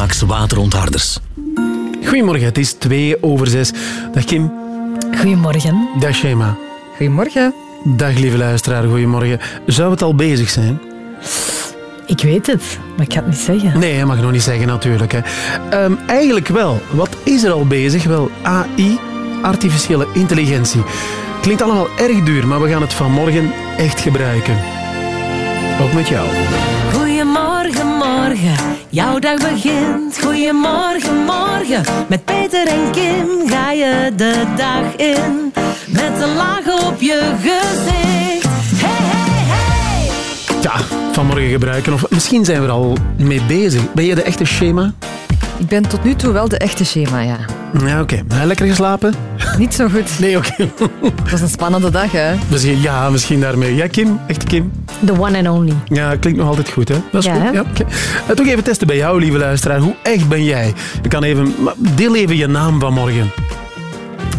Climax waterontharders. Goedemorgen, het is twee over zes. Dag Kim. Goedemorgen. Dag Shema. Goedemorgen. Dag lieve luisteraar, goedemorgen. Zou het al bezig zijn? Ik weet het, maar ik ga het niet zeggen. Nee, dat mag je nog niet zeggen natuurlijk. Hè. Ehm, eigenlijk wel. Wat is er al bezig? Wel, AI, artificiële intelligentie. Klinkt allemaal erg duur, maar we gaan het vanmorgen echt gebruiken. Ook met jou. Jouw dag begint. Goedemorgen, morgen, met Peter en Kim ga je de dag in. Met een laag op je gezicht. Hey, hey, hey! Ja, vanmorgen gebruiken. Of misschien zijn we er al mee bezig. Ben je de echte schema? Ik ben tot nu toe wel de echte schema, ja. Ja, oké. Okay. Lekker geslapen? Niet zo goed. Nee, oké. Okay. Het was een spannende dag, hè? Misschien, ja, misschien daarmee. Ja, Kim? Echte Kim? The one and only. Ja, klinkt nog altijd goed, hè? Dat is ja, goed. Hè? Ja, okay. uh, toch even testen bij jou, lieve luisteraar. Hoe echt ben jij? Je kan even... Deel even je naam van morgen.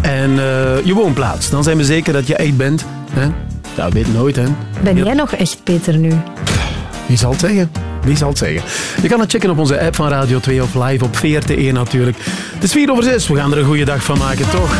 En uh, je woonplaats. Dan zijn we zeker dat je echt bent. Hè? Ja, weet nooit, hè? Ben jij nog echt Peter nu? Wie zal het zeggen? Wie zal het zeggen? Je kan het checken op onze app van Radio 2 of live op VRT1 natuurlijk. Het is 4 over 6. We gaan er een goede dag van maken, toch?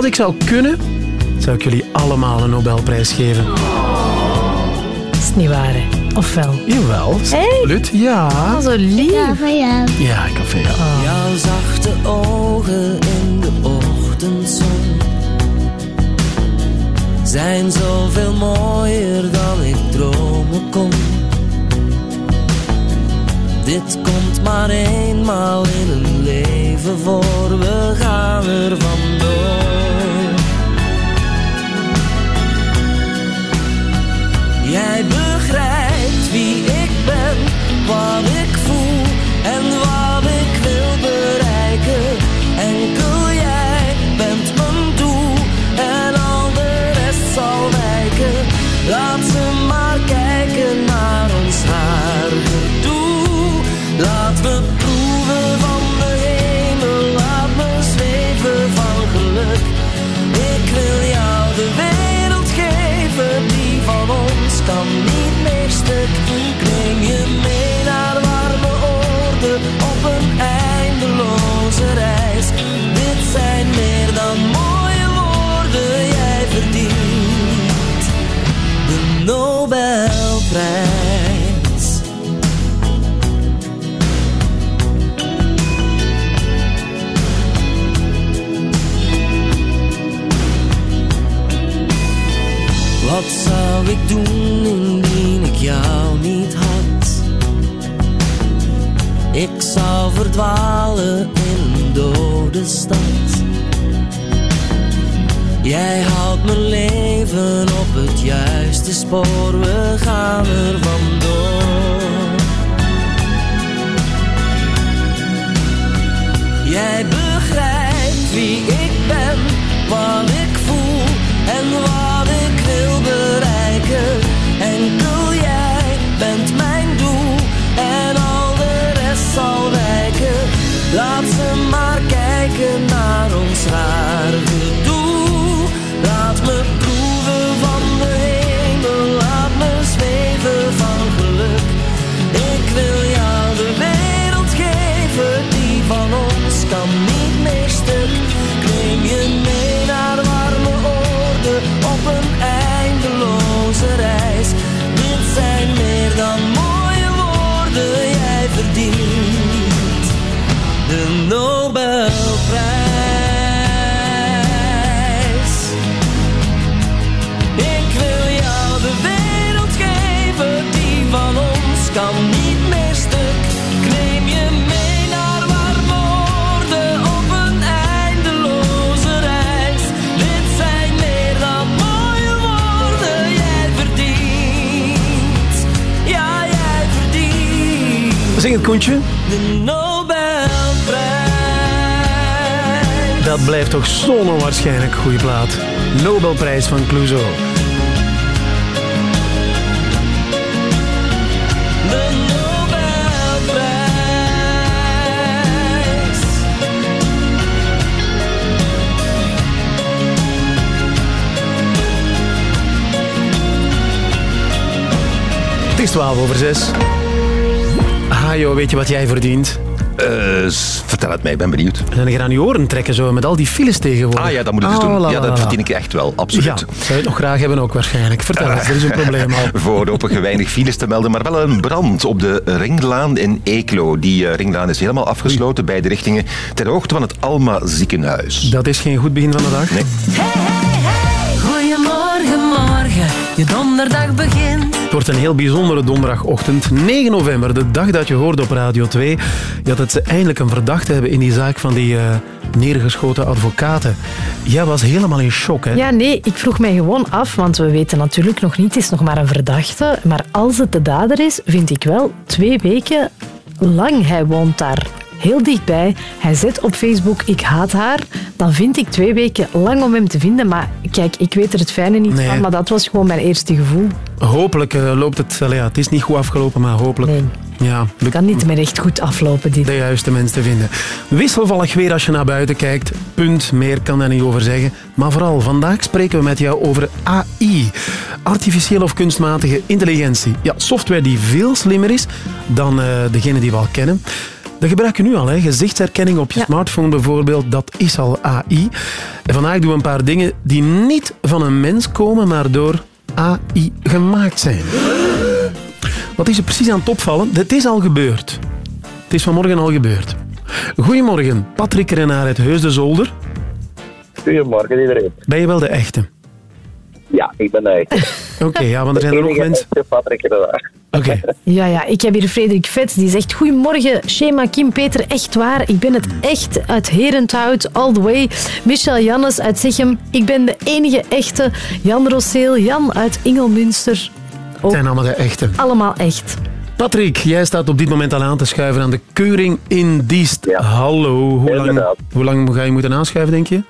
Als ik zou kunnen, zou ik jullie allemaal een Nobelprijs geven. Dat is niet waar, hè? Of wel? Jawel, absoluut. Ja. Oh, zo lief. Ja, café. Ja. Jouw zachte ogen in de ochtendzon zijn zoveel mooier dan ik dromen kon. Dit komt maar eenmaal in een leven voor, we gaan er vandoor. Wat zou ik doen indien ik jou niet had? Ik zou verdwalen in een dode stad. Jij houdt mijn leven op het juiste spoor, we gaan er vandoor. Jij begrijpt wie ik ben, wat ik Enkel jij bent mijn doel. En al de rest zal wijken. Laat ze maar kijken naar ons raar Zing het, Koentje. de Nobelprijs. Dat blijft toch zo'n onwaarschijnlijk goede plaat. Nobelprijs van Clouseau. Het is 12 over 6. Hajo, weet je wat jij verdient? Eh, vertel het mij, ik ben benieuwd. En dan gaan je oren trekken zo met al die files tegenwoordig. Ah ja, dat moet ik dus Ah, doen. Ja, dat verdien ik echt wel, absoluut. Ja, zou je het nog graag hebben ook waarschijnlijk. Vertel eens, er is een probleem al. Voorlopig weinig files te melden, maar wel een brand op de Ringlaan in Eeklo. Die eh, ringlaan is helemaal afgesloten bij de richtingen ter hoogte van het Alma ziekenhuis. Dat is geen goed begin van de dag. Nee. Hey, hey, hey. Goedemorgen, morgen. Je donderdag begint. Het wordt een heel bijzondere donderdagochtend, 9 november, de dag dat je hoorde op Radio 2 ja, dat ze eindelijk een verdachte hebben in die zaak van die eh, neergeschoten advocaten. Jij was helemaal in shock, hè? Ja, nee, ik vroeg mij gewoon af, want we weten natuurlijk nog niet, het is nog maar een verdachte. Maar als het de dader is, vind ik wel twee weken lang. Hij woont daar heel dichtbij. Hij zet op Facebook, ik haat haar. Dan vind ik twee weken lang om hem te vinden. Maar kijk, ik weet er het fijne niet Nee. van, maar dat was gewoon mijn eerste gevoel. Hopelijk eh, loopt het... Ja, het is niet goed afgelopen, maar hopelijk Nee. ja, Het kan niet meer echt goed aflopen, dit. de juiste mensen te vinden. Wisselvallig weer als je naar buiten kijkt. Punt, meer kan daar niet over zeggen. Maar vooral, vandaag spreken we met jou over AI. Artificiële of kunstmatige intelligentie. Ja, software die veel slimmer is dan eh, degene die we al kennen. Dat gebruik je nu al, hè? gezichtsherkenning op je Ja. smartphone bijvoorbeeld, dat is al AI. En vandaag doen we een paar dingen die niet van een mens komen, maar door AI gemaakt zijn. Wat is er precies aan het opvallen? Het is al gebeurd. Het is vanmorgen al gebeurd. Goedemorgen, Patrick Renaar uit Heus de Zolder. Goedemorgen iedereen. Ben je wel de echte? Ja, ik ben eigenlijk. Oké, ja, want er zijn er nog mensen... Patrick. Oké, Ja, ja, ik heb hier Frederik Vets, die zegt... Goedemorgen, Shema, Kim, Peter, echt waar. Ik ben het echt uit Herenthout, all the way. Michel Jannes uit Zichem. Ik ben de enige echte. Jan Rosseel, Jan uit Ingelmünster. het zijn allemaal de echte. Allemaal echt. Patrick, jij staat op dit moment al aan te schuiven aan de keuring in Diest. Ja. Hallo, hoe lang, hoe lang ga je moeten aanschuiven, denk je?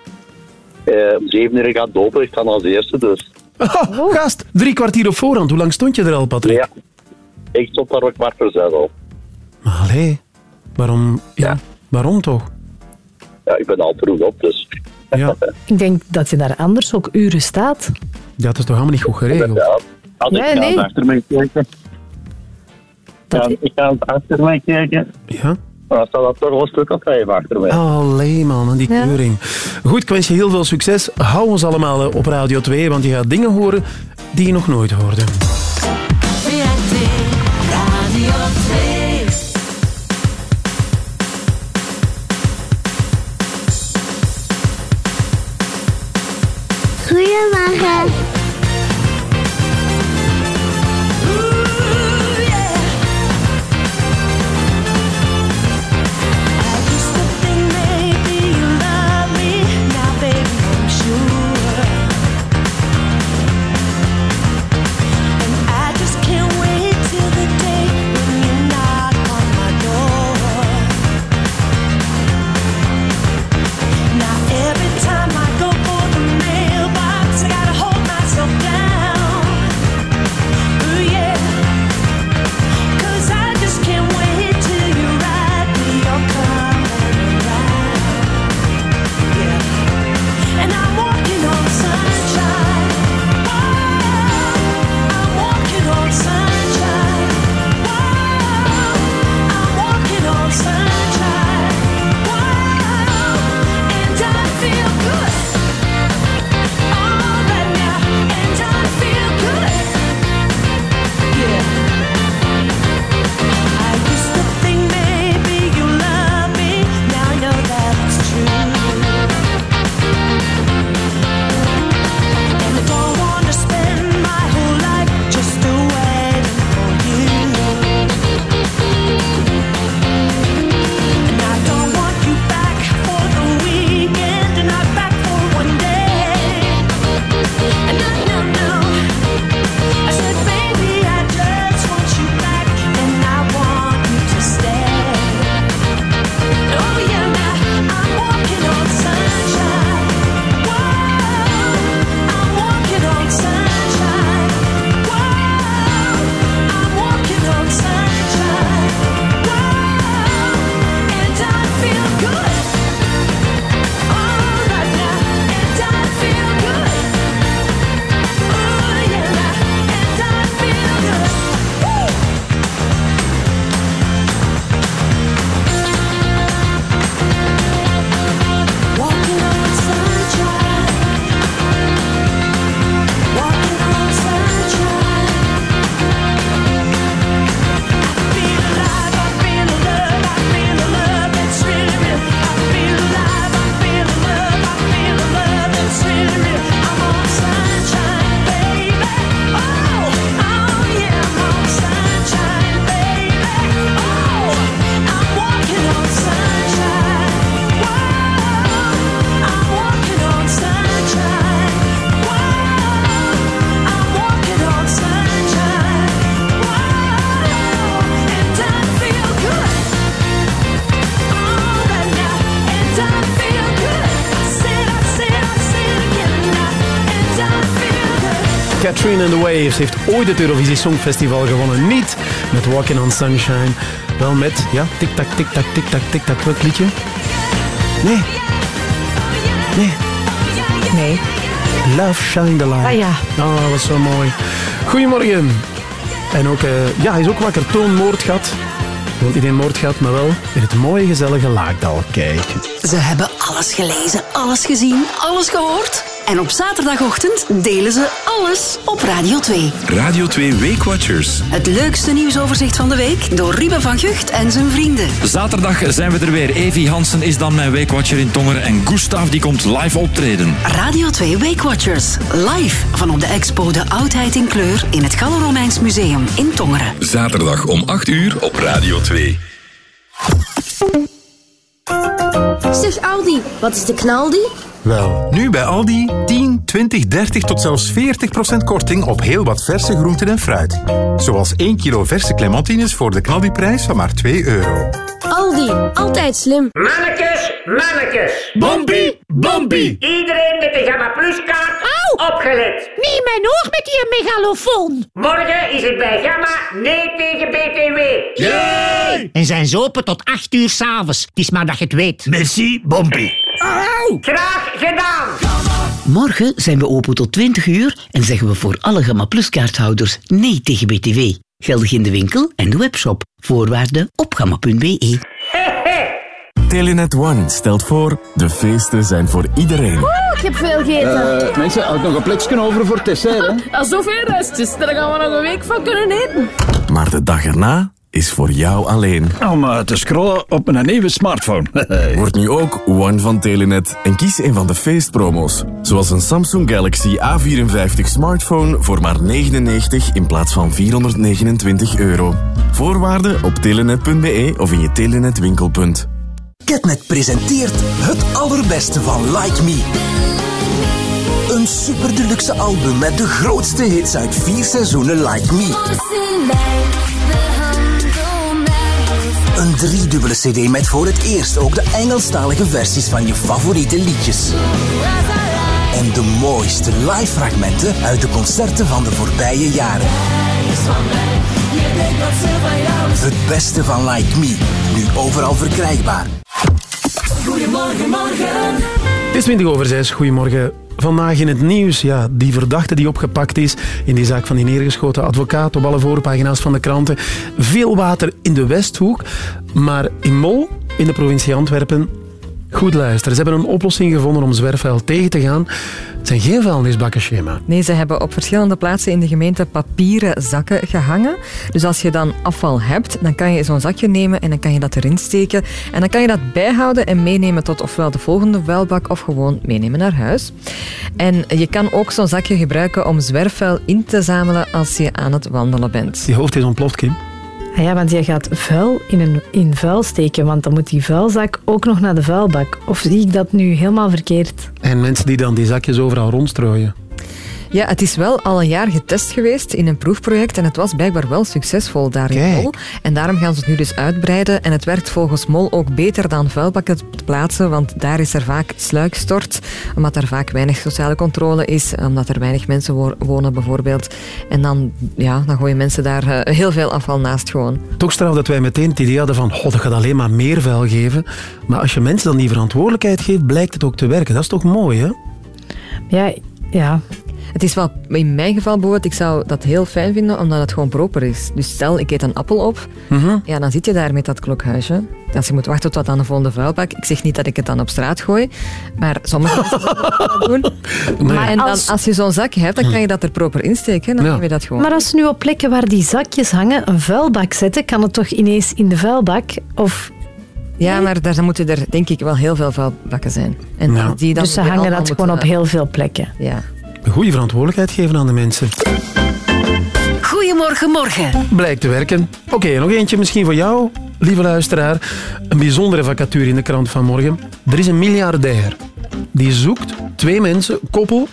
Eh, om zeven uur gaat dopen, ik ga als eerste dus. Oh, gast, drie kwartier op voorhand. Hoe lang stond je er al, Patrick? Ja. Ik stond daar ook maar voor zes al. Maar allee, waarom, ja, Ja. waarom toch? Ja, ik ben al vroeg op, dus. Ja, Ik denk dat je daar anders ook uren staat. ja, dat is toch allemaal niet goed geregeld? Ja, als ik nee. eens achter mij kijken. Dat- Ja, ik ga eens achter mij kijken. Ja? Maar dan staat dat toch wel een stuk op vijf achter mij. Allee, man, die Ja. keuring. Goed, ik wens je heel veel succes. Hou ons allemaal eh, op Radio 2, want je gaat dingen horen die je nog nooit hoorde. Waves heeft ooit het Eurovisie Songfestival gewonnen. Niet met Walking on Sunshine, wel met, ja, tik-tak, tik-tak, tik-tak, tik-tak. Welk liedje? Nee. Nee. Nee. Love Shine the Light. Ah ja. Oh, dat was zo mooi. Goedemorgen. En ook, eh, ja, hij is ook wakker. Toon Moordgat. Want iedereen moord gaat, maar wel in het mooie, gezellige Laagdal kijken. Ze hebben alles gelezen, alles gezien, alles gehoord. En op zaterdagochtend delen ze alles op Radio 2. Radio 2 Weekwatchers. Het leukste nieuwsoverzicht van de week door Ruben van Gucht en zijn vrienden. Zaterdag zijn we er weer. Evi Hansen is dan mijn weekwatcher in Tongeren en Gustav die komt live optreden. Radio 2 Weekwatchers. Live van op de expo De Oudheid in Kleur in het Gallo-Romeins Museum in Tongeren. Zaterdag om 8 uur op Radio 2. Zeg Aldi, wat is de knaldi? Wel, nu bij Aldi 10, 20, 30 tot zelfs 40% korting op heel wat verse groenten en fruit. Zoals 1 kilo verse clementines voor de knaldiprijs van maar 2 euro. Aldi, altijd slim. Mannekes, mannekes. Bombi, Bombi. Iedereen met de Gamma Plus kaart opgelet. Nee, mijn oog met die megalofoon. Morgen is het bij Gamma nee tegen BTW. Yay! En zijn ze open tot 8 uur s'avonds. Het is maar dat je het weet. Merci, Graag gedaan. Morgen zijn we open tot 20 uur en zeggen we voor alle Gamma Plus kaarthouders nee tegen BTW. Geldig in de winkel en de webshop. Voorwaarden op gamma.be. Telenet One stelt voor, de feesten zijn voor iedereen. Oeh, ik heb veel gegeten. Uh, mensen, had ik nog een plekje over voor het dessert, hè? Zoveel restjes, daar gaan we nog een week van kunnen eten. Maar de dag erna is voor jou alleen. Om uh, te scrollen op een nieuwe smartphone. Word nu ook One van Telenet en kies een van de feestpromo's. Zoals een Samsung Galaxy A54 smartphone voor maar 99 in plaats van 429 euro. Voorwaarden op telenet.be of in je Telenet winkelpunt. Ketnet presenteert het allerbeste van Like Me. Een super deluxe album met de grootste hits uit vier seizoenen Like Me. Een driedubbele cd met voor het eerst ook de Engelstalige versies van je favoriete liedjes. En de mooiste live fragmenten uit de concerten van de voorbije jaren. Het beste van Like Me, nu overal verkrijgbaar. Goedemorgen, morgen. Het is 20 over 6. Goedemorgen. Vandaag in het nieuws, ja, die verdachte die opgepakt is in die zaak van die neergeschoten advocaat op alle voorpagina's van de kranten. Veel water in de Westhoek, maar in Mol, in de provincie Antwerpen, Goed luisteren. Ze hebben een oplossing gevonden om zwerfvuil tegen te gaan. Het zijn geen vuilnisbakkenschema. Nee, ze hebben op verschillende plaatsen in de gemeente papieren zakken gehangen. Dus als je dan afval hebt, dan kan je zo'n zakje nemen en dan kan je dat erin steken. En dan kan je dat bijhouden en meenemen tot ofwel de volgende vuilbak of gewoon meenemen naar huis. En je kan ook zo'n zakje gebruiken om zwerfvuil in te zamelen als je aan het wandelen bent. Die hoofd is ontploft, Kim. Ah ja, want je gaat vuil in, een, in vuil steken, want dan moet die vuilzak ook nog naar de vuilbak. Of zie ik dat nu helemaal verkeerd? En mensen die dan die zakjes overal rondstrooien. Ja, het is wel al een jaar getest geweest in een proefproject en het was blijkbaar wel succesvol daar in Kijk. Mol. En daarom gaan ze het nu dus uitbreiden en het werkt volgens Mol ook beter dan vuilbakken te plaatsen, want daar is er vaak sluikstort, omdat er vaak weinig sociale controle is, omdat er weinig mensen wo- wonen bijvoorbeeld. En dan, ja, dan gooien mensen daar eh, heel veel afval naast gewoon. Toch straf dat wij meteen het idee hadden van oh, dat gaat alleen maar meer vuil geven. Maar als je mensen dan die verantwoordelijkheid geeft, blijkt het ook te werken. Dat is toch mooi, hè? Ja, ja. Het is wel, in mijn geval bijvoorbeeld, ik zou dat heel fijn vinden omdat het gewoon proper is. Dus stel, ik eet een appel op, Mhm. ja, dan zit je daar met dat klokhuisje. Als je moet wachten tot aan de volgende vuilbak. Ik zeg niet dat ik het dan op straat gooi, maar sommige mensen dat doen. Maar en dan, als- als je zo'n zakje hebt, dan kan je dat er proper insteken. Dan doe je dat gewoon. Maar als ze nu op plekken waar die zakjes hangen een vuilbak zetten, kan het toch ineens in de vuilbak? Of... Ja, maar daar moeten er denk ik wel heel veel vuilbakken zijn. En Ja. die dan dus ze hangen dat gewoon op heel veel plekken. Ja. Een goede verantwoordelijkheid geven aan de mensen. Goedemorgen, morgen. Blijkt te werken. Oké, nog eentje misschien voor jou, lieve luisteraar. Een bijzondere vacature in de krant van morgen. Er is een miljardair. Die zoekt twee mensen, koppel,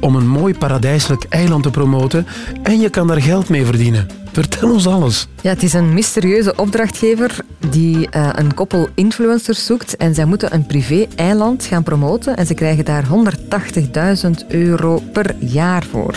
om een mooi paradijselijk eiland te promoten. En je kan daar geld mee verdienen. Vertel ons alles. Ja, het is een mysterieuze opdrachtgever die eh, een koppel influencers zoekt. En zij moeten een privé-eiland gaan promoten. En ze krijgen daar 180.000 euro per jaar voor.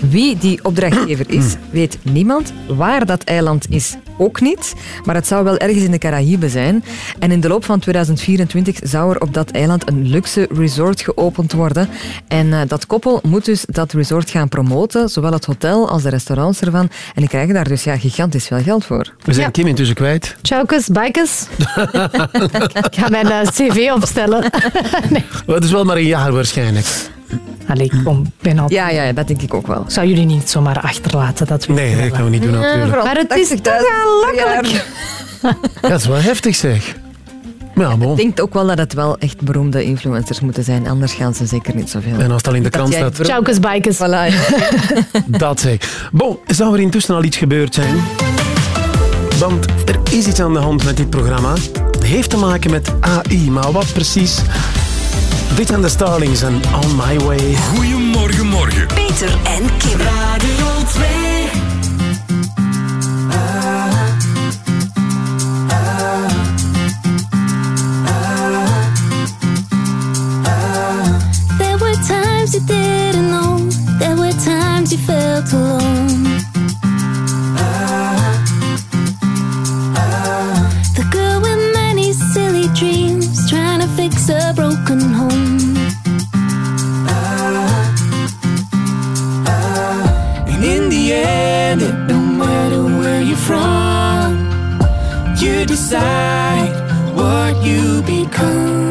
Wie die opdrachtgever is, weet niemand. Waar dat eiland is, ook niet. Maar het zou wel ergens in de Caraïben zijn. En in de loop van 2024 zou er op dat eiland een luxe resort geopend worden. En eh, dat koppel moet dus dat resort gaan promoten, zowel het hotel als de restaurants ervan. En die krijgen daar dus ja, gigantisch veel geld voor. We zijn Kim intussen kwijt. Chaukus, bikes. ik ga mijn eh, cv opstellen. Maar Het is wel maar een jaar waarschijnlijk. Allee, kom, ik ben al... Ja, ja, dat denk ik ook wel. Ik zou jullie niet zomaar achterlaten, dat weet Nee, dat gaan we niet doen natuurlijk. Maar het is toch wel makkelijk. Ja, dat is wel heftig zeg. Ja, bon. Ik denk ook wel dat het wel echt beroemde influencers moeten zijn, anders gaan ze zeker niet zoveel. En als het al in de krant staat. Voilà, ja. dat zeg. Bon, zou er intussen al iets gebeurd zijn? Want er is iets aan de hand met dit programma. Het heeft te maken met AI, maar wat precies? Dit zijn de Starlings en On My Way. Goedemorgen, morgen. Peter en Kim. Radio 2. There were times you didn't know. There were times you felt alone. A broken home. And in the end, it don't matter where you're from. You decide what you become.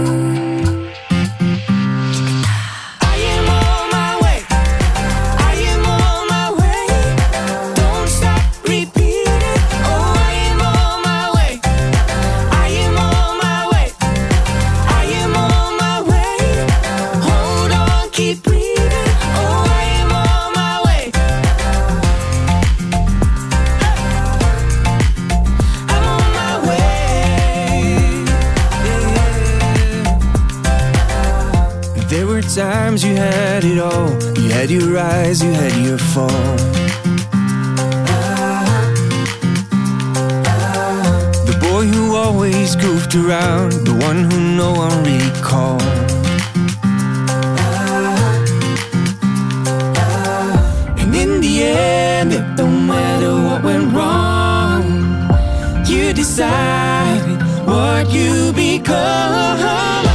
Times you had it all. You had your rise, you had your fall. The boy who always goofed around, the one who no one recalled. And in the end, it don't matter what went wrong. You decide what you become.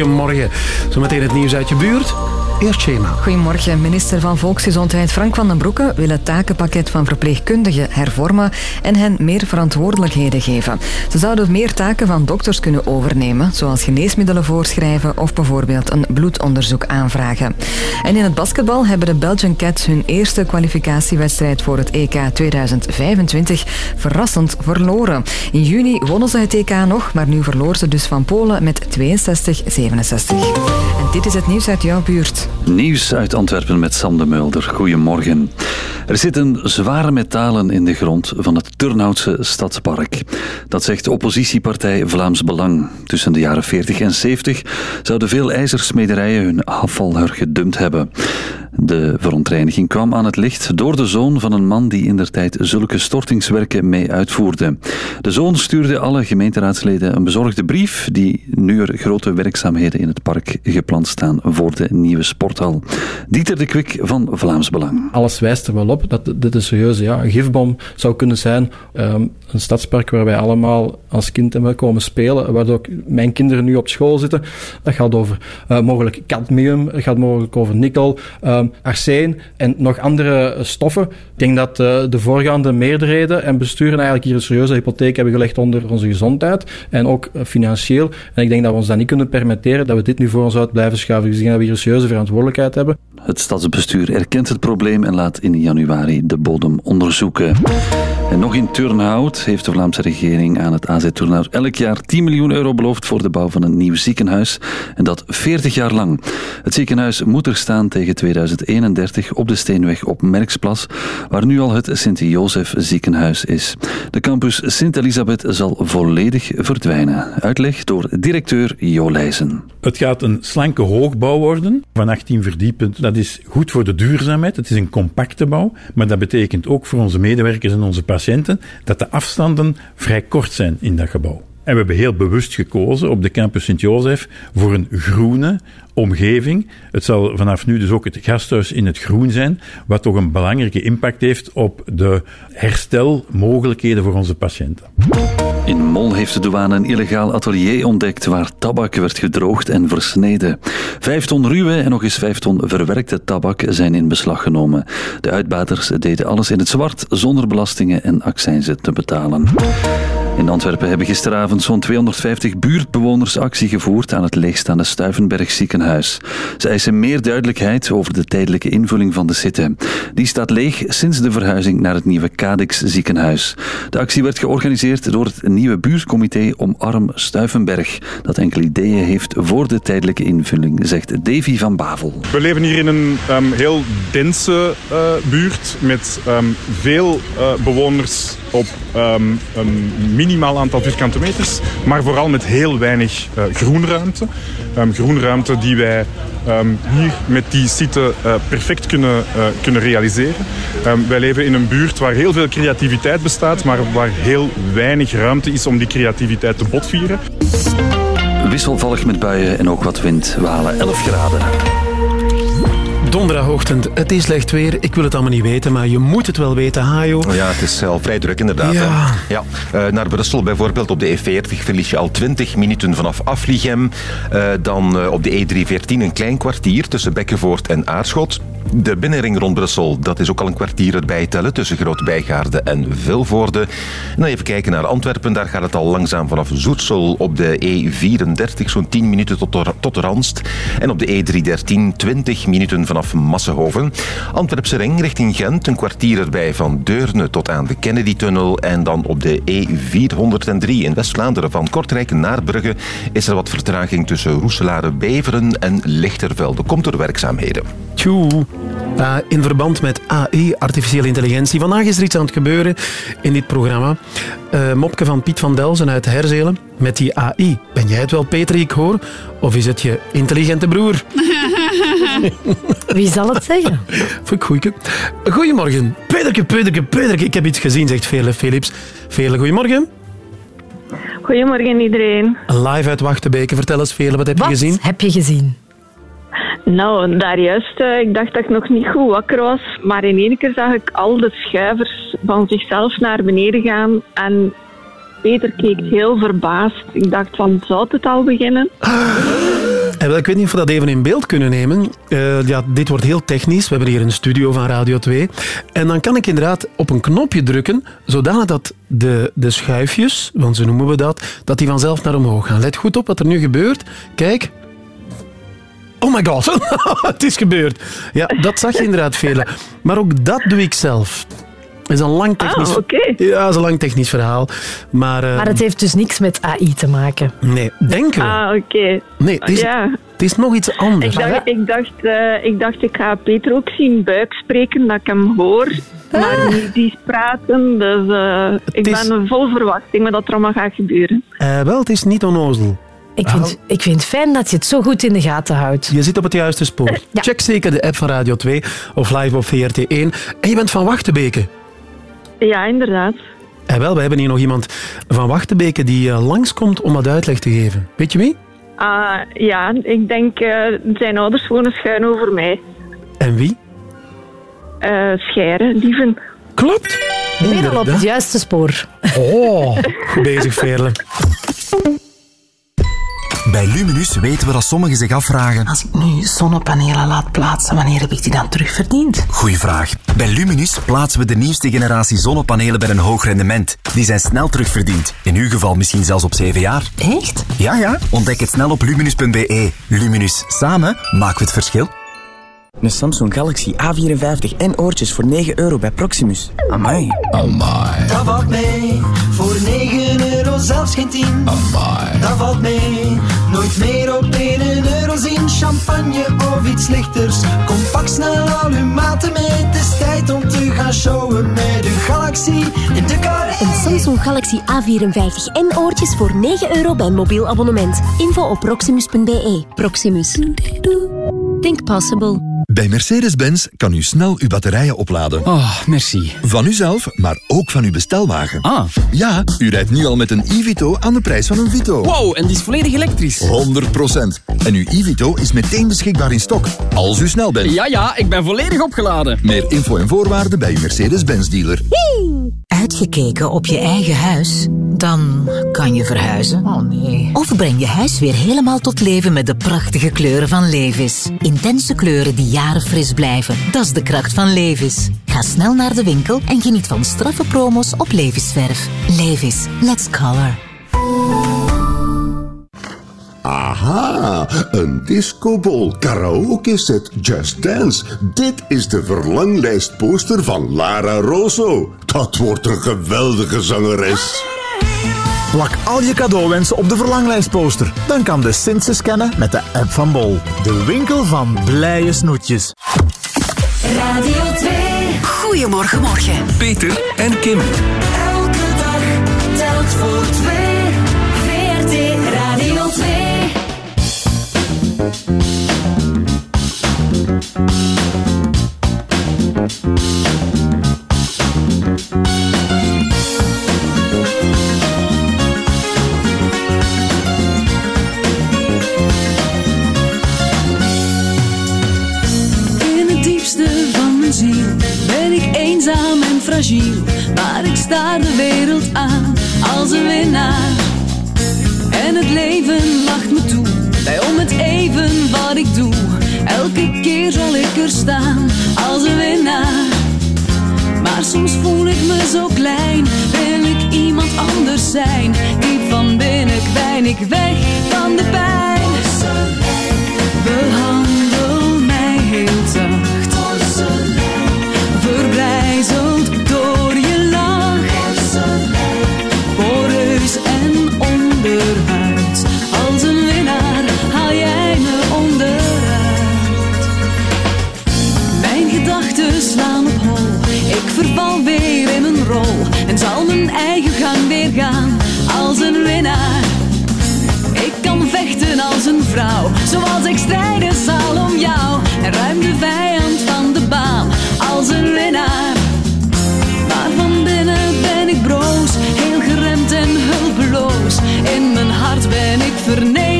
Goedemorgen. Zometeen het nieuws uit je buurt. Goedemorgen. Minister van Volksgezondheid Frank van den Broeke wil het takenpakket van verpleegkundigen hervormen en hen meer verantwoordelijkheden geven. Ze zouden meer taken van dokters kunnen overnemen, zoals geneesmiddelen voorschrijven of bijvoorbeeld een bloedonderzoek aanvragen. En in het basketbal hebben de Belgian Cats hun eerste kwalificatiewedstrijd voor het EK 2025 verrassend verloren. In juni wonnen ze het EK nog, maar nu verloor ze dus van Polen met 62-67. En dit is het nieuws uit jouw buurt. Nieuws uit Antwerpen met Sam de Mulder. Goedemorgen. Er zitten zware metalen in de grond van het Turnhoutse stadspark. Dat zegt oppositiepartij Vlaams Belang. Tussen de jaren 40 en 70 zouden veel ijzersmederijen hun afval er gedumpt hebben. De verontreiniging kwam aan het licht door de zoon van een man die in der tijd zulke stortingswerken mee uitvoerde. De zoon stuurde alle gemeenteraadsleden een bezorgde brief die nu er grote werkzaamheden in het park gepland staan voor de nieuwe sporthal. Dieter de Kwik van Vlaams Belang. Alles wijst er wel op dat dit een serieuze ja, gifbom zou kunnen zijn. Ehm, een stadspark waar wij allemaal als kind hebben komen spelen, waar ook mijn kinderen nu op school zitten. Dat gaat over eh, mogelijk cadmium, dat gaat mogelijk over nikkel, ehm, arsen en nog andere stoffen. Ik denk dat eh, de voorgaande meerderheden en besturen eigenlijk hier een serieuze hypotheek hebben gelegd onder onze gezondheid en ook eh, financieel. En ik denk dat we ons dat niet kunnen permitteren, dat we dit nu voor ons uit blijven schuiven. Dus ik denk dat we hier een serieuze verantwoordelijkheid hebben. Het stadsbestuur erkent het probleem en laat in januari de bodem onderzoeken. En nog in Turnhout heeft de Vlaamse regering aan het AZ Turnhout elk jaar 10 miljoen euro beloofd voor de bouw van een nieuw ziekenhuis. En dat 40 jaar lang. Het ziekenhuis moet er staan tegen 2031 op de Steenweg op Merksplas, waar nu al het Sint-Jozef ziekenhuis is. De campus Sint-Elisabeth zal volledig verdwijnen. Uitleg door directeur Jo Leijzen. Het gaat een slanke hoogbouw worden van 18 verdiepen. Dat is goed voor de duurzaamheid. Het is een compacte bouw. Maar dat betekent ook voor onze medewerkers en onze patiënten dat de afstanden vrij kort zijn in dat gebouw. En we hebben heel bewust gekozen op de campus Sint-Jozef voor een groene omgeving. Het zal vanaf nu dus ook het gasthuis in het groen zijn, wat toch een belangrijke impact heeft op de herstelmogelijkheden voor onze patiënten. In Mol heeft de douane een illegaal atelier ontdekt waar tabak werd gedroogd en versneden. Vijf ton ruwe en nog eens vijf ton verwerkte tabak zijn in beslag genomen. De uitbaters deden alles in het zwart, zonder belastingen en accijnzen te betalen. In Antwerpen hebben gisteravond zo'n 250 buurtbewoners actie gevoerd aan het leegstaande Stuivenberg ziekenhuis. Ze eisen meer duidelijkheid over de tijdelijke invulling van de sitte. Die staat leeg sinds de verhuizing naar het nieuwe Cadix ziekenhuis. De actie werd georganiseerd door het nieuwe buurtcomité Omarm Stuivenberg, dat enkele ideeën heeft voor de tijdelijke invulling, zegt Davy van Bavel. We leven hier in een ehm, heel dense eh, buurt met ehm, veel eh, bewoners op ehm, een minimaal aantal vierkante meters, maar vooral met heel weinig eh, groenruimte. Ehm, groenruimte die wij ehm, hier met die site eh, perfect kunnen, eh, kunnen realiseren. Ehm, wij leven in een buurt waar heel veel creativiteit bestaat, maar waar heel weinig ruimte is om die creativiteit te botvieren. Wisselvallig met buien en ook wat wind. We halen 11 graden. Donderdagochtend, het is slecht weer. Ik wil het allemaal niet weten, maar je moet het wel weten, Hajo. Ja, het is al vrij druk inderdaad. Ja. Hè? Ja. Eh, naar Brussel bijvoorbeeld op de E40 verlies je al 20 minuten vanaf Aflichem. Eh, dan eh, op de E314 een klein kwartier tussen Bekkenvoort en Aarschot. De binnenring rond Brussel, dat is ook al een kwartier erbij tellen tussen Groot-Bijgaarde en Vilvoorde. En dan even kijken naar Antwerpen, daar gaat het al langzaam vanaf Zoersel op de E34, zo'n 10 minuten tot, de- tot Randst. En op de E313 20 minuten vanaf Massenhoven. Antwerpse ring richting Gent, een kwartier erbij van Deurne tot aan de Kennedy-tunnel. En dan op de E403 in West-Vlaanderen van Kortrijk naar Brugge is er wat vertraging tussen Roeselare, Beveren en Lichtervelde. Komt door werkzaamheden. Tjoe. Uh, in verband met AI, artificiële intelligentie. Vandaag is er iets aan het gebeuren in dit programma. Eh, mopke van Piet van Delzen uit Herzelen. Met die AI. Ben jij het wel, Peter, ik hoor? Of is het je intelligente broer? Wie zal het zeggen? Vind ik. Goedemorgen. Pederke, Pederke. Ik heb iets gezien, zegt Vele Philips. Vele, goedemorgen. Goedemorgen iedereen. Live uit Wachtenbeke. Vertel eens, Vele, wat heb je gezien? heb je gezien? Nou, daar juist, eh, ik dacht dat ik nog niet goed wakker was, maar in één keer zag ik al de schuivers van zichzelf naar beneden gaan en Peter keek heel verbaasd. Ik dacht van, zou het al beginnen? En wel, ik weet niet of we dat even in beeld kunnen nemen. Eh, ja, dit wordt heel technisch. We hebben hier een studio van Radio 2. En dan kan ik inderdaad op een knopje drukken, zodanig dat de, de schuifjes, want zo noemen we dat, dat die vanzelf naar omhoog gaan. Let goed op wat er nu gebeurt. Kijk. Oh my god, het is gebeurd. Ja, dat zag je inderdaad velen. Maar ook dat doe ik zelf. Is een lang technisch, Ah, oké. ja, dat is een lang technisch verhaal. Maar, eh, Maar het heeft dus niks met AI te maken. Nee, denken we. Ah, oké. Nee, het is, Ja. het is nog iets anders. Ik dacht, ik, dacht, eh, ik dacht, ik ga Peter ook zien buik spreken, dat ik hem hoor. Maar niet die praten, dus eh, ik is- ben vol verwachting met dat er allemaal gaat gebeuren. Eh, wel, het is niet onnozel. Ik vind, ik vind het fijn dat je het zo goed in de gaten houdt. Je zit op het juiste spoor. Check zeker de app van Radio 2 of live op VRT1. En je bent van Wachtenbeke. Ja, inderdaad. En wel, we hebben hier nog iemand van Wachtenbeke die eh, langskomt om wat uitleg te geven. Weet je wie? Ah, ja, ik denk, eh, zijn ouders wonen schuin over mij. En wie? Eh scheren, dieven. Klopt. Weer al op het juiste spoor. Oh, goed bezig, Veerle. Bij Luminus weten we dat sommigen zich afvragen... Als ik nu zonnepanelen laat plaatsen, wanneer heb ik die dan terugverdiend? Goeie vraag. Bij Luminus plaatsen we de nieuwste generatie zonnepanelen met een hoog rendement. Die zijn snel terugverdiend. In uw geval misschien zelfs op 7 jaar. Echt? Ja, ja. Ontdek het snel op luminus.be. Luminus. Samen maken we het verschil. Een Samsung Galaxy A54 en oortjes voor 9 euro bij Proximus. Amai. Amai. Dat valt mee voor 9,97 euro. zelfs geen tien. Dat valt mee. Nooit meer op 1 euro zien. Champagne of iets lichters. Kom pak snel al uw maten mee. Het is tijd om te gaan showen met de galaxie in de carré. Een Samsung Galaxy A54 en oortjes voor 9 euro bij mobiel abonnement. Info op proximus.be. Proximus. Think possible. Bij Mercedes-Benz kan u snel uw batterijen opladen. Oh, merci. Van uzelf, maar ook van uw bestelwagen. Ah. Ja, u rijdt nu al met een e-Vito aan de prijs van een Vito. Wow, en die is volledig elektrisch. 100%. En uw e-Vito is meteen beschikbaar in stok, als u snel bent. Ja, ja, ik ben volledig opgeladen. Meer info en voorwaarden bij uw Mercedes-Benz dealer. Uitgekeken op je eigen huis? Dan kan je verhuizen. Oh nee. Of breng je huis weer helemaal tot leven met de prachtige kleuren van Levis. Intense kleuren die jaren fris blijven. Dat is de kracht van Levis. Ga snel naar de winkel en geniet van straffe promos op Levisverf. Levis, let's color. Aha, een discobol, karaoke set, just dance. Dit is de verlanglijstposter van Lara Rosso. Dat wordt een geweldige zangeres. Plak al je cadeauwensen op de verlanglijstposter. Dan kan de Sint ze scannen met de app van Bol. De winkel van blije snoetjes. Radio 2. Goedemorgen, morgen. Peter en Kim. Elke dag telt voor Maar ik sta de wereld aan als een winnaar. En het leven lacht me toe, bij om het even wat ik doe. Elke keer zal ik er staan als een winnaar. Maar soms voel ik me zo klein, wil ik iemand anders zijn. Diep van binnen kwijn ik weg van de pijn. Ik kan vechten als een vrouw, zoals ik strijden zal om jou. En ruim de vijand van de baan, als een winnaar. Maar van binnen ben ik broos, heel geremd en hulpeloos. In mijn hart ben ik vernederd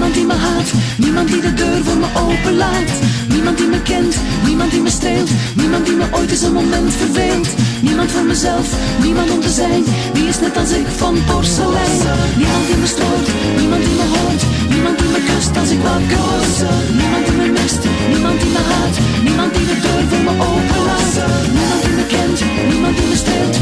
niemand die me haat, niemand die de deur voor me openlaat. Niemand die me kent, niemand die me streelt, niemand die me ooit eens een moment verveelt. Niemand voor mezelf, niemand om te zijn, die is net als ik van porselein. Niemand die me stoort, niemand die me hoort, niemand die me kust als ik wakker word. Niemand die me mist, niemand die me haat, niemand die de deur voor me openlaat. Niemand die me kent, niemand die me streelt,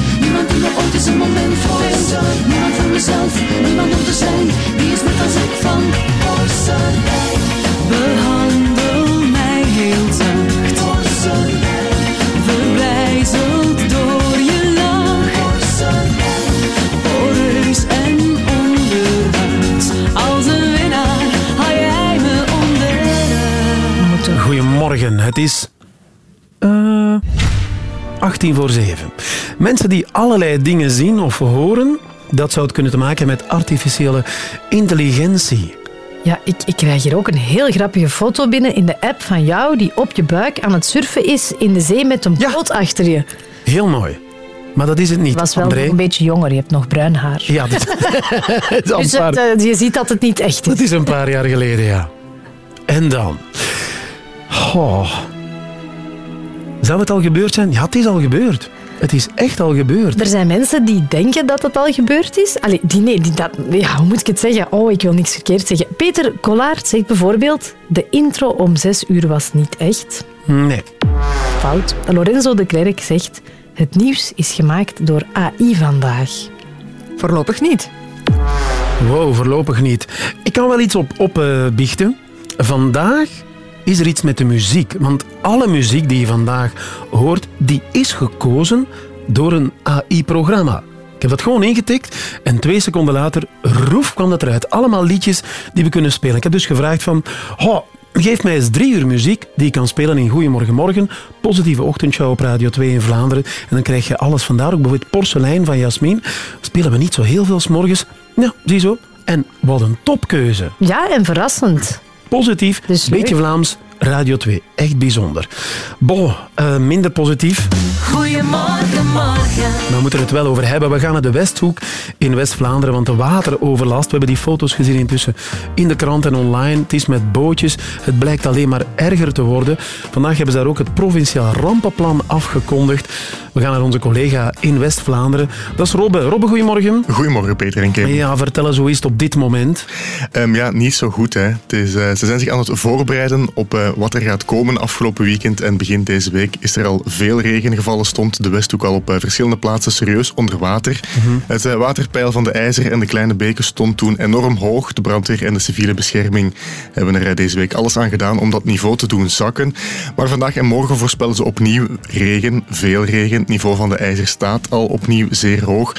me ooit eens een moment verveelt. Niemand voor mezelf, niemand om te zijn, die is net als ik van porselein. Behandel mij heel zacht. Verbrijzeld door je lach. Poreus en onderhuid. Als een winnaar haal jij me onderuit. Goedemorgen, het is... eh 18 voor 7. Mensen die allerlei dingen zien of horen, dat zou het kunnen te maken hebben met artificiële intelligentie. Ja, ik, ik krijg hier ook een heel grappige foto binnen in de app van jou die op je buik aan het surfen is in de zee met een boot achter je. Heel mooi. Maar dat is het niet, Je was wel André. een beetje jonger, je hebt nog bruin haar. Ja, dat, is al Dus een paar- het, eh, je ziet dat het niet echt is. dat is een paar jaar geleden, ja. En dan... Oh. Zou het al gebeurd zijn? Ja, het is al gebeurd. Het is echt al gebeurd. Er zijn mensen die denken dat het al gebeurd is. Allee, die, nee, die dat, ja, hoe moet ik het zeggen? Oh, ik wil niks verkeerd zeggen. Peter Collard zegt bijvoorbeeld... De intro om zes uur was niet echt. Nee. Fout. Lorenzo de Klerk zegt... Het nieuws is gemaakt door AI vandaag. Voorlopig niet. Wow, voorlopig niet. Ik kan wel iets op, op eh, biechten. Vandaag is er iets met de muziek. Want alle muziek die je vandaag hoort, die is gekozen door een AI-programma. Ik heb dat gewoon ingetikt en twee seconden later, roef, kwam dat eruit. Allemaal liedjes die we kunnen spelen. Ik heb dus gevraagd van... "Goh, Geef mij eens drie uur muziek die ik kan spelen in Goeiemorgen Morgen. Positieve ochtendshow op Radio 2 in Vlaanderen. En dan krijg je alles. Vandaar ook bijvoorbeeld Porselein van Jasmin. Spelen we niet zo heel veel 's morgens. Ja, zie zo. En wat een topkeuze. Ja, en verrassend. Positief, Dus beetje. Vlaams, Radio 2. Echt bijzonder. Bon, eh, minder positief. Goedemorgen, morgen. Maar we moeten het wel over hebben. We gaan naar de Westhoek in West-Vlaanderen, want de wateroverlast, we hebben die foto's gezien intussen in de krant en online. Het is met bootjes. Het blijkt alleen maar erger te worden. Vandaag hebben ze daar ook het provinciaal rampenplan afgekondigd. We gaan naar onze collega in West-Vlaanderen. Dat is Robbe. Robbe, goedemorgen. Goedemorgen, Peter en Kim. Ja, vertel eens, hoe is het op dit moment? Ehm, ja, niet zo goed. Hè. Het is, eh, ze zijn zich aan het voorbereiden op eh, wat er gaat komen afgelopen weekend. En begin deze week is er al veel regen gevallen. Stond de Westhoek al op eh, verschillende plaatsen serieus onder water. Het eh, waterpeil van de IJzer en de Kleine Beken stond toen enorm hoog. De brandweer en de civiele bescherming hebben er deze week alles aan gedaan om dat niveau te doen zakken. Maar vandaag en morgen voorspellen ze opnieuw regen, veel regen. Het niveau van de IJzer staat al opnieuw zeer hoog.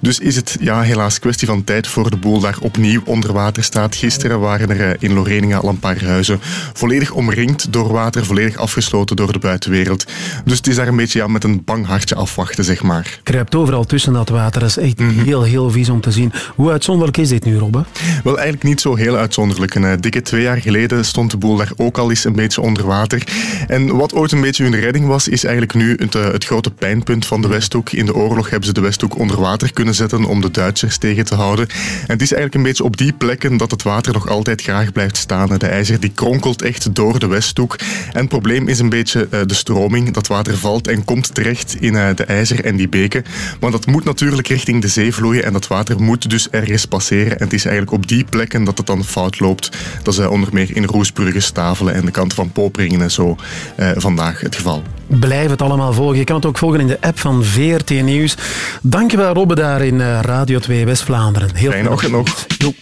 Dus is het ja, helaas kwestie van tijd voor de boel daar opnieuw onder water staat. Gisteren waren er eh, in Loreninga al een paar huizen volledig omringd door water, volledig afgesloten door de buitenwereld. Dus het is daar een beetje ja, met een bang hartje afwachten, zeg maar. Kruipt overal tussen dat water. Dat is echt Mhm. heel, heel vies om te zien. Hoe uitzonderlijk is dit nu, Robbe? Wel, eigenlijk niet zo heel uitzonderlijk. Een eh, dikke twee jaar geleden stond de boel daar ook al eens een beetje onder water. En wat ooit een beetje hun redding was, is eigenlijk nu het, eh, het grote pijnpunt van de Westhoek. In de oorlog hebben ze de Westhoek onder water kunnen zetten om de Duitsers tegen te houden. En het is eigenlijk een beetje op die plekken dat het water nog altijd graag blijft staan. De ijzer die kronkelt echt door de Westhoek. En het probleem is een beetje eh, de stroming. Dat water valt en komt terecht in eh, de ijzer en die beken. Want dat moet natuurlijk richting de zee vloeien en dat water moet dus ergens passeren. En het is eigenlijk op die plekken dat het dan fout loopt. Dat is onder meer in Roesbrugge, Stavelen en de kanten van Poperingen en zo eh, vandaag het geval. Blijf het allemaal volgen. Je kan het ook volgen in de app van VRT Nieuws. Dankjewel, Robbe, daar in eh, Radio 2 West-Vlaanderen. Heel Fijne ochtend nog. Jo.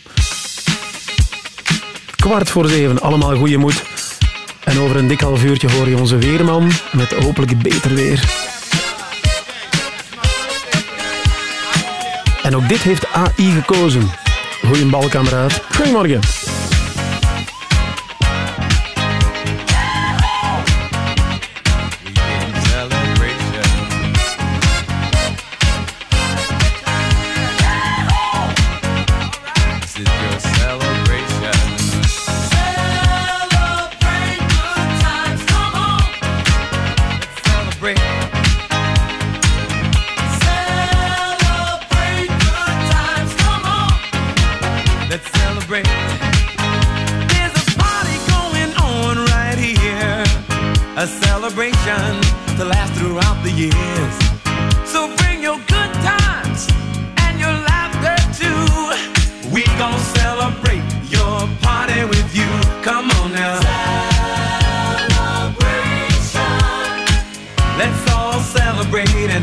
Kwart voor zeven, allemaal goede moed. En over een dik half uurtje hoor je onze weerman met hopelijk beter weer. En ook dit heeft AI gekozen. Goeie. Goedemorgen.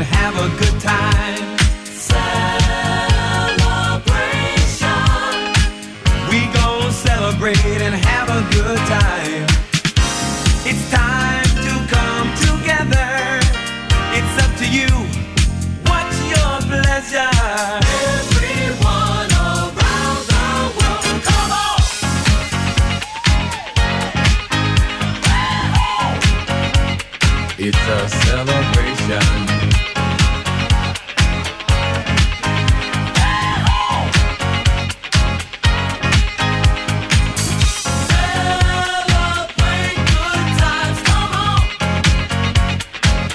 And have a good time. Celebration. We gon' celebrate and have a good time.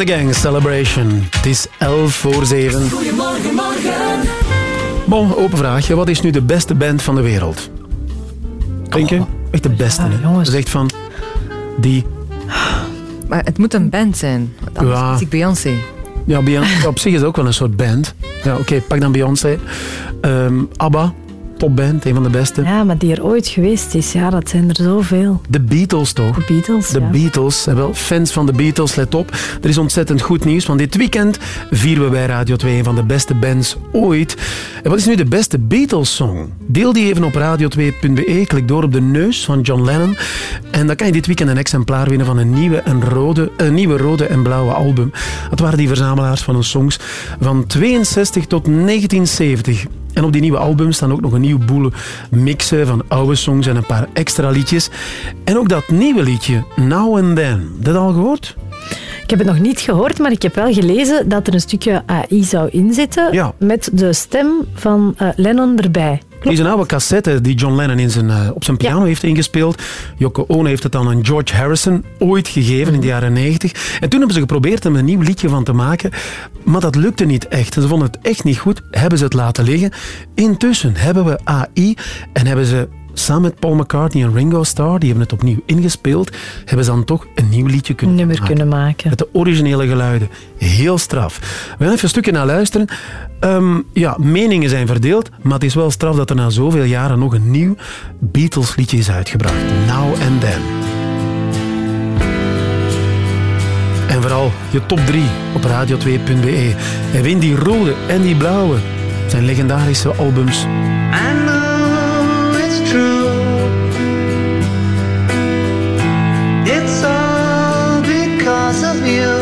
And the Gang Celebration. Het is 11 voor 7. Goedemorgen, morgen. Bon, open vraagje. Wat is nu de beste band van de wereld? Denk je? Echt de beste, hè? Is echt van... Die... Maar het moet een band zijn. Anders Ja. is ik Beyoncé. Ja, Beyoncé op zich is ook wel een soort band. Ja, oké, pak dan Beyoncé. Ehm, ABBA, topband, een van de beste. Ja, maar die er ooit geweest is, ja, dat zijn er zoveel. De Beatles toch? De Beatles, De ja. Beatles, en wel fans van de Beatles, let op. Er is ontzettend goed nieuws, want dit weekend vieren we bij Radio 2 een van de beste bands ooit. En wat is nu de beste Beatles-song? Deel die even op radio2.be, klik door op de neus van John Lennon en dan kan je dit weekend een exemplaar winnen van een nieuwe, een rode, een nieuwe rode en blauwe album. Dat waren die verzamelaars van hun songs van 62 tot 1970. En op die nieuwe album staan ook nog een nieuw boel mixen van oude songs en een paar extra liedjes. En ook dat nieuwe liedje, Now and Then. Dat al gehoord? Ik heb het nog niet gehoord, maar ik heb wel gelezen dat er een stukje AI zou inzitten Ja. met de stem van eh, Lennon erbij. Die is een oude cassette die John Lennon in zijn, eh, op zijn piano heeft ingespeeld. Yoko Ono heeft het dan aan George Harrison ooit gegeven in de jaren 90. En toen hebben ze geprobeerd om een nieuw liedje van te maken. Maar dat lukte niet echt. Ze vonden het echt niet goed. Hebben ze het laten liggen. Intussen hebben we AI en hebben ze samen met Paul McCartney en Ringo Starr, die hebben het opnieuw ingespeeld, hebben ze dan toch een nieuw liedje kunnen Nummer maken. kunnen maken. Met de originele geluiden. Heel straf. We gaan even een stukje naar luisteren. Ehm, ja, meningen zijn verdeeld, maar het is wel straf dat er na zoveel jaren nog een nieuw Beatles liedje is uitgebracht. Now and Then. En vooral je top 3 op radio2.be. En win die rode en die blauwe. Zijn legendarische albums. feel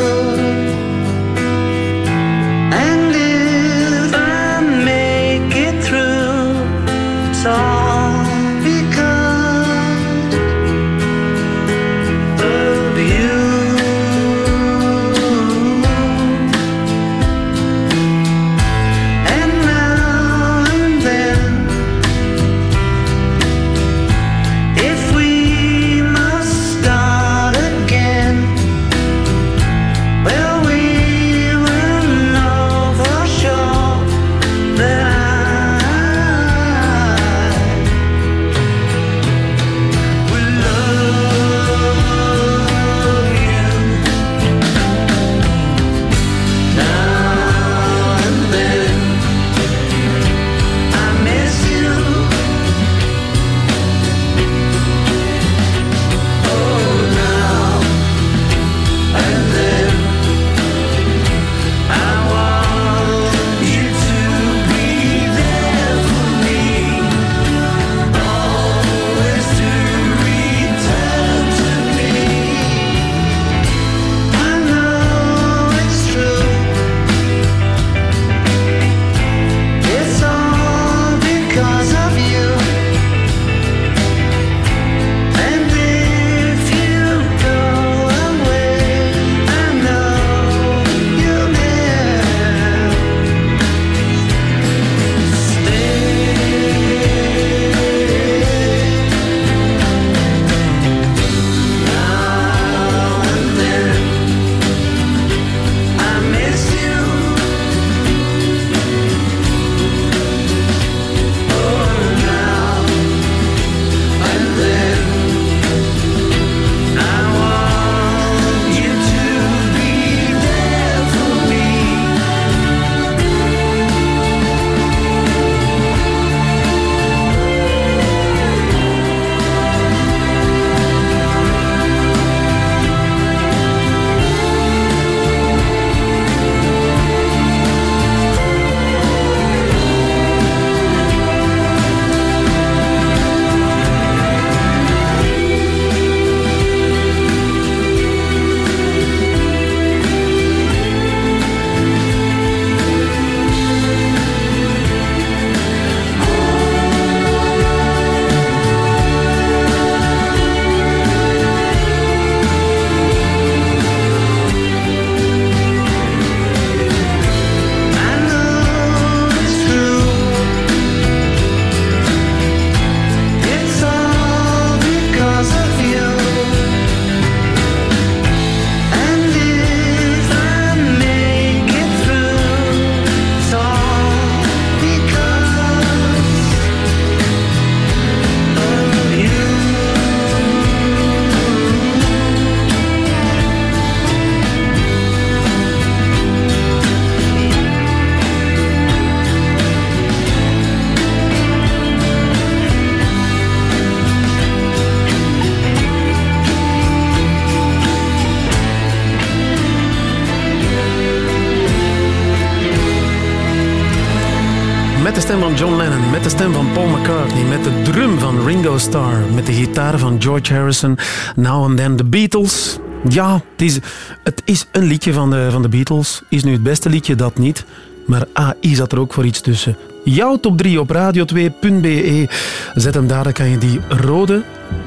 de gitaar van George Harrison, Now and Then the Beatles. Ja, het is, het is een liedje van de, van de Beatles. Is nu het beste liedje, dat niet. Maar AI zat er ook voor iets tussen. Jouw top 3 op radio2.be. Zet hem daar, dan kan je die rode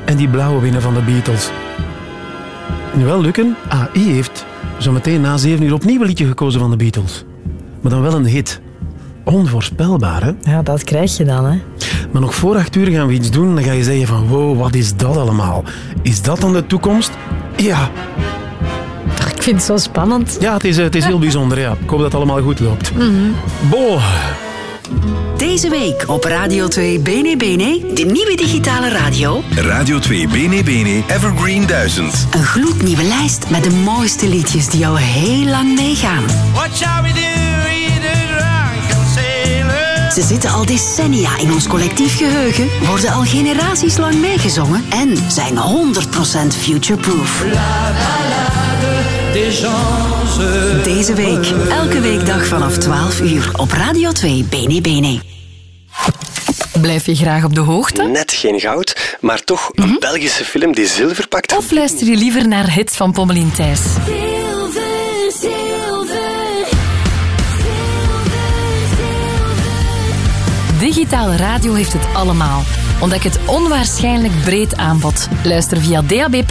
en die blauwe winnen van de Beatles. Nu wel lukken, AI heeft zometeen na 7 uur opnieuw een liedje gekozen van de Beatles. Maar dan wel een hit. Onvoorspelbaar, hè? Ja, dat krijg je dan, hè. Maar nog voor 8 uur gaan we iets doen. Dan ga je zeggen van, wow, wat is dat allemaal? Is dat dan de toekomst? Ja. Ik vind het zo spannend. Ja, het is, eh, het is heel bijzonder, ja. Ik hoop dat het allemaal goed loopt. Mhm. Bo. Deze week op Radio 2 Bene Bene, de nieuwe digitale radio. Radio 2 Bene Bene Evergreen 1000. Een gloednieuwe lijst met de mooiste liedjes die al heel lang meegaan. What shall we do? Ze zitten al decennia in ons collectief geheugen, worden al generaties lang meegezongen en zijn 100% future-proof. Deze week, elke weekdag vanaf 12 uur op Radio 2 Bene Bene. Blijf je graag op de hoogte? Net geen goud, maar toch een Belgische film die zilver pakt. Of luister je liever naar hits van Pommelien Thijs? Digitale radio heeft het allemaal. Ontdek het onwaarschijnlijk breed aanbod. Luister via DAB+,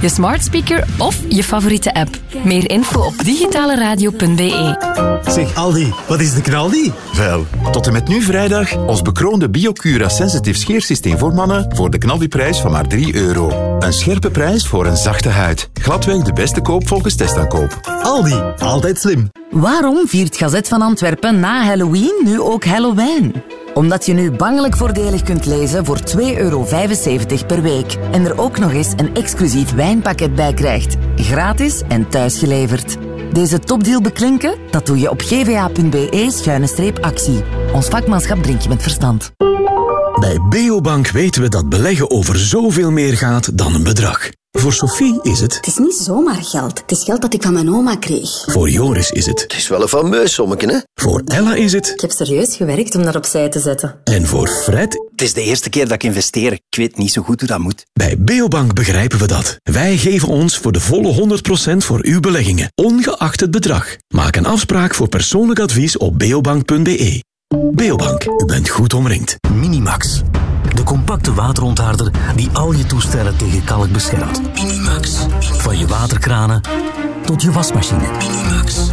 je smart speaker of je favoriete app. Meer info op digitaleradio.be. Zeg Aldi, wat is de knaldi? Wel, tot en met nu vrijdag ons bekroonde Biocura Sensitive scheersysteem voor mannen voor de knaldiprijs van maar 3 euro. Een scherpe prijs voor een zachte huid. Gladweg de beste koop volgens testaankoop. Aldi, altijd slim. Waarom viert Gazet van Antwerpen na Halloween nu ook Halloween? Omdat je nu bangelijk voordelig kunt lezen voor 2,75 euro per week. En er ook nog eens een exclusief wijnpakket bij krijgt. Gratis en thuisgeleverd. Deze topdeal beklinken? Dat doe je op gva.be-actie. Ons vakmanschap drink je met verstand. Bij Beobank weten we dat beleggen over zoveel meer gaat dan een bedrag. Voor Sophie is het, Het is niet zomaar geld. Het is geld dat ik van mijn oma kreeg. voor Joris is het, Het is wel een fameus sommetje, hè? voor Ella is het Ik heb serieus gewerkt om dat opzij te zetten. en voor Fred. Het is de eerste keer dat ik investeer. Ik weet niet zo goed hoe dat moet. Bij Beobank begrijpen we dat. Wij geven ons voor de volle 100% voor uw beleggingen, ongeacht het bedrag. Maak een afspraak voor persoonlijk advies op beobank.be. Beobank, u bent goed omringd. Minimax. De compacte waterontharder die al je toestellen tegen kalk beschermt. Minimax. Van je waterkranen tot je wasmachine. Minimax.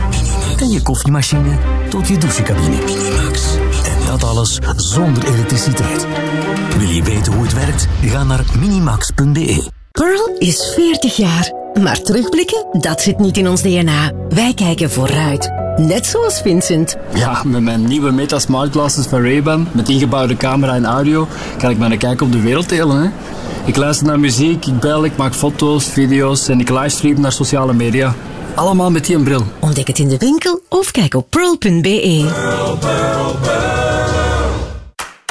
En je koffiemachine tot je douchecabine. Minimax. En dat alles zonder elektriciteit. Wil je weten hoe het werkt? Ga naar minimax.be. Pearl is 40 jaar. Maar terugblikken, dat zit niet in ons DNA. Wij kijken vooruit. Net zoals Vincent. Ja, met mijn nieuwe Meta Smart Glasses van Ray-Ban, met ingebouwde camera en audio, kan ik mijn kijk op de wereld delen. Hè? Ik luister naar muziek, ik bel, ik maak foto's, video's en ik livestream naar sociale media. Allemaal met die bril. Ontdek het in de winkel of kijk op pearl.be.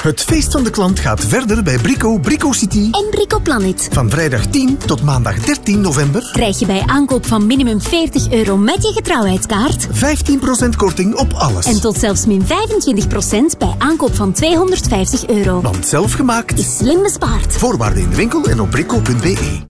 Het feest van de klant gaat verder bij Brico Brico City. En Brico Planet. Van vrijdag 10 tot maandag 13 november Krijg je bij aankoop van minimum 40 euro met je getrouwheidskaart 15% korting op alles. en tot zelfs min 25% bij aankoop van 250 euro. Want zelfgemaakt Is slim bespaard. Voorwaarden in de winkel en op brico.be.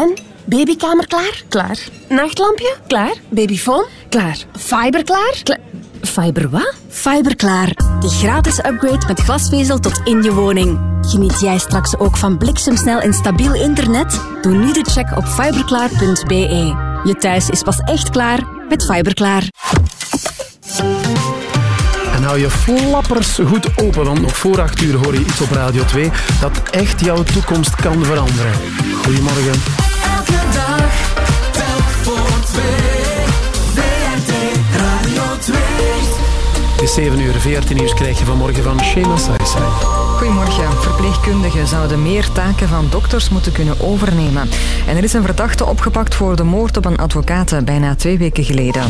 En? Babykamer klaar? Klaar. Nachtlampje? Klaar. Babyfoon? Klaar. Fiber klaar? Klaar. Fiber wat? Fiber klaar. De gratis upgrade met glasvezel tot in je woning. Geniet jij straks ook van bliksemsnel en stabiel internet? Doe nu de check op fiberklaar.be. Je thuis is pas echt klaar met Fiberklaar. En hou je flappers goed open, want nog voor 8 uur hoor je iets op Radio 2 dat echt jouw toekomst kan veranderen. Goedemorgen. Het is 7 uur, 14 nieuws krijg je vanmorgen van Shema Saisai. Goedemorgen. Verpleegkundigen zouden meer taken van dokters moeten kunnen overnemen. En er is een verdachte opgepakt voor de moord op een advocaat bijna twee weken geleden.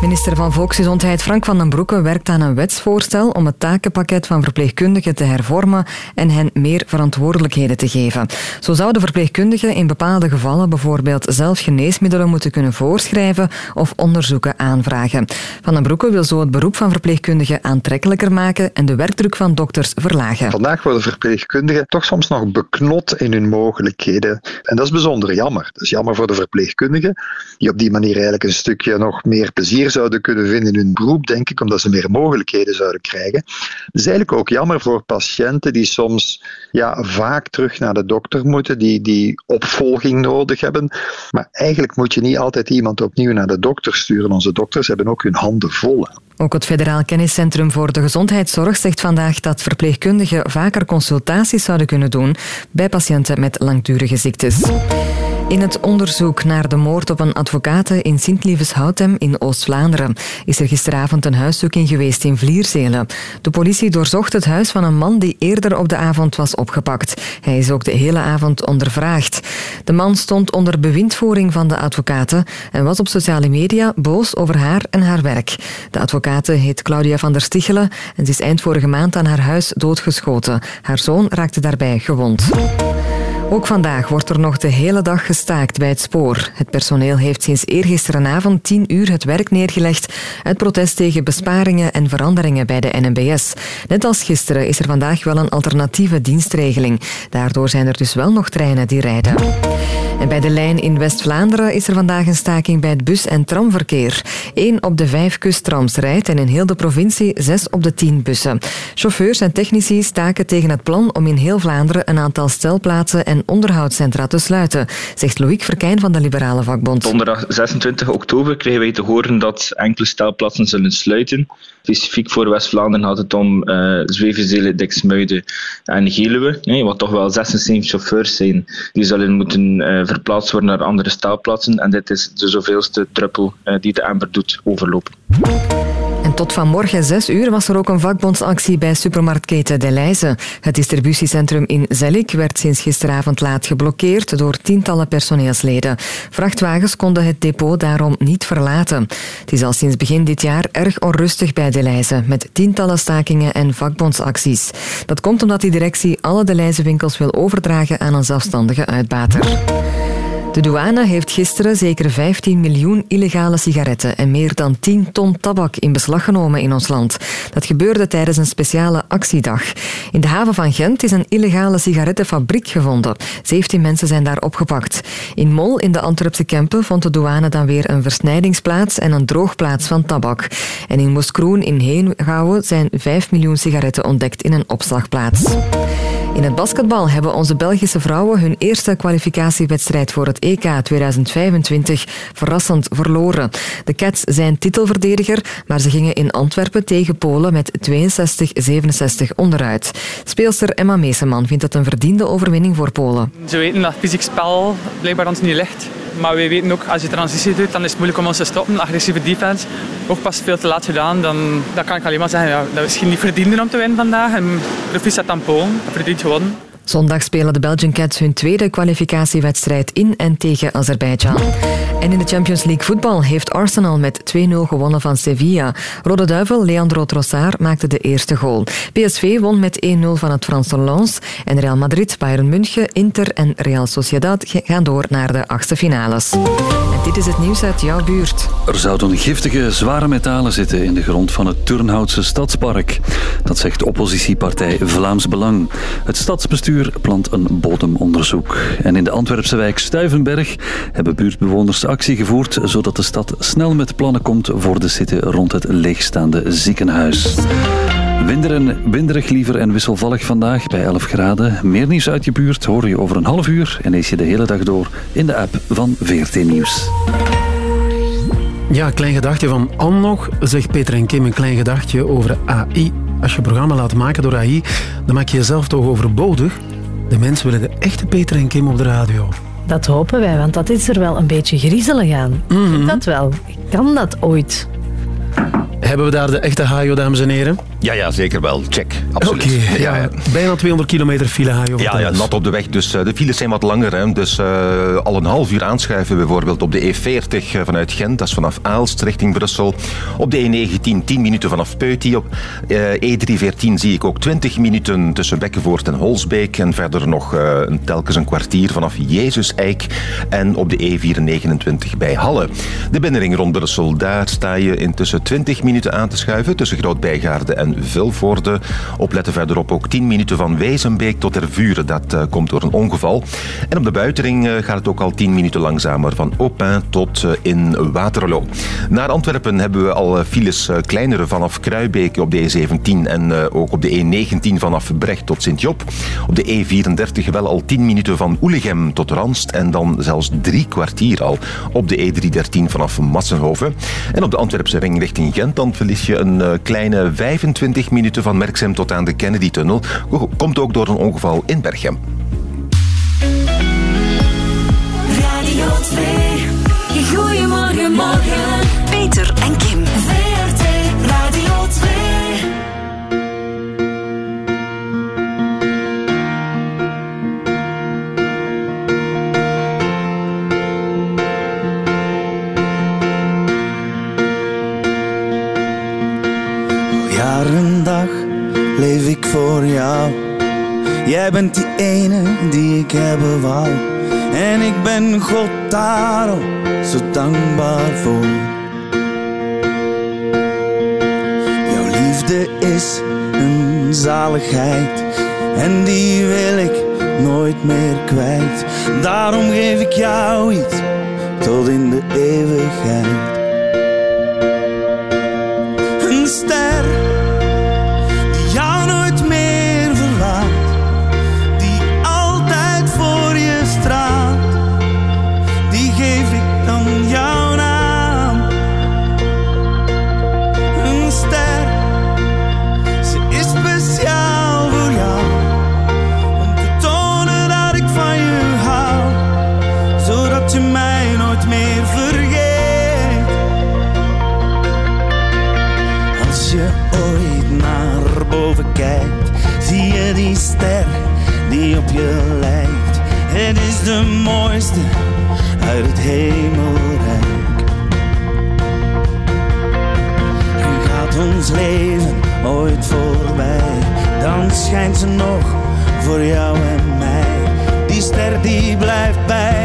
Minister van Volksgezondheid Frank van den Broeke werkt aan een wetsvoorstel om het takenpakket van verpleegkundigen te hervormen en hen meer verantwoordelijkheden te geven. Zo zouden verpleegkundigen in bepaalde gevallen bijvoorbeeld zelf geneesmiddelen moeten kunnen voorschrijven of onderzoeken aanvragen. Van den Broeke wil zo het beroep van verpleegkundigen aantrekkelijker maken en de werkdruk van dokters verlagen. Vandaag worden verpleegkundigen toch soms nog beknot in hun mogelijkheden. En dat is bijzonder jammer. Dat is jammer voor de verpleegkundigen, die op die manier eigenlijk een stukje nog meer plezier zouden kunnen vinden in hun beroep, denk ik, omdat ze meer mogelijkheden zouden krijgen. Het is eigenlijk ook jammer voor patiënten die soms ja, vaak terug naar de dokter moeten, die, die opvolging nodig hebben. Maar eigenlijk moet je niet altijd iemand opnieuw naar de dokter sturen. Onze dokters hebben ook hun handen vol. Ook het Federaal Kenniscentrum voor de Gezondheidszorg zegt vandaag dat verpleegkundigen vaker consultaties zouden kunnen doen bij patiënten met langdurige ziektes. In het onderzoek naar de moord op een advocaat in Sint-Lievens-Houtem in Oost-Vlaanderen is er gisteravond een huiszoeking geweest in Vlierzelen. De politie doorzocht het huis van een man die eerder op de avond was opgepakt. Hij is ook de hele avond ondervraagd. De man stond onder bewindvoering van de advocaten en was op sociale media boos over haar en haar werk. De advocate heet Claudia van der Stichelen en ze is eind vorige maand aan haar huis doodgeschoten. Haar zoon raakte daarbij gewond. Ook vandaag wordt er nog de hele dag gestaakt bij het spoor. Het personeel heeft sinds eergisterenavond 10 uur het werk neergelegd uit protest tegen besparingen en veranderingen bij de NMBS. Net als gisteren is er vandaag wel een alternatieve dienstregeling. Daardoor zijn er dus wel nog treinen die rijden. En bij de lijn in West-Vlaanderen is er vandaag een staking bij het bus- en tramverkeer. Eén op de vijf kusttrams rijdt en in heel de provincie zes op de tien bussen. Chauffeurs en technici staken tegen het plan om in heel Vlaanderen een aantal stelplaatsen en onderhoudscentra te sluiten, zegt Loïc Verkijn van de Liberale Vakbond. Donderdag 26 oktober kregen wij te horen dat enkele stelplaatsen zullen sluiten. Specifiek voor West-Vlaanderen gaat het om uh, Zwevenzelen, Diksmuiden en Geluwe, wat toch wel 76 chauffeurs zijn. Die zullen moeten uh, verplaatst worden naar andere stelplaatsen en dit is de zoveelste druppel uh, die de ember doet overlopen. Tot vanmorgen 6 uur was er ook een vakbondsactie bij supermarktketen De Leize. Het distributiecentrum in Zellik werd sinds gisteravond laat geblokkeerd door tientallen personeelsleden. Vrachtwagens konden het depot daarom niet verlaten. Het is al sinds begin dit jaar erg onrustig bij De Leize, met tientallen stakingen en vakbondsacties. Dat komt omdat die directie alle De Leize winkels wil overdragen aan een zelfstandige uitbater. De douane heeft gisteren zeker 15 miljoen illegale sigaretten en meer dan 10 ton tabak in beslag genomen in ons land. Dat gebeurde tijdens een speciale actiedag. In de haven van Gent is een illegale sigarettenfabriek gevonden. 17 mensen zijn daar opgepakt. In Mol in de Antwerpse Kempen vond de douane dan weer een versnijdingsplaats en een droogplaats van tabak. En in Moeskroen in Heengouwen zijn 5 miljoen sigaretten ontdekt in een opslagplaats. In het basketbal hebben onze Belgische vrouwen hun eerste kwalificatiewedstrijd voor het EK 2025 verrassend verloren. De Cats zijn titelverdediger, maar ze gingen in Antwerpen tegen Polen met 62-67 onderuit. Speelster Emma Meeseman vindt het een verdiende overwinning voor Polen. Ze weten dat fysiek spel blijkbaar ons niet ligt. Maar wij weten ook, als je transitie doet, dan is het moeilijk om ons te stoppen. Agressieve defense, ook pas veel te laat gedaan. Dan, dan kan ik alleen maar zeggen ja, dat we misschien niet verdienden om te winnen vandaag. En proficiat aan Polen, schon Zondag spelen de Belgian Cats hun tweede kwalificatiewedstrijd in en tegen Azerbeidzjan. En in de Champions League voetbal heeft Arsenal met 2-0 gewonnen van Sevilla. Rode Duivel Leandro Trossard maakte de eerste goal. PSV won met 1-0 van het Franse Lens. En Real Madrid, Bayern München, Inter en Real Sociedad gaan door naar de achtste finales. En dit is het nieuws uit jouw buurt. Er zouden giftige, zware metalen zitten in de grond van het Turnhoutse Stadspark. Dat zegt oppositiepartij Vlaams Belang. Het stadsbestuur plant een bodemonderzoek. En in de Antwerpse wijk Stuivenberg hebben buurtbewoners actie gevoerd, zodat de stad snel met plannen komt voor de zitten rond het leegstaande ziekenhuis. Winder en winderig liever en wisselvallig vandaag bij 11 graden. Meer nieuws uit je buurt hoor je over een half uur en lees je de hele dag door in de app van VRT Nieuws. Ja, klein gedachtje van Anne nog, zegt Peter en Kim, een klein gedachtje over AI. Als je een programma laat maken door AI, dan maak je jezelf toch overbodig. De mensen willen de echte Peter en Kim op de radio. Dat hopen wij, want dat is er wel een beetje griezelig aan. Vind dat wel. Ik kan dat ooit. Hebben we daar de echte Hajo, dames en heren? Ja, ja, zeker wel. Check. Oké, Absoluut. ja, bijna 200 kilometer file Hajo. Ja, ja, nat op de weg. Dus eh, de files zijn wat langer. Hè. Dus eh, al een half uur aanschuiven bijvoorbeeld op de E40 eh, vanuit Gent. Dat is vanaf Aalst richting Brussel. Op de E19 10 minuten vanaf Peuty. Op eh, E314 zie ik ook 20 minuten tussen Bekkenvoort en Holsbeek. En verder nog een, telkens een kwartier vanaf Jezus-Eik. En op de E429 bij Halle. De binnenring rond Brussel, daar sta je intussen 20 minuten aan te schuiven tussen Groot-Bijgaarde en Vilvoorde. Opletten verderop ook 10 minuten van Wezenbeek tot Ervuren. Dat eh, komt door een ongeval. En op de buitenring eh, gaat het ook al 10 minuten langzamer van Aupin tot eh, in Waterloo. Naar Antwerpen hebben we al files kleinere vanaf Kruibeek op de E17 en ook op de E19 vanaf Brecht tot Sint-Job. Op de E34 wel al 10 minuten van Oelegem tot Ranst en dan zelfs drie kwartier al op de E313 vanaf Massenhoven. En op de Antwerpse ring richting Gent dan verlies je een eh, kleine 25 minuten van Merksem tot aan de Kennedy-tunnel. Komt ook door een ongeval in Berchem. Radio 2. Goedemorgen, morgen. Peter en Kim. Jou. Jij bent die ene die ik hebben wou. En ik ben God daarom zo dankbaar voor. Jouw liefde is een zaligheid. En die wil ik nooit meer kwijt. Daarom geef ik jou iets tot in de eeuwigheid. Schijnt ze nog voor jou en mij. Die ster die blijft bij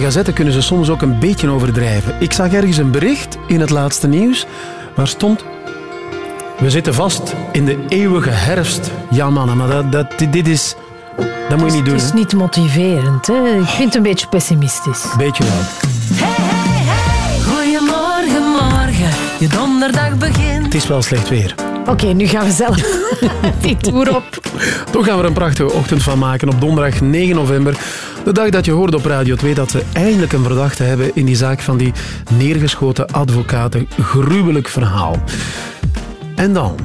de gazette kunnen ze soms ook een beetje overdrijven. Ik zag ergens een bericht in het laatste nieuws waar stond... We zitten vast in de eeuwige herfst. Ja, mannen, maar dat, dat, dit, dit is... Dat moet je niet doen, Het is hè? niet motiverend. Hè? Ik vind het een beetje pessimistisch. Beetje wel. Goedemorgen, Je donderdag begint. Het is wel slecht weer. Oké, nu gaan we zelf die tour op. Toch gaan we er een prachtige ochtend van maken op donderdag 9 november. De dag dat je hoorde op Radio 2 dat ze eindelijk een verdachte hebben in die zaak van die neergeschoten advocaten. Gruwelijk verhaal. En dan,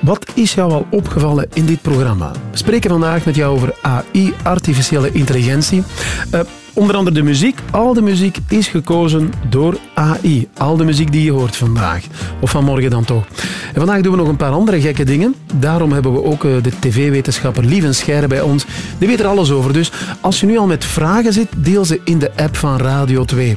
wat is jou al opgevallen in dit programma? We spreken vandaag met jou over AI, artificiële intelligentie. Eh, onder andere de muziek. Al de muziek is gekozen door AI. Al de muziek die je hoort vandaag. Of vanmorgen dan toch. En vandaag doen we nog een paar andere gekke dingen. Daarom hebben we ook eh, de tv-wetenschapper Lieven Scheire bij ons. Die weet er alles over. Dus als je nu al met vragen zit, deel ze in de app van Radio 2.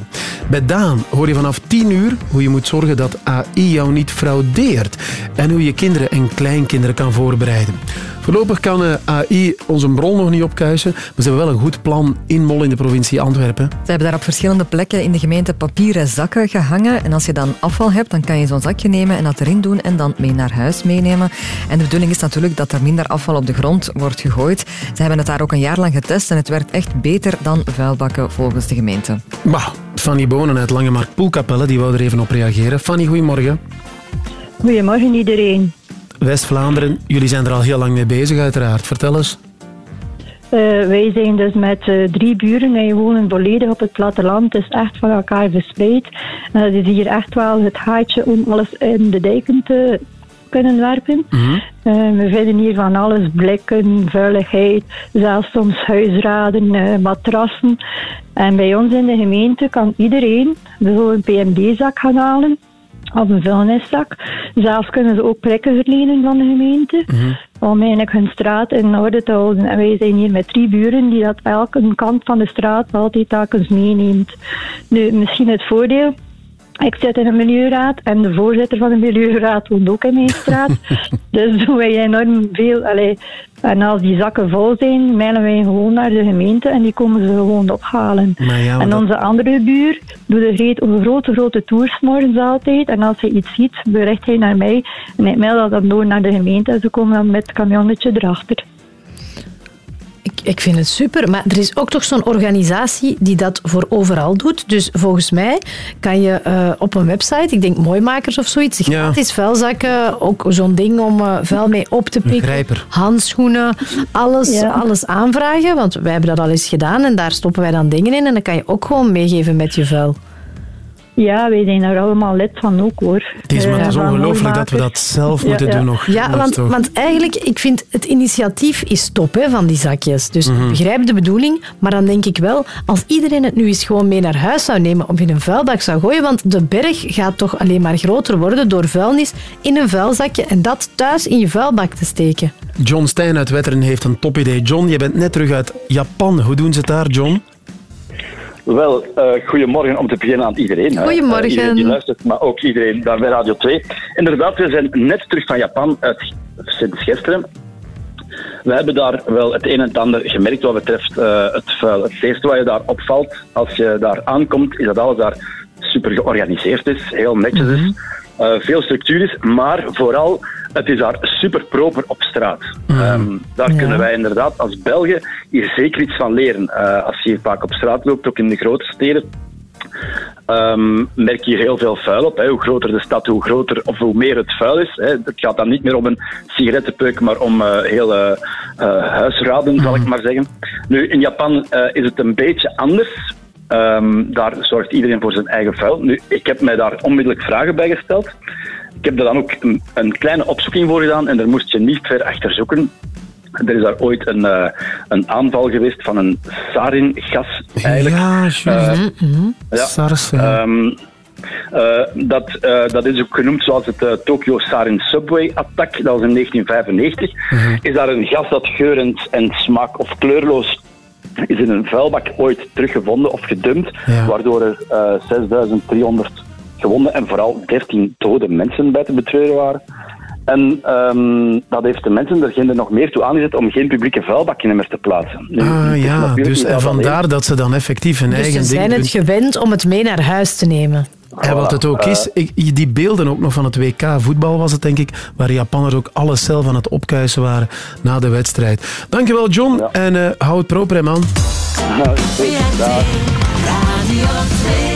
Bij Daan hoor je vanaf 10 uur hoe je moet zorgen dat AI jou niet fraudeert. En hoe je kinderen en kleinkinderen kan voorbereiden. Voorlopig kan eh, AI onze bron nog niet opkuisen, maar ze hebben wel een goed plan in Mol in de provincie Antwerpen. Ze hebben daar op verschillende plekken in de gemeente papieren zakken gehangen. En als je dan afval hebt, dan kan je zo'n zakje nemen en dat erin doen en dan mee naar huis meenemen. En de bedoeling is natuurlijk dat er minder afval op de grond wordt gegooid. Ze hebben het daar ook een jaar lang getest en het werkt echt beter dan vuilbakken volgens de gemeente. Bah, Fanny Bonen uit Langemark Poelkapelle, die wou er even op reageren. Fanny, goedemorgen. Goedemorgen iedereen. West-Vlaanderen, jullie zijn er al heel lang mee bezig uiteraard. Vertel eens. Eh, wij zijn dus met eh, drie buren. Wij wonen volledig op het platteland. Het is echt van elkaar verspreid. En dat is hier echt wel het haatje om alles in de dijken te kunnen werpen. Eh, we vinden hier van alles, blikken, vuiligheid, zelfs soms huisraden, matrassen. En bij ons in de gemeente kan iedereen bijvoorbeeld een PMD-zak gaan halen of een vuilniszak. Zelfs kunnen ze ook prikken verlenen van de gemeente om eigenlijk hun straat in orde te houden. En wij zijn hier met drie buren die dat elke kant van de straat altijd telkens meeneemt. Nu, misschien het voordeel. Ik zit in een milieuraad en de voorzitter van de milieuraad woont ook in mijn straat. dus doen wij enorm veel. Allee, en als die zakken vol zijn, mailen wij gewoon naar de gemeente en die komen ze gewoon ophalen. Ja, En dat- onze andere buur doet een grote, grote, grote tours morgens altijd. En als hij iets ziet, bericht hij naar mij. En ik mail dat dan door naar de gemeente. En ze komen dan met het camionnetje erachter. Ik, ik vind het super, maar er is ook toch zo'n organisatie die dat voor overal doet. Dus volgens mij kan je eh, op een website, ik denk Mooimakers of zoiets, gratis vuilzakken, ook zo'n ding om eh, vuil mee op te pikken. grijper. Handschoenen, alles, Ja. alles aanvragen, want wij hebben dat al eens gedaan en daar stoppen wij dan dingen in en dan kan je ook gewoon meegeven met je vuil. Ja, wij zijn er allemaal lid van ook hoor. Het is, maar het is Eh, van ongelooflijk dat we dat zelf Ja, moeten ja. doen nog. Ja, is want, toch- want eigenlijk, ik vind het initiatief is top hè, van die zakjes. Dus Mhm. ik begrijp de bedoeling, maar dan denk ik wel, als iedereen het nu eens gewoon mee naar huis zou nemen of in een vuilbak zou gooien, want de berg gaat toch alleen maar groter worden door vuilnis in een vuilzakje en dat thuis in je vuilbak te steken. John Stijn uit Wetteren heeft een topidee. John, je bent net terug uit Japan. Hoe doen ze het daar, John? Wel, eh goedemorgen om te beginnen aan iedereen. hè. Goedemorgen. Eh, iedereen die luistert, maar ook iedereen daar bij Radio 2. Inderdaad, we zijn net terug van Japan, uit, sinds gisteren. We hebben daar wel het een en het ander gemerkt wat betreft eh, het vuil. Het eerste wat je daar opvalt als je daar aankomt, is dat alles daar super georganiseerd is, heel netjes is, eh, veel structuur is, maar vooral het is daar super proper op straat. Ehm, daar kunnen wij inderdaad als Belgen hier zeker iets van leren. Eh, als je hier vaak op straat loopt, ook in de grote steden, ehm, merk je hier heel veel vuil op. Hè. Hoe groter de stad, hoe groter of hoe meer het vuil is. Hè. Het gaat dan niet meer om een sigarettenpeuk, maar om eh, hele eh, huisraden, zal ik maar zeggen. Nu, in Japan is het een beetje anders. Ehm, daar zorgt iedereen voor zijn eigen vuil. Nu, ik heb mij daar onmiddellijk vragen bij gesteld. Ik heb er dan ook een, een kleine opzoeking voor gedaan en daar moest je niet ver achter zoeken. Er is daar ooit een, eh, een aanval geweest van een sarin-gas eigenlijk. Ja. Mhm, Mhm. Ja. SARS, ja. Ehm, eh, dat, dat is ook genoemd zoals het Tokyo Sarin Subway Attack, dat was in 1995. Mhm. Is daar een gas dat geurend en smaak- of kleurloos is in een vuilbak ooit teruggevonden of gedumpt, Ja. waardoor er eh 6300 gewonden en vooral 13 dode mensen bij te betreuren waren. En ehm, dat heeft de mensen er nog meer toe aangezet om geen publieke vuilbakken meer te plaatsen. Nu, Ah ja, dus en alleen- vandaar dat ze dan effectief hun Dus eigen ze ding zijn doen. het gewend om het mee naar huis te nemen. En wat het ook Voilà, is, ik, die beelden ook nog van het WK voetbal was het denk ik, waar de Japanners ook alles zelf aan het opkuisen waren na de wedstrijd. Dankjewel John en eh hou het proper man. Radio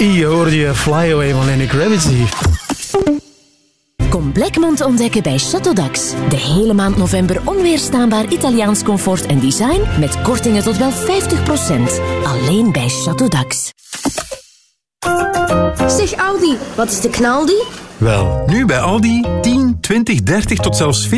AI hoorde je Fly Away van Lenny Gravity. Kom Blackmond ontdekken bij Chateau Dax. De hele maand november onweerstaanbaar Italiaans comfort en design met kortingen tot wel 50%. Alleen bij Chateau Dax. Zeg Audi, wat is de knaldi? Wel, nu bij Aldi 10, 20, 30 tot zelfs 40%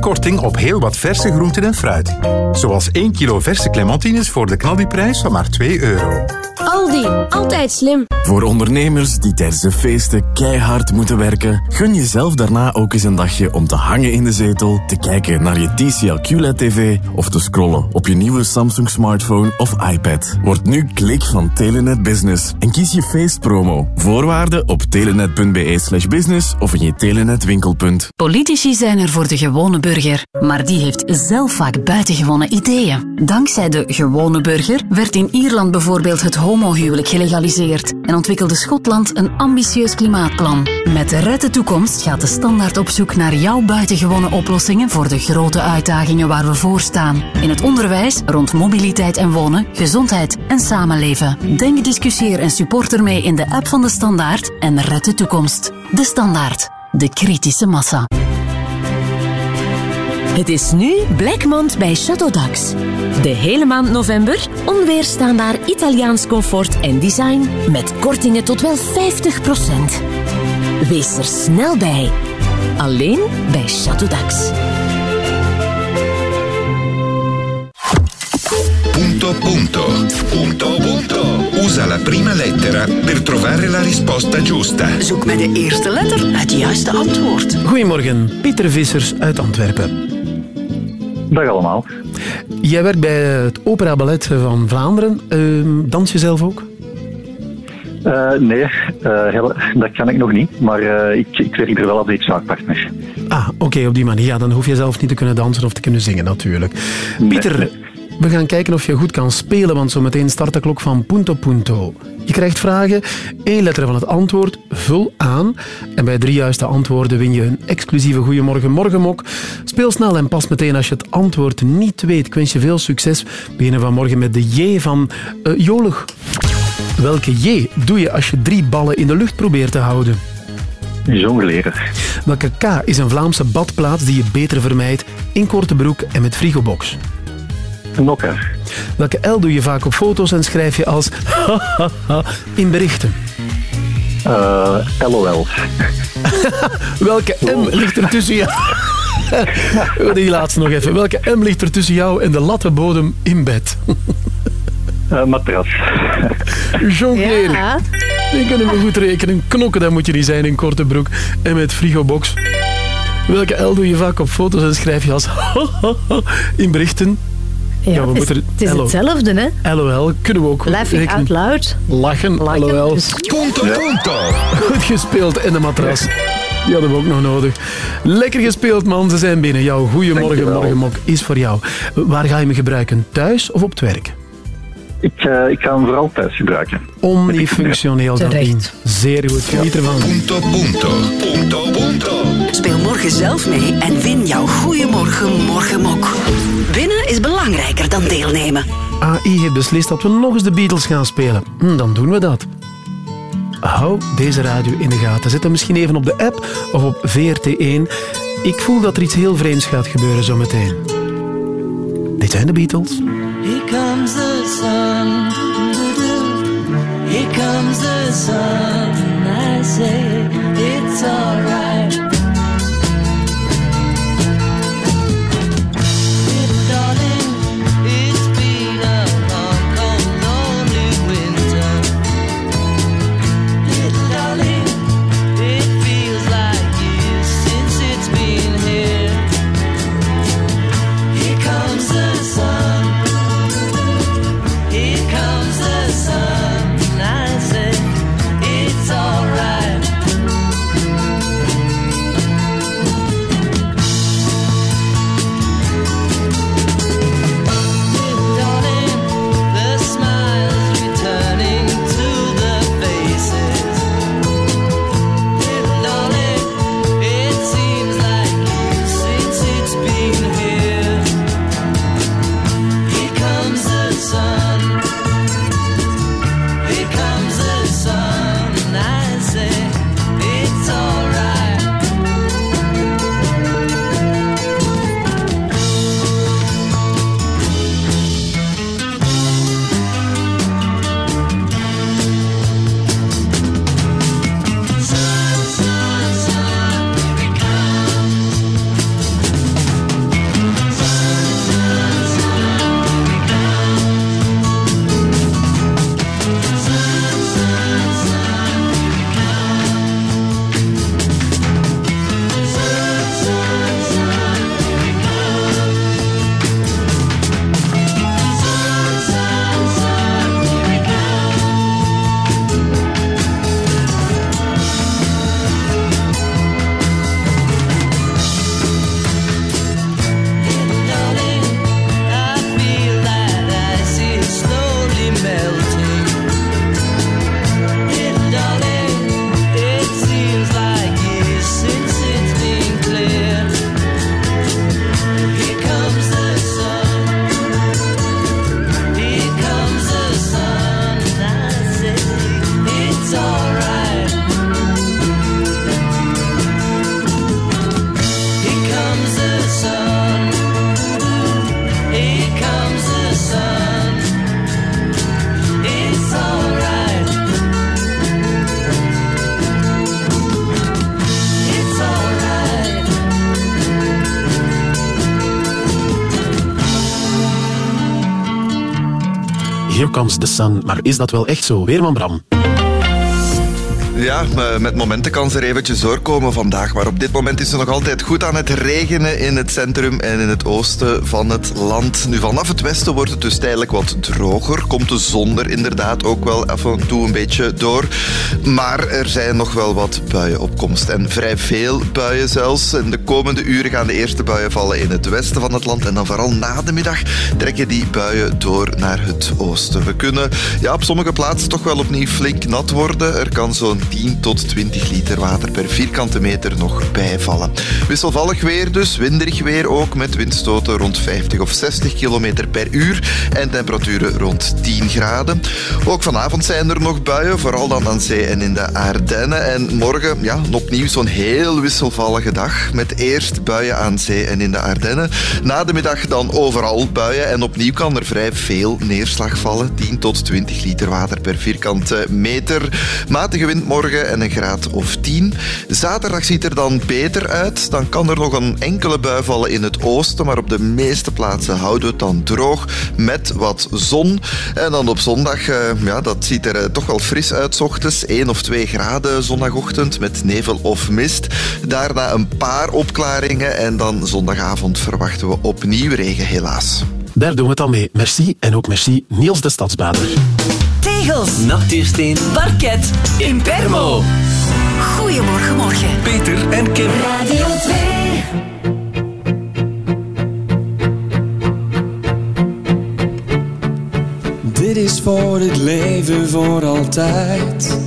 korting op heel wat verse groenten en fruit. Zoals 1 kilo verse clementines voor de knaldiprijs van maar 2 euro. Aldi, altijd slim. Voor ondernemers die tijdens de feesten keihard moeten werken, gun jezelf daarna ook eens een dagje om te hangen in de zetel, te kijken naar je TCL QLED-TV of te scrollen op je nieuwe Samsung smartphone of iPad. Word nu klik van Telenet Business en kies je feestpromo. Voorwaarden op telenet.be business of in je Telenet winkelpunt. Politici zijn er voor de gewone burger, maar die heeft zelf vaak buitengewone ideeën. Dankzij de gewone burger werd in Ierland bijvoorbeeld het homohuwelijk gelegaliseerd en ontwikkelde Schotland een ambitieus klimaatplan. Met Red de Toekomst gaat de standaard op zoek naar jouw buitengewone oplossingen voor de grote uitdagingen waar we voor staan. In het onderwijs, rond mobiliteit en wonen, gezondheid en samenleven. Denk, discussieer en support ermee in de app van de Standaard en Red de Toekomst. De Standaard. De kritische massa. Het is nu Blackmond bij Chateau Dax. De hele maand november onweerstaanbaar Italiaans comfort en design met kortingen tot wel 50%. Wees er snel bij. Alleen bij Chateau Dax. Punto punto. Punto punto. Usa la prima lettera per trovare la risposta giusta. Zoek met de eerste letter het juiste antwoord. Goedemorgen, Pieter Vissers uit Antwerpen. Dag allemaal. Jij werkt bij het Opera Ballet van Vlaanderen. Ehm, dans je zelf ook? Eh, nee, eh, dat kan ik nog niet. Maar eh, ik, ik werk er wel als zaakpartner. Ah, oké, op die manier. Ja, dan hoef je zelf niet te kunnen dansen of te kunnen zingen natuurlijk. Pieter, we gaan kijken of je goed kan spelen, want zometeen start de klok van Punto Punto. Je krijgt vragen, één letter van het antwoord, vul aan. En bij drie juiste antwoorden win je een exclusieve Goeiemorgen Morgenmok. Speel snel en pas meteen als je het antwoord niet weet. Ik wens je veel succes. We beginnen vanmorgen met de J van eh, Jolig. Welke J doe je als je drie ballen in de lucht probeert te houden? Jongleren. Welke K is een Vlaamse badplaats die je beter vermijdt in korte broek en met frigobox? Nokker. Welke L doe je vaak op foto's en schrijf je als in berichten? Eh, LOL. Welke M ligt er tussen jou... Die laatste nog even. Welke M ligt er tussen jou en de lattenbodem in bed? Eh, matras. Jongleren. Ja. Die kunnen we goed rekenen. Knokken, dat moet je niet zijn in korte broek. En met frigobox. Welke L doe je vaak op foto's en schrijf je als in berichten? Ja, het is, het is LO. hetzelfde, hè? LOL kunnen we ook goed Laughing rekenen. out loud. Lachen, LOL. Punto, punto. Goed gespeeld in de matras. Die hadden we ook nog nodig. Lekker gespeeld, man. Ze zijn binnen. Jouw goeiemorgen, morgenmok is voor jou. Waar ga je me gebruiken? Thuis of op het werk? Ik, eh, ik ga hem vooral thuis gebruiken. Omnifunctioneel dan. Zeer goed. Geniet ervan. Punto, punto. Punto, punto. Speel morgen zelf mee en win jouw Goeiemorgen Morgenmok. Winnen is belangrijker dan deelnemen. AI heeft beslist dat we nog eens de Beatles gaan spelen. Hm, dan doen we dat. Hou deze radio in de gaten. Zet hem misschien even op de app of op VRT1. Ik voel dat er iets heel vreemds gaat gebeuren zometeen. Dit zijn de Beatles. Here comes the sun. Here comes the sun. I say it's alright. Comes sun. Maar is dat wel echt zo? Weerman Bram. Ja, eh, met momenten kan ze er eventjes doorkomen vandaag. Maar op dit moment is het nog altijd goed aan het regenen in het centrum en in het oosten van het land. Nu, vanaf het westen wordt het dus tijdelijk wat droger. Komt de zon er inderdaad ook wel af en toe een beetje door. Maar er zijn nog wel wat buien op En vrij veel buien zelfs. In de komende uren gaan de eerste buien vallen in het westen van het land. En dan vooral na de middag trekken die buien door naar het oosten. We kunnen ja, op sommige plaatsen toch wel opnieuw flink nat worden. Er kan zo'n 10 tot 20 liter water per vierkante meter nog bijvallen. Wisselvallig weer dus, winderig weer ook, met windstoten rond 50 of 60 kilometer per uur en temperaturen rond 10 graden. Ook vanavond zijn er nog buien, vooral dan aan zee en in de Ardennen. En morgen ja, opnieuw zo'n heel wisselvallige dag. Met eerst buien aan zee en in de Ardennen. Na de middag dan overal buien. En opnieuw kan er vrij veel neerslag vallen. 10 tot 20 liter water per vierkante meter. Matige wind morgen en een graad of 10. Zaterdag ziet er dan beter uit. Dan kan er nog een enkele bui vallen in het oosten. Maar op de meeste plaatsen houden we het dan droog. Met wat zon. En dan op zondag, eh, ja, dat ziet er eh, toch wel fris uit. 's ochtends 1 of 2 graden zondagochtend met nevel of mist. Daarna een paar opklaringen. En dan zondagavond verwachten we opnieuw regen, helaas. Daar doen we het dan mee. Merci en ook merci Niels de Stadsbader. Tegels. Nachtuursteen. Parket. Impermo. Goedemorgen, morgen. Peter en Kim. Radio 2. Dit is voor het leven voor altijd.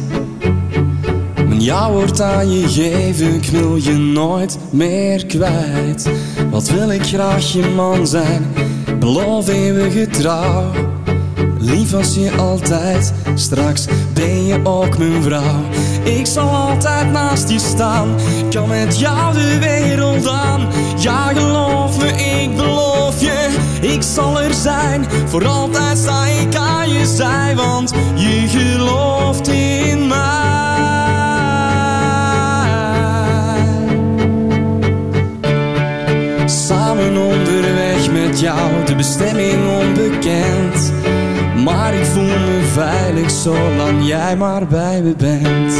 Mijn ja wordt aan je geven, ik wil je nooit meer kwijt. Wat wil ik graag je man zijn, beloof eeuwige trouw. Lief als je altijd, straks ben je ook mijn vrouw. Ik zal altijd naast je staan, kan met jou de wereld aan. Ja, geloof me, ik beloof je, ik zal er zijn. Voor altijd sta ik aan je zij, want je gelooft in mij. Samen onderweg met jou, de bestemming onbekend. Maar ik voel me veilig zolang jij maar bij me bent.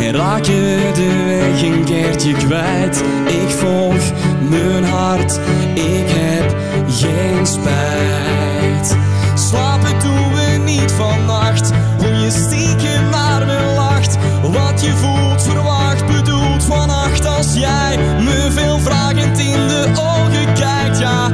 En raak je de weg een keertje kwijt, ik volg mijn hart, ik heb geen spijt. Slapen doen we niet vannacht, hoe je stiekem naar me lacht. Wat je voelt, verwacht, bedoelt vannacht als jij me veel vragend in de ogen kijkt. Ja,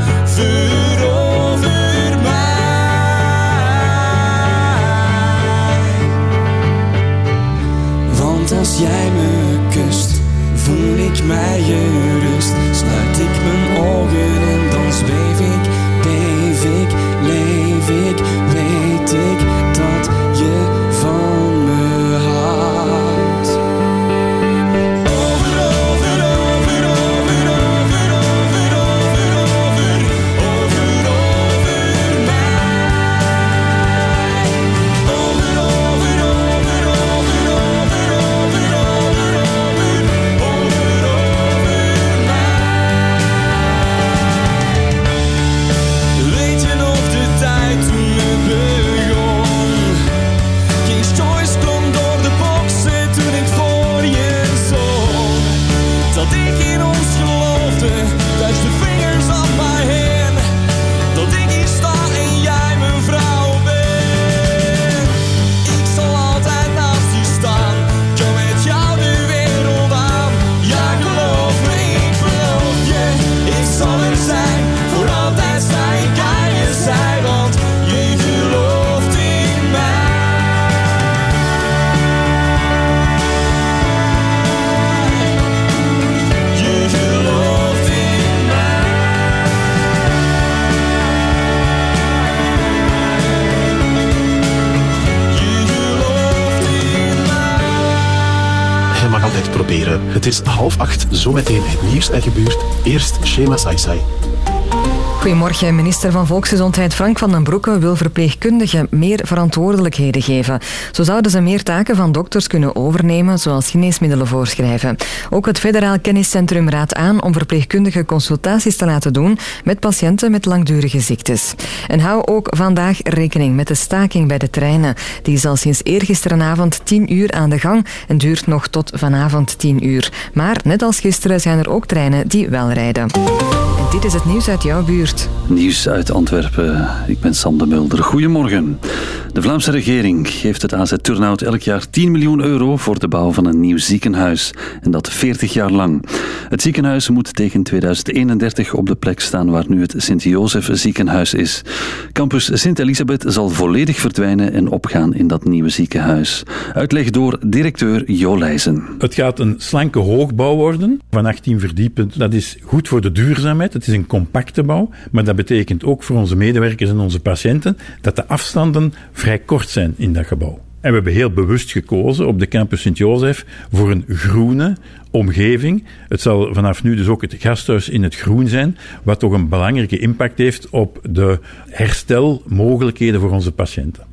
jij me kust, voel ik mij gerust. Sluit ik mijn ogen en dan zweef ik, beef ik, leef ik, weet ik Het is half acht, zometeen het nieuws uit je buurt. Eerst Shema Saisai. Goedemorgen. Minister van Volksgezondheid Frank van den Broeke wil verpleegkundigen meer verantwoordelijkheden geven. Zo zouden ze meer taken van dokters kunnen overnemen, zoals geneesmiddelen voorschrijven. Ook het Federaal Kenniscentrum raadt aan om verpleegkundigen consultaties te laten doen met patiënten met langdurige ziektes. En hou ook vandaag rekening met de staking bij de treinen. Die is al sinds eergisterenavond 10 uur aan de gang en duurt nog tot vanavond 10 uur. Maar net als gisteren zijn er ook treinen die wel rijden. En dit is het nieuws uit jouw buurt. Nieuws uit Antwerpen. Ik ben Sam de Mulder. Goedemorgen. De Vlaamse regering geeft het AZ Turnhout elk jaar 10 miljoen euro voor de bouw van een nieuw ziekenhuis. En dat 40 jaar lang. Het ziekenhuis moet tegen 2031 op de plek staan waar nu het Sint-Jozef ziekenhuis is. Campus Sint-Elisabeth zal volledig verdwijnen en opgaan in dat nieuwe ziekenhuis. Uitleg door directeur Jo Leijzen. Het gaat een slanke hoogbouw worden van 18 verdiepen. Dat is goed voor de duurzaamheid. Het is een compacte bouw. Maar dat betekent ook voor onze medewerkers en onze patiënten dat de afstanden vrij kort zijn in dat gebouw. En we hebben heel bewust gekozen op de campus Sint-Jozef voor een groene omgeving. Het zal vanaf nu dus ook het gasthuis in het groen zijn, wat toch een belangrijke impact heeft op de herstelmogelijkheden voor onze patiënten.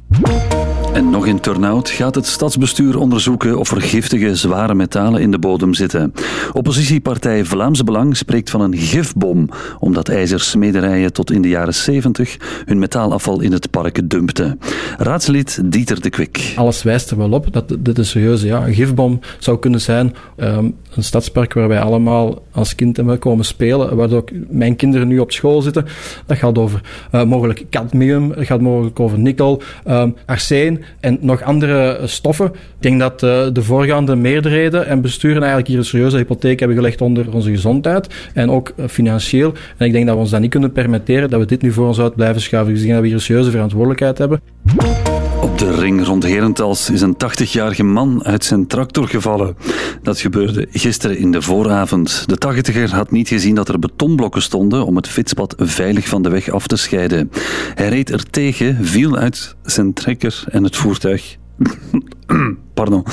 En nog in Turnhout gaat het stadsbestuur onderzoeken of er giftige zware metalen in de bodem zitten. Oppositiepartij Vlaams Belang spreekt van een gifbom, omdat ijzersmederijen tot in de jaren 70 hun metaalafval in het park dumpten. Raadslid Dieter de Kwik. Alles wijst er wel op dat dit een serieuze ja, een gifbom zou kunnen zijn. Ehm, een stadspark waar wij allemaal als kind hebben komen spelen, waar ook mijn kinderen nu op school zitten. Dat gaat over eh, mogelijk cadmium, dat gaat mogelijk over nikkel, ehm arsen en nog andere stoffen. Ik denk dat eh, de voorgaande meerderheden en besturen eigenlijk hier een serieuze hypotheek hebben gelegd onder onze gezondheid en ook eh, financieel. En ik denk dat we ons dat niet kunnen permitteren, dat we dit nu voor ons uit blijven schuiven. Dus ik denk dat we hier een serieuze verantwoordelijkheid hebben. Op de ring rond Herentals is een 80-jarige man uit zijn tractor gevallen. Dat gebeurde gisteren in de vooravond. De 80er had niet gezien dat er betonblokken stonden om het fietspad veilig van de weg af te scheiden. Hij reed er tegen, viel uit zijn trekker en het voertuig pardon,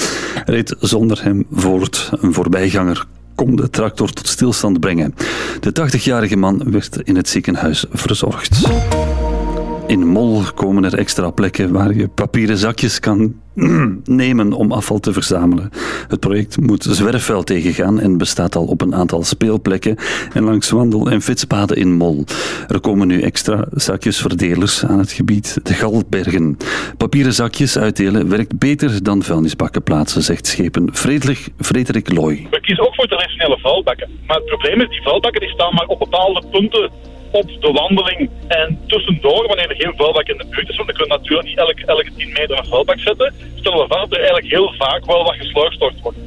reed zonder hem voort. Een voorbijganger kon de tractor tot stilstand brengen. De 80-jarige man werd in het ziekenhuis verzorgd. In Mol komen er extra plekken waar je papieren zakjes kan nemen om afval te verzamelen. Het project moet zwerfvuil tegengaan en bestaat al op een aantal speelplekken en langs wandel- en fietspaden in Mol. Er komen nu extra zakjesverdelers aan het gebied de Galbergen. Papieren zakjes uitdelen werkt beter dan vuilnisbakken plaatsen, zegt schepen Frederik, Frederik Looy. We kiezen ook voor traditionele vuilbakken. Maar het probleem is, die vuilbakken die staan maar op bepaalde punten op de wandeling en tussendoor, wanneer er geen vuilbak in de buurt is, want we kunnen natuurlijk niet elke, elke 10 meter een vuilbak zetten, stellen we vast dat er eigenlijk heel vaak wel wat gesluisterd wordt.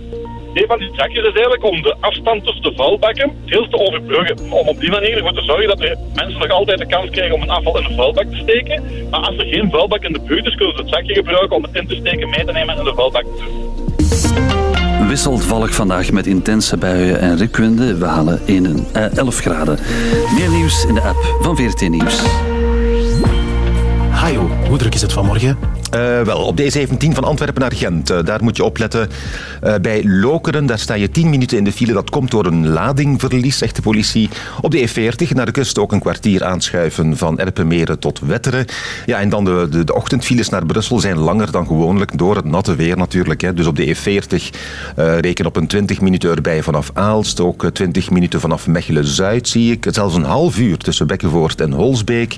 Een van die trekjes is eigenlijk om de afstand tussen de vuilbakken veel te overbruggen. Om op die manier ervoor te zorgen dat er mensen nog altijd de kans krijgen om een afval in een vuilbak te steken. Maar als er geen vuilbak in de buurt is, kunnen ze het trekje gebruiken om het in te steken, mee te nemen en in de vuilbak te doen. Wisselvallig vandaag met intense buien en rukwinden. We halen 1, eh, 11 graden. Meer nieuws in de app van VRT Nieuws. Hajo, hoe druk is het vanmorgen? Eh, wel, op de E17 van Antwerpen naar Gent. eh, daar moet je opletten. Eh, bij Lokeren, daar sta je 10 minuten in de file. Dat komt door een ladingverlies, zegt de politie. Op de E40 naar de kust ook een kwartier aanschuiven van Erpenmeren tot Wetteren. Ja, en dan de, de, de ochtendfiles naar Brussel zijn langer dan gewoonlijk door het natte weer natuurlijk. Hè. Dus op de E40 eh, reken op een 20 minuten erbij vanaf Aalst. Ook eh, 20 minuten vanaf Mechelen-Zuid zie ik. Zelfs een half uur tussen Bekkenvoort en Holsbeek.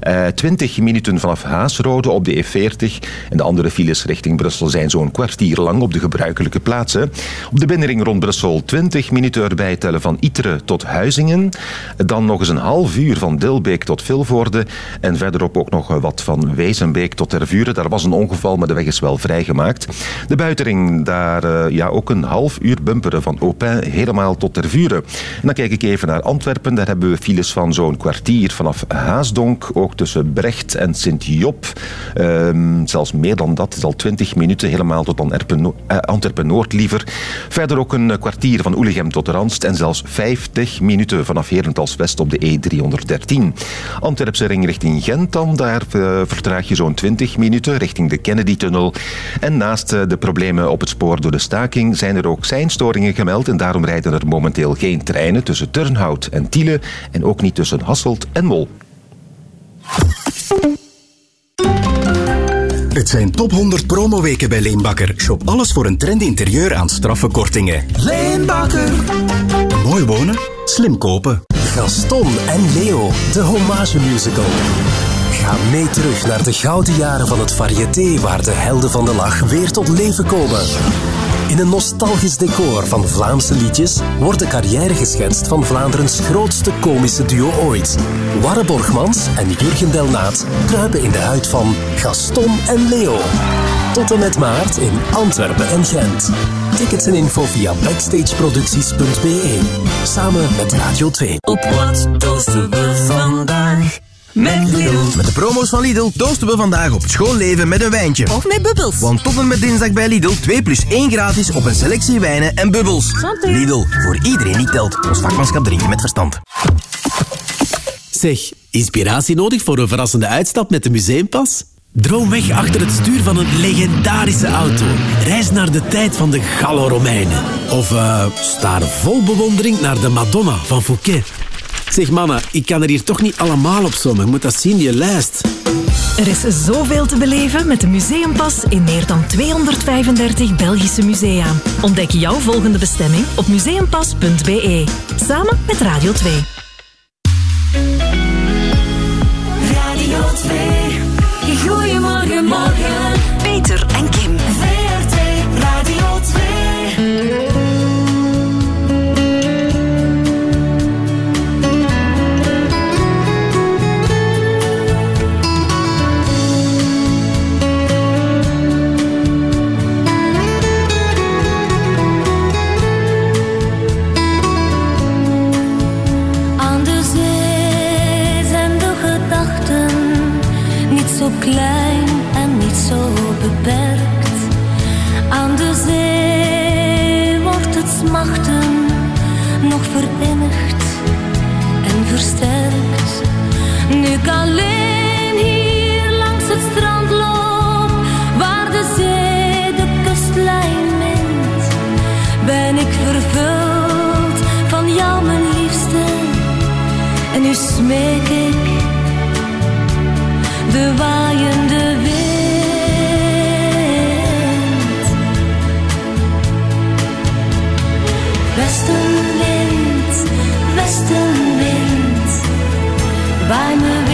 Eh 20 minuten vanaf Haasrode op de E40. En de andere files richting Brussel zijn zo'n kwartier lang op de gebruikelijke plaatsen. Op de binnenring rond Brussel 20 minuten erbij tellen van Iteren tot Huizingen. Dan nog eens een half uur van Dilbeek tot Vilvoorde. En verderop ook nog wat van Wezenbeek tot Tervuren. Daar was een ongeval, maar de weg is wel vrijgemaakt. De buitenring, daar eh, ja, ook een half uur bumperen van Aupin helemaal tot Tervuren. En dan kijk ik even naar Antwerpen. Daar hebben we files van zo'n kwartier vanaf Haasdonk. Ook tussen Brecht en Sint-Job. Zelfs meer dan dat. Het is al 20 minuten helemaal tot eh, Antwerpen-Noord liever. Verder ook een kwartier van Oelegem tot Randst. En zelfs 50 minuten vanaf Herentals West op de E313. Antwerpse ring richting Gent dan. Daar eh, vertraag je zo'n 20 minuten richting de Kennedy-tunnel. En naast eh, de problemen op het spoor door de staking zijn er ook seinstoringen gemeld. En daarom rijden er momenteel geen treinen tussen Turnhout en Tiele. En ook niet tussen Hasselt en Mol. Het zijn top 100 promoweken bij Leenbakker. Shop alles voor een trendy interieur aan straffe kortingen. Leenbakker. Mooi wonen, slim kopen. Gaston en Leo, de hommage musical. Ga mee terug naar de gouden jaren van het variété waar de helden van de lach weer tot leven komen. In een nostalgisch decor van Vlaamse liedjes wordt de carrière geschetst van Vlaanderens grootste komische duo ooit. Warre Borgmans en Jurgen Delnaat kruipen in de huid van Gaston en Leo. Tot en met maart in Antwerpen en Gent. Tickets en info via backstageproducties.be. Samen met Radio 2. Op wat toosten we vandaag? Met Lidl. Met de promo's van Lidl toosten we vandaag op schoon leven met een wijntje. Of met bubbels. Want tot en met dinsdag bij Lidl 2 plus 1 gratis op een selectie wijnen en bubbels. Santé. Lidl, voor iedereen die telt. Ons vakmanschap drinken met verstand. Zeg, inspiratie nodig voor een verrassende uitstap met de museumpas? Droom weg achter het stuur van een legendarische auto. Reis naar de tijd van de Gallo-Romeinen. Of uh, staar vol bewondering naar de Madonna van Fouquet. Zeg mannen, ik kan er hier toch niet allemaal op sommen. Je moet dat zien, die lijst. Er is zoveel te beleven met de Museumpas in meer dan 235 Belgische musea. Ontdek jouw volgende bestemming op museumpas.be. Samen met Radio 2. Radio 2. Goedemorgen, morgen. Smeek ik de waaiende wind. Westenwind, westenwind, waai me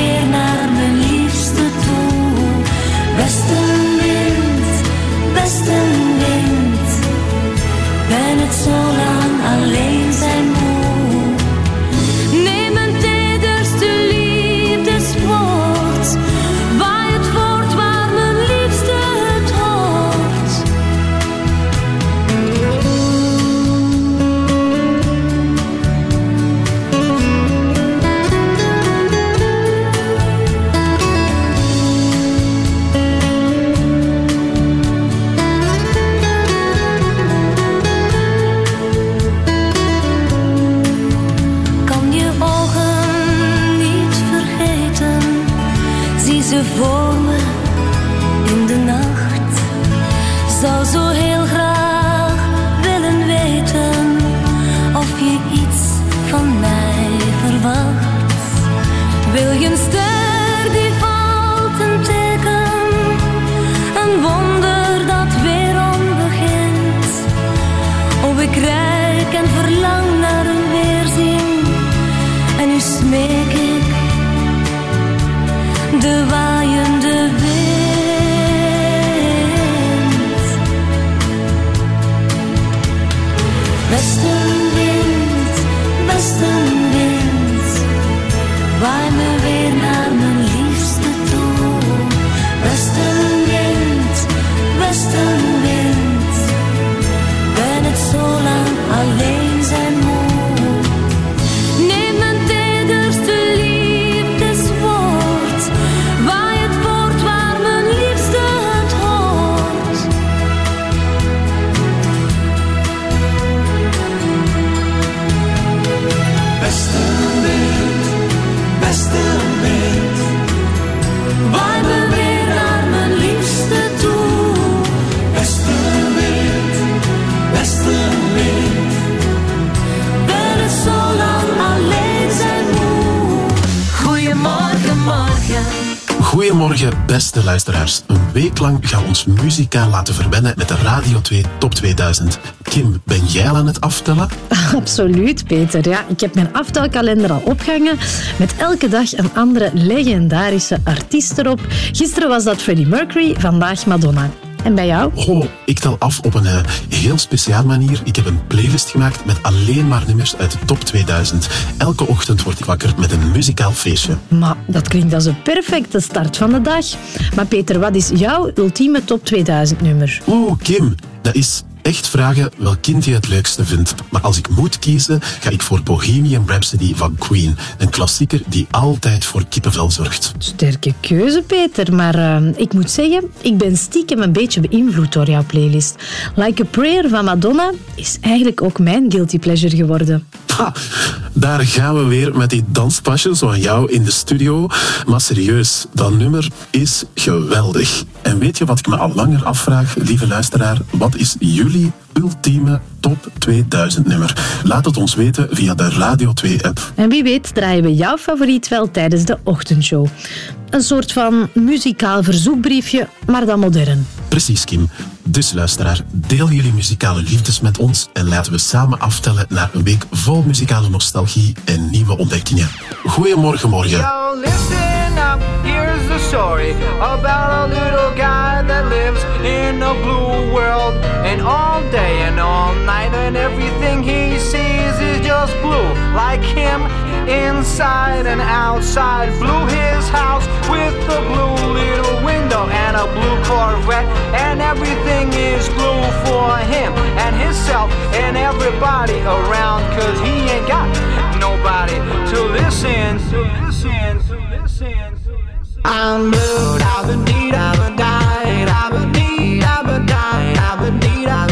Goedemorgen, beste luisteraars. Een week lang gaan we ons muzikaal laten verwennen met de Radio 2 Top 2000. Kim, ben jij al aan het aftellen? Absoluut, Peter. Ja, ik heb mijn aftelkalender al opgehangen met elke dag een andere legendarische artiest erop. Gisteren was dat Freddie Mercury, vandaag Madonna. En bij jou? Oh, ik tel af op een eh, heel speciaal manier. Ik heb een playlist gemaakt met alleen maar nummers uit de top 2000. Elke ochtend word ik wakker met een muzikaal feestje. Maar dat klinkt als een perfecte start van de dag. Maar Peter, wat is jouw ultieme top 2000 nummer? Oeh, Kim, dat is echt vragen welk kind je het leukste vindt. Maar als ik moet kiezen, ga ik voor Bohemian Rhapsody van Queen. Een klassieker die altijd voor kippenvel zorgt. Sterke keuze, Peter. Maar eh, ik moet zeggen, ik ben stiekem een beetje beïnvloed door jouw playlist. Like a Prayer van Madonna is eigenlijk ook mijn guilty pleasure geworden. Ha, Daar gaan we weer met die danspasjes van jou in de studio. Maar serieus, dat nummer is geweldig. En weet je wat ik me al langer afvraag, lieve luisteraar? Wat is jullie ultieme top 2000 nummer? Laat het ons weten via de Radio 2-app. En wie weet draaien we jouw favoriet wel tijdens de ochtendshow. Een soort van muzikaal verzoekbriefje, maar dan modern. Precies, Kim. Dus luisteraar, deel jullie muzikale liefdes met ons en laten we samen aftellen naar een week vol muzikale nostalgie en nieuwe ontdekkingen. Goedemorgen, morgen. Yo, listen up, here's the story about a little guy that lives in a blue world. And all day and all night, and everything he sees is just blue. Like him, inside and outside. Blue his house with a blue little window and a blue Corvette. And everything is blue for him and himself and everybody around. Cause he ain't got nobody to listen, to listen, to listen. I'm blue, da ba dee da ba die, da ba dee da ba die, da ba dee da ba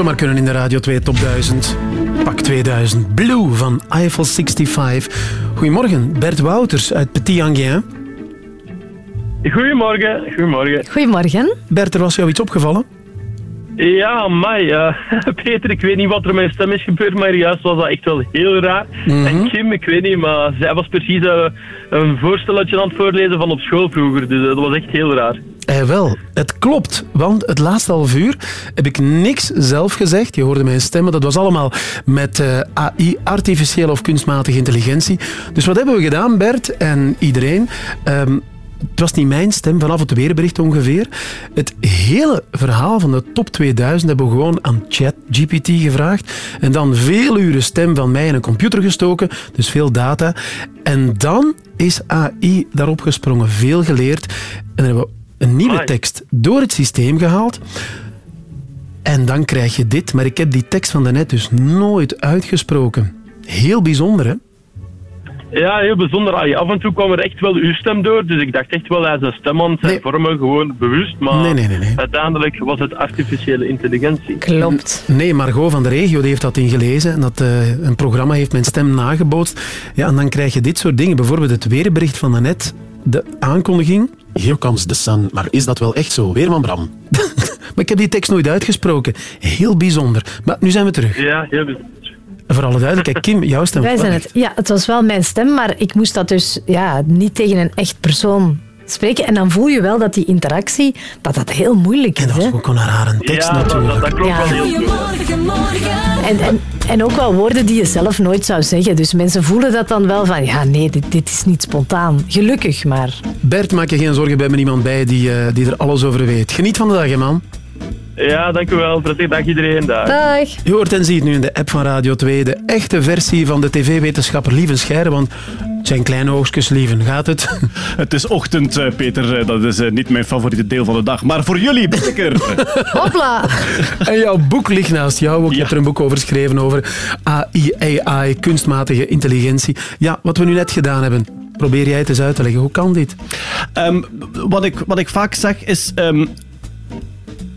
zomaar kunnen in de Radio 2 Top 1000. Pak 2000. Blue van Eiffel 65. Goedemorgen, Bert Wouters uit Petit Anguien. Goedemorgen, goedemorgen. Goedemorgen. Bert, er was jou iets opgevallen? Ja, mij. Peter, ik weet niet wat er met mijn stem is gebeurd, maar juist was dat echt wel heel raar. Mhm. En Kim, ik weet niet, maar zij was precies eh, een voorstelletje aan het voorlezen van op school vroeger. Dus eh, dat was echt heel raar. Eh, wel, het klopt, want het laatste half uur heb ik niks zelf gezegd. Je hoorde mijn stemmen, dat was allemaal met eh, AI, artificiële of kunstmatige intelligentie. Dus wat hebben we gedaan, Bert en iedereen? Ehm, het was niet mijn stem, vanaf het weerbericht ongeveer. Het hele verhaal van de top 2000 hebben we gewoon aan ChatGPT gevraagd. En dan veel uren stem van mij in een computer gestoken, dus veel data. En dan is AI daarop gesprongen, veel geleerd. En dan hebben we een nieuwe tekst door het systeem gehaald. En dan krijg je dit, maar ik heb die tekst van daarnet dus nooit uitgesproken. Heel bijzonder, hè? Ja, heel bijzonder. Af en toe kwam er echt wel uw stem door, dus ik dacht echt wel hij zijn stem aan zijn vormen, gewoon bewust. Maar Nee, nee, nee, nee. uiteindelijk was het artificiële intelligentie. Klopt. Nee, Margot van de regio die heeft dat ingelezen. En dat eh, een programma heeft mijn stem nagebootst. Ja, en dan krijg je dit soort dingen. Bijvoorbeeld het weerbericht van daarnet. De aankondiging. Here comes the sun. Maar is dat wel echt zo? Weerman Bram. Maar ik heb die tekst nooit uitgesproken. Heel bijzonder. Maar nu zijn we terug. Ja, heel bijzonder. Voor alle duidelijkheid, Kim, jouw stem. Wij zijn het. Ja, het was wel mijn stem, maar ik moest dat dus ja, niet tegen een echt persoon spreken. En dan voel je wel dat die interactie, dat dat heel moeilijk is. En dat was ook een rare tekst Ja, natuurlijk. dat- dat klopt wel heel goed. En, en, en ook wel woorden die je zelf nooit zou zeggen. Dus mensen voelen dat dan wel van, ja nee, dit, dit is niet spontaan. Gelukkig maar. Bert, maak je geen zorgen, bij me iemand bij die, eh, die er alles over weet. Geniet van de dag, hè, man. Ja, dank u wel. Prettige dag iedereen. Dag. Dag. Je hoort en ziet nu in de app van Radio 2 de echte versie van de tv-wetenschapper Lieven Scheire, want het zijn kleine oogstjes, Lieven. Gaat het? Het is ochtend, eh, Peter. Eh, Dat is eh, niet mijn favoriete deel van de dag. Maar voor jullie ben ik er. Hopla! En jouw boek ligt naast jou ook. Je hebt er een boek over geschreven over AI, AI, kunstmatige intelligentie. Ja, wat we nu net gedaan hebben. Probeer jij het eens uit te leggen. Hoe kan dit? Ehm, wat, ik, wat ik vaak zeg is... ehm,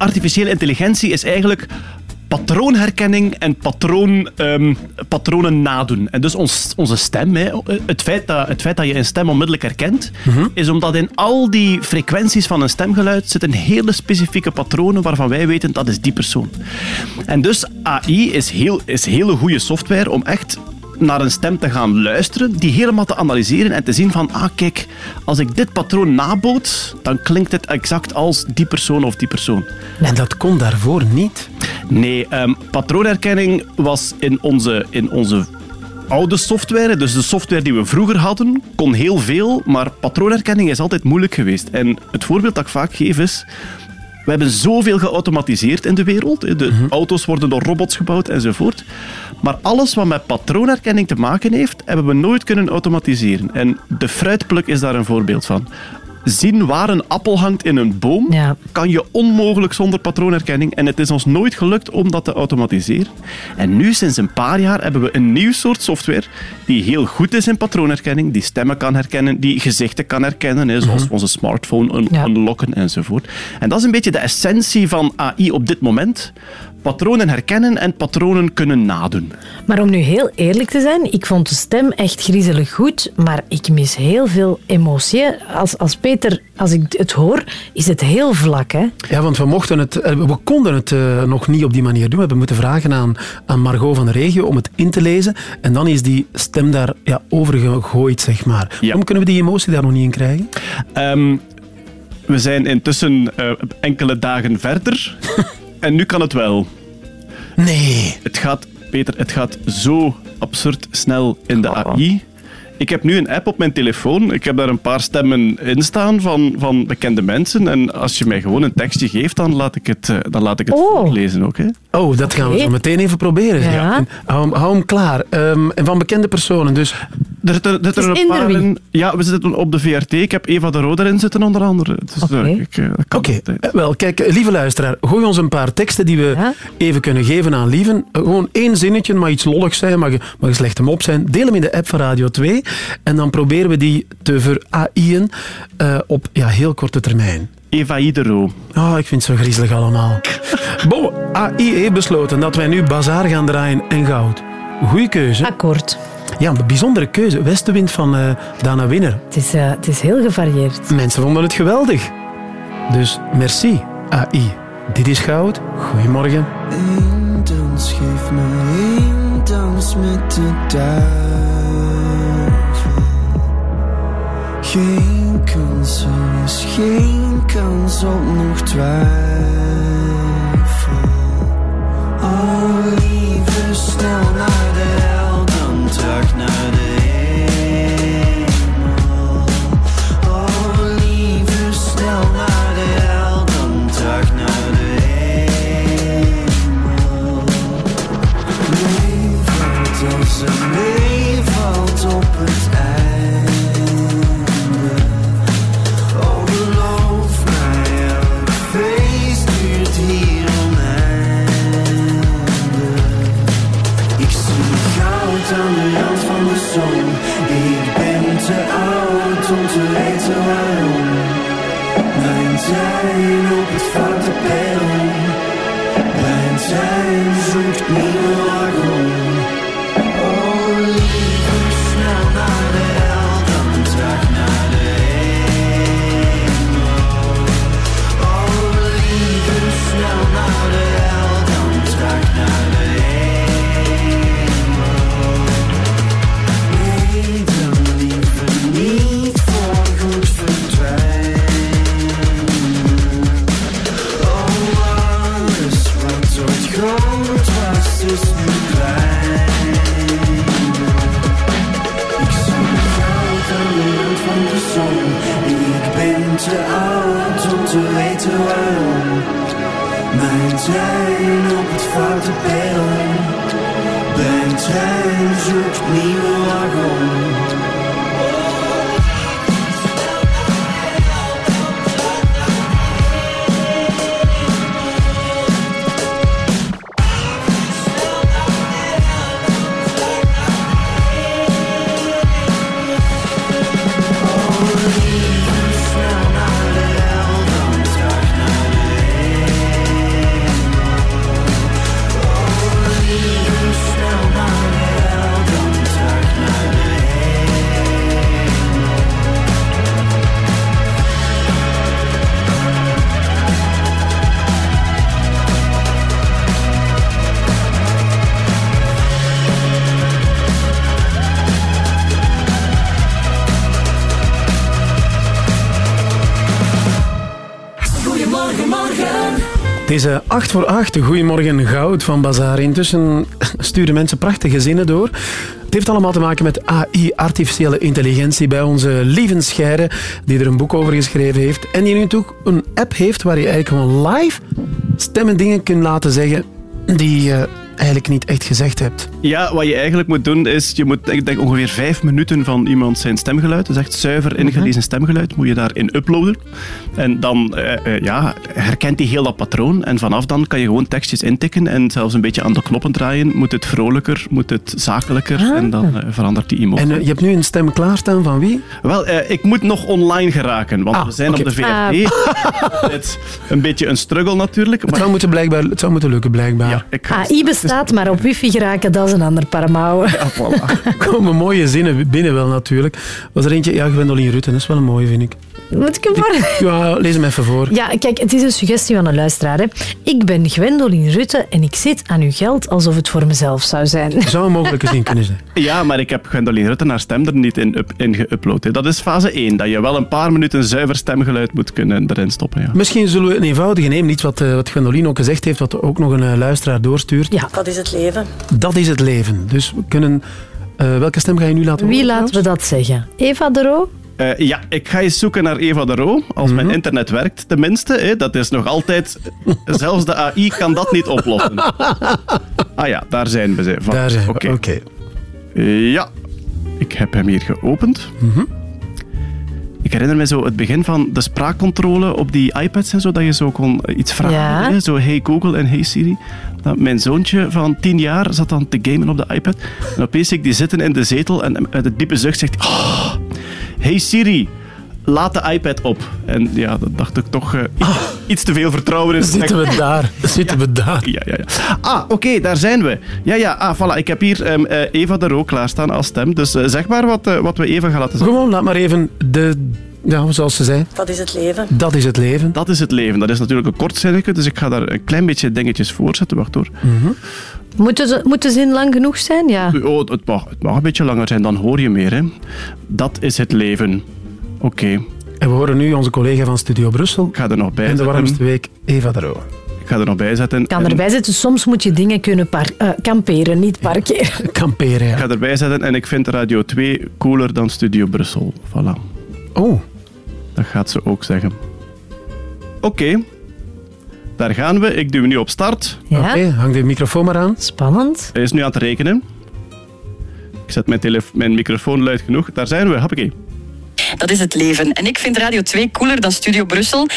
artificiële intelligentie is eigenlijk patroonherkenning en patroon, ehm, patronen nadoen. En dus ons, onze stem, hè, het, feit dat, het feit dat je een stem onmiddellijk herkent, is omdat in al die frequenties van een stemgeluid zitten hele specifieke patronen waarvan wij weten dat is die persoon. En dus AI is, heel, is hele goede software om echt naar een stem te gaan luisteren, die helemaal te analyseren en te zien van, ah kijk, als ik dit patroon naboot, dan klinkt het exact als die persoon of die persoon. En dat kon daarvoor niet? Nee, ehm, patroonherkenning was in onze, in onze oude software, dus de software die we vroeger hadden, kon heel veel, maar patroonherkenning is altijd moeilijk geweest. En het voorbeeld dat ik vaak geef is, we hebben zoveel geautomatiseerd in de wereld. De auto's worden door robots gebouwd enzovoort. Maar alles wat met patroonherkenning te maken heeft, hebben we nooit kunnen automatiseren. En de fruitpluk is daar een voorbeeld van. Zien waar een appel hangt in een boom, kan je onmogelijk zonder patroonherkenning. En het is ons nooit gelukt om dat te automatiseren. En nu, sinds een paar jaar, hebben we een nieuw soort software die heel goed is in patroonherkenning, die stemmen kan herkennen, die gezichten kan herkennen, hè, zoals onze smartphone un- unlocken enzovoort. En dat is een beetje de essentie van AI op dit moment. Patronen herkennen en patronen kunnen nadoen. Maar om nu heel eerlijk te zijn, ik vond de stem echt griezelig goed, maar ik mis heel veel emotie. Als, als Peter, als ik het hoor, is het heel vlak. Hè? Ja, want we, mochten het, eh, we konden het eh, nog niet op die manier doen. We hebben moeten vragen aan, aan Margot van de regio om het in te lezen. En dan is die stem daar ja, over gegooid, zeg maar. Waarom kunnen we die emotie daar nog niet in krijgen? Ehm, we zijn intussen eh, enkele dagen verder. en nu kan het wel. Nee. Het gaat, Peter, het gaat zo absurd snel in de AI. Ik heb nu een app op mijn telefoon. Ik heb daar een paar stemmen in staan van, van bekende mensen. En als je mij gewoon een tekstje geeft, dan laat ik het, eh, dan laat ik het voorlezen ook. Hè. Oh, dat gaan we zo meteen even proberen. Ja. En Hou, hem- hou hem klaar. Ehm, en van bekende personen, dus... Er zitten, er zitten Het is een paar in. Ja, we zitten op de VRT. Ik heb Eva de Roo erin zitten, onder andere. Dus, eh, ik, eh, dat kan Oké, eh, wel, kijk, eh, lieve luisteraar, gooi ons een paar teksten die we even kunnen geven aan Lieven. Eh, Gewoon één zinnetje, maar iets lolligs zijn, mag, mag een slechte mop zijn. Deel hem in de app van Radio 2 en dan proberen we die te ver-AI'en eh, op ja, heel korte termijn. Eva Idero. Oh, ik vind het zo griezelig allemaal. Bo, AI heeft besloten dat wij nu bazaar gaan draaien en goud. Goeie keuze. Akkoord. Ja, een bijzondere keuze. Westenwind van eh, Dana Winner. Het is, eh, het is heel gevarieerd. Mensen vonden het geweldig. Dus merci, AI. Dit is goud. Goedemorgen. Eén dans, geef me één dans met de duivel. Geen kans, er is geen kans op nog twijfel. Oh lieve, snel naar 8 voor 8. Goedemorgen, Goud van Bazaar. Intussen sturen mensen prachtige zinnen door. Het heeft allemaal te maken met AI, artificiële intelligentie, bij onze lieve Scheire, die er een boek over geschreven heeft. En die nu ook een app heeft waar je eigenlijk gewoon live stemmen dingen kunt laten zeggen die je eigenlijk niet echt gezegd hebt. Ja, wat je eigenlijk moet doen is, je moet ik denk ongeveer vijf minuten van iemand zijn stemgeluid, dus echt zuiver ingelezen stemgeluid, moet je daarin uploaden. En dan eh, eh, ja, herkent hij heel dat patroon en vanaf dan kan je gewoon tekstjes intikken en zelfs een beetje aan de knoppen draaien. Moet het vrolijker, moet het zakelijker en dan eh, verandert die emotie. En je hebt nu een stem klaarstaan van wie? Wel, eh, ik moet nog online geraken, want Ah, we zijn op de VRT. Het is een beetje een struggle natuurlijk. Het zou moeten, blijkbaar, het zou moeten lukken, blijkbaar. Ja, ik ga AI bestaat, maar op wifi geraken, dat is een ander paar mouwen. Er komen mooie zinnen binnen wel natuurlijk. Was er eentje? Ja, Gwendoline Rutten, dat is wel een mooie, vind ik. Moet ik hem voor? Ja, lees hem even voor. Ja, kijk, het is een suggestie van een luisteraar. Hè. Ik ben Gwendoline Rutte en ik zit aan uw geld alsof het voor mezelf zou zijn. Zou een mogelijke zin kunnen zijn. Ja, maar ik heb Gwendoline Rutten haar stem er niet in, in geüpload. hè. Dat is fase 1, dat je wel een paar minuten zuiver stemgeluid moet kunnen erin stoppen. Ja. Misschien zullen we een eenvoudige nemen, iets wat, eh, wat Gwendoline ook gezegd heeft, wat ook nog een eh, luisteraar doorstuurt. Ja. Dat is het leven. Dat is het leven. Dus we kunnen... eh, welke stem ga je nu laten Wie horen? laten we dat zeggen? Eva de Roo? Eh, ja, ik ga eens zoeken naar Eva de Roo. Als mijn internet werkt, tenminste. Hè, dat is nog altijd... Zelfs de AI kan dat niet oplossen. Ah ja, daar zijn we. ze. Van. Daar zijn we, Oké. oké. Ja, ik heb hem hier geopend. Mhm. Ik herinner me zo het begin van de spraakcontrole op die iPads en zo, dat je zo kon iets vragen. Ja. hè, Zo hey Google en hey Siri. Dat mijn zoontje van tien jaar zat dan te gamen op de iPad. En opeens zie ik die zitten in de zetel en uit het diepe zucht zegt oh, Hey Siri, laat de iPad op. En ja, dat dacht ik toch eh, iets, iets te veel vertrouwen in. Zitten we daar? Zitten we daar? Ja, ja, ja. Ah, oké, daar zijn we. Ja, ja, ah, voilà. Ik heb hier ehm, eh, Eva de Roo klaarstaan als stem. Dus eh, zeg maar wat, wat we Eva gaan laten zeggen. Gewoon, laat maar even de... Ja, zoals ze zei. Dat is het leven. Dat is het leven. Dat is het leven. Dat is natuurlijk een kort zinnetje, dus ik ga daar een klein beetje dingetjes voor zetten. Wacht hoor. Moet de, moet de zin lang genoeg zijn? Ja. Oh, het, mag, het mag een beetje langer zijn, dan hoor je meer. Hè. Dat is het leven. Oké. En we horen nu onze collega van Studio Brussel. Ik ga er nog bij En de zetten. warmste week, Eva de Roo. Ik ga er nog bij zetten. kan En erbij zitten, soms moet je dingen kunnen par- eh, kamperen, niet parkeren. Kamperen, Ik ja. ga erbij zetten en ik vind Radio 2 cooler dan Studio Brussel. Voilà. Oh, Dat gaat ze ook zeggen. Oké. Daar gaan we. Ik duw nu op start. Ja, oké. Hang de microfoon maar aan. spannend. Hij is nu aan het rekenen. zet mijn, tele- mijn microfoon luid genoeg. Daar zijn we, hoppakee. Dat is het leven. En ik vind Radio 2 cooler dan Studio Brussel.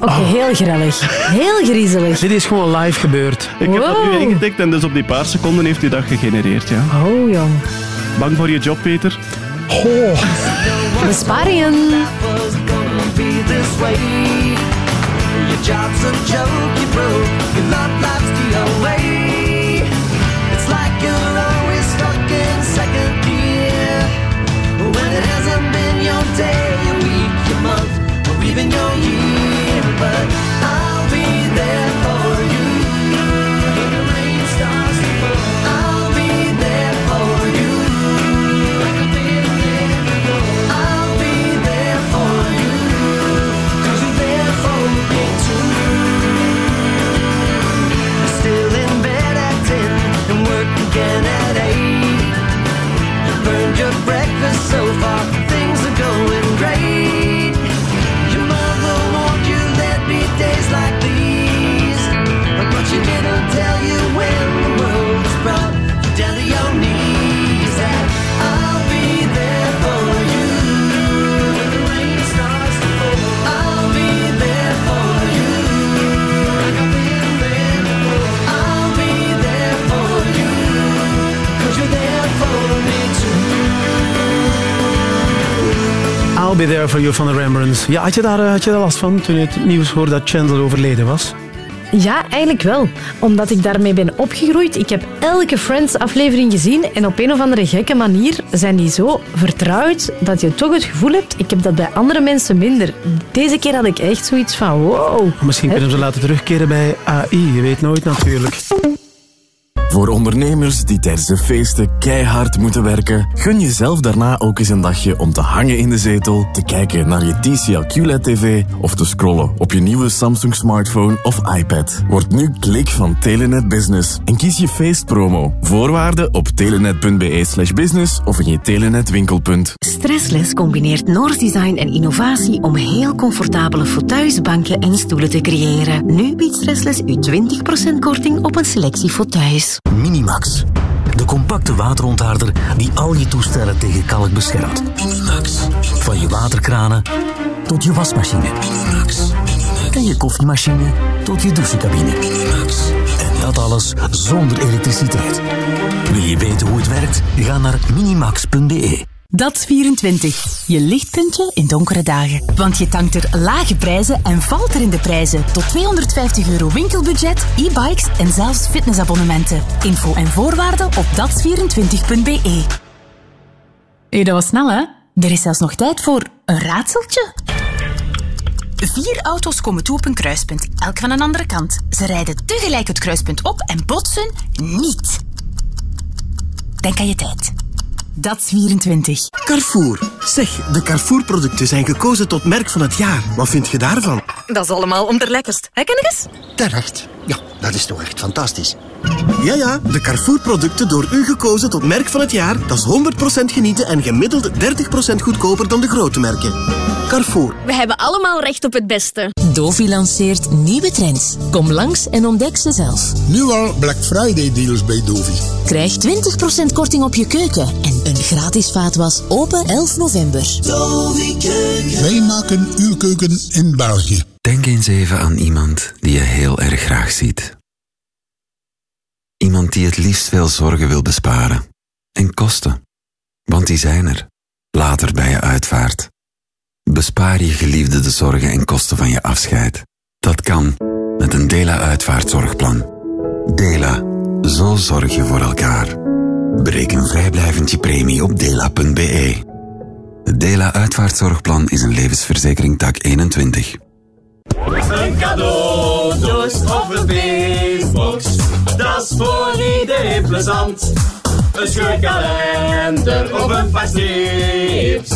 Oké, heel grellig. Heel griezelig. Dit is gewoon live gebeurd. Ik heb dat nu ingetikt en dus op die paar seconden heeft u dat gegenereerd, ja. Oh, jong. Bang voor je job, Peter? Oh. Besparingen. be. Your job's a joke, you broke. Your love life's the. I'll be there for you van de Rembrandts. Ja, had je, daar, eh, had je daar last van toen je het nieuws hoorde dat Chandler overleden was? Ja, eigenlijk wel. Omdat ik daarmee ben opgegroeid. Ik heb elke Friends-aflevering gezien en op een of andere gekke manier zijn die zo vertrouwd dat je toch het gevoel hebt, ik heb dat bij andere mensen minder. Deze keer had ik echt zoiets van, wow. Misschien kunnen we ze laten terugkeren bij AI. Je weet nooit natuurlijk. Voor ondernemers die tijdens de feesten keihard moeten werken, gun jezelf daarna ook eens een dagje om te hangen in de zetel, te kijken naar je TCL QLED-TV of te scrollen op je nieuwe Samsung smartphone of iPad. Word nu klik van Telenet Business en kies je feestpromo. Voorwaarden op telenet.be slash business of in je Telenet winkelpunt. Stressless combineert Noors design en innovatie om heel comfortabele fauteuils, banken en stoelen te creëren. Nu biedt Stressless u 20% korting op een selectie fauteuils. Minimax. De compacte waterontharder die al je toestellen tegen kalk beschermt. Minimax. Van je waterkranen tot je wasmachine. Minimax. En je koffiemachine tot je douchecabine. Minimax. En dat alles zonder elektriciteit. Wil je weten hoe het werkt? Ga naar minimax.be. Dat 24. Je lichtpuntje in donkere dagen. Want je tankt er lage prijzen en valt er in de prijzen. Tot 250 euro winkelbudget, e-bikes en zelfs fitnessabonnementen. Info en voorwaarden op dat24.be. Hé, dat was snel, hè? Er is zelfs nog tijd voor een raadseltje. Vier auto's komen toe op een kruispunt, elk van een andere kant. Ze rijden tegelijk het kruispunt op en botsen niet. Denk aan je tijd. Dat is 24. Carrefour. Zeg, de Carrefour-producten zijn gekozen tot merk van het jaar. Wat vind je daarvan? Dat is allemaal om de lekkerst. Hè, Kennekes? Terecht. Ja, dat is toch echt fantastisch. Ja, ja, de Carrefour-producten door u gekozen tot merk van het jaar. Dat is 100% genieten en gemiddeld 30% goedkoper dan de grote merken. Carrefour. We hebben allemaal recht op het beste. Dovi lanceert nieuwe trends. Kom langs en ontdek ze zelf. Nu al Black Friday deals bij Dovi. Krijg 20% korting op je keuken en een gratis vaatwas open 11 november. Wij maken uw keuken in België. Denk eens even aan iemand die je heel erg graag ziet. Iemand die het liefst veel zorgen wil besparen. En kosten. Want die zijn er. Later bij je uitvaart. Bespaar je geliefde de zorgen en kosten van je afscheid. Dat kan met een Dela uitvaartzorgplan. Dela, zo zorg je voor elkaar. Bereken vrijblijvend je premie op dela.be. Het Dela uitvaartzorgplan is een levensverzekering tak 21. Een cadeaudoos of een feestbox, dat is voor iedereen plezant. Een scheurkalender of een paar strips.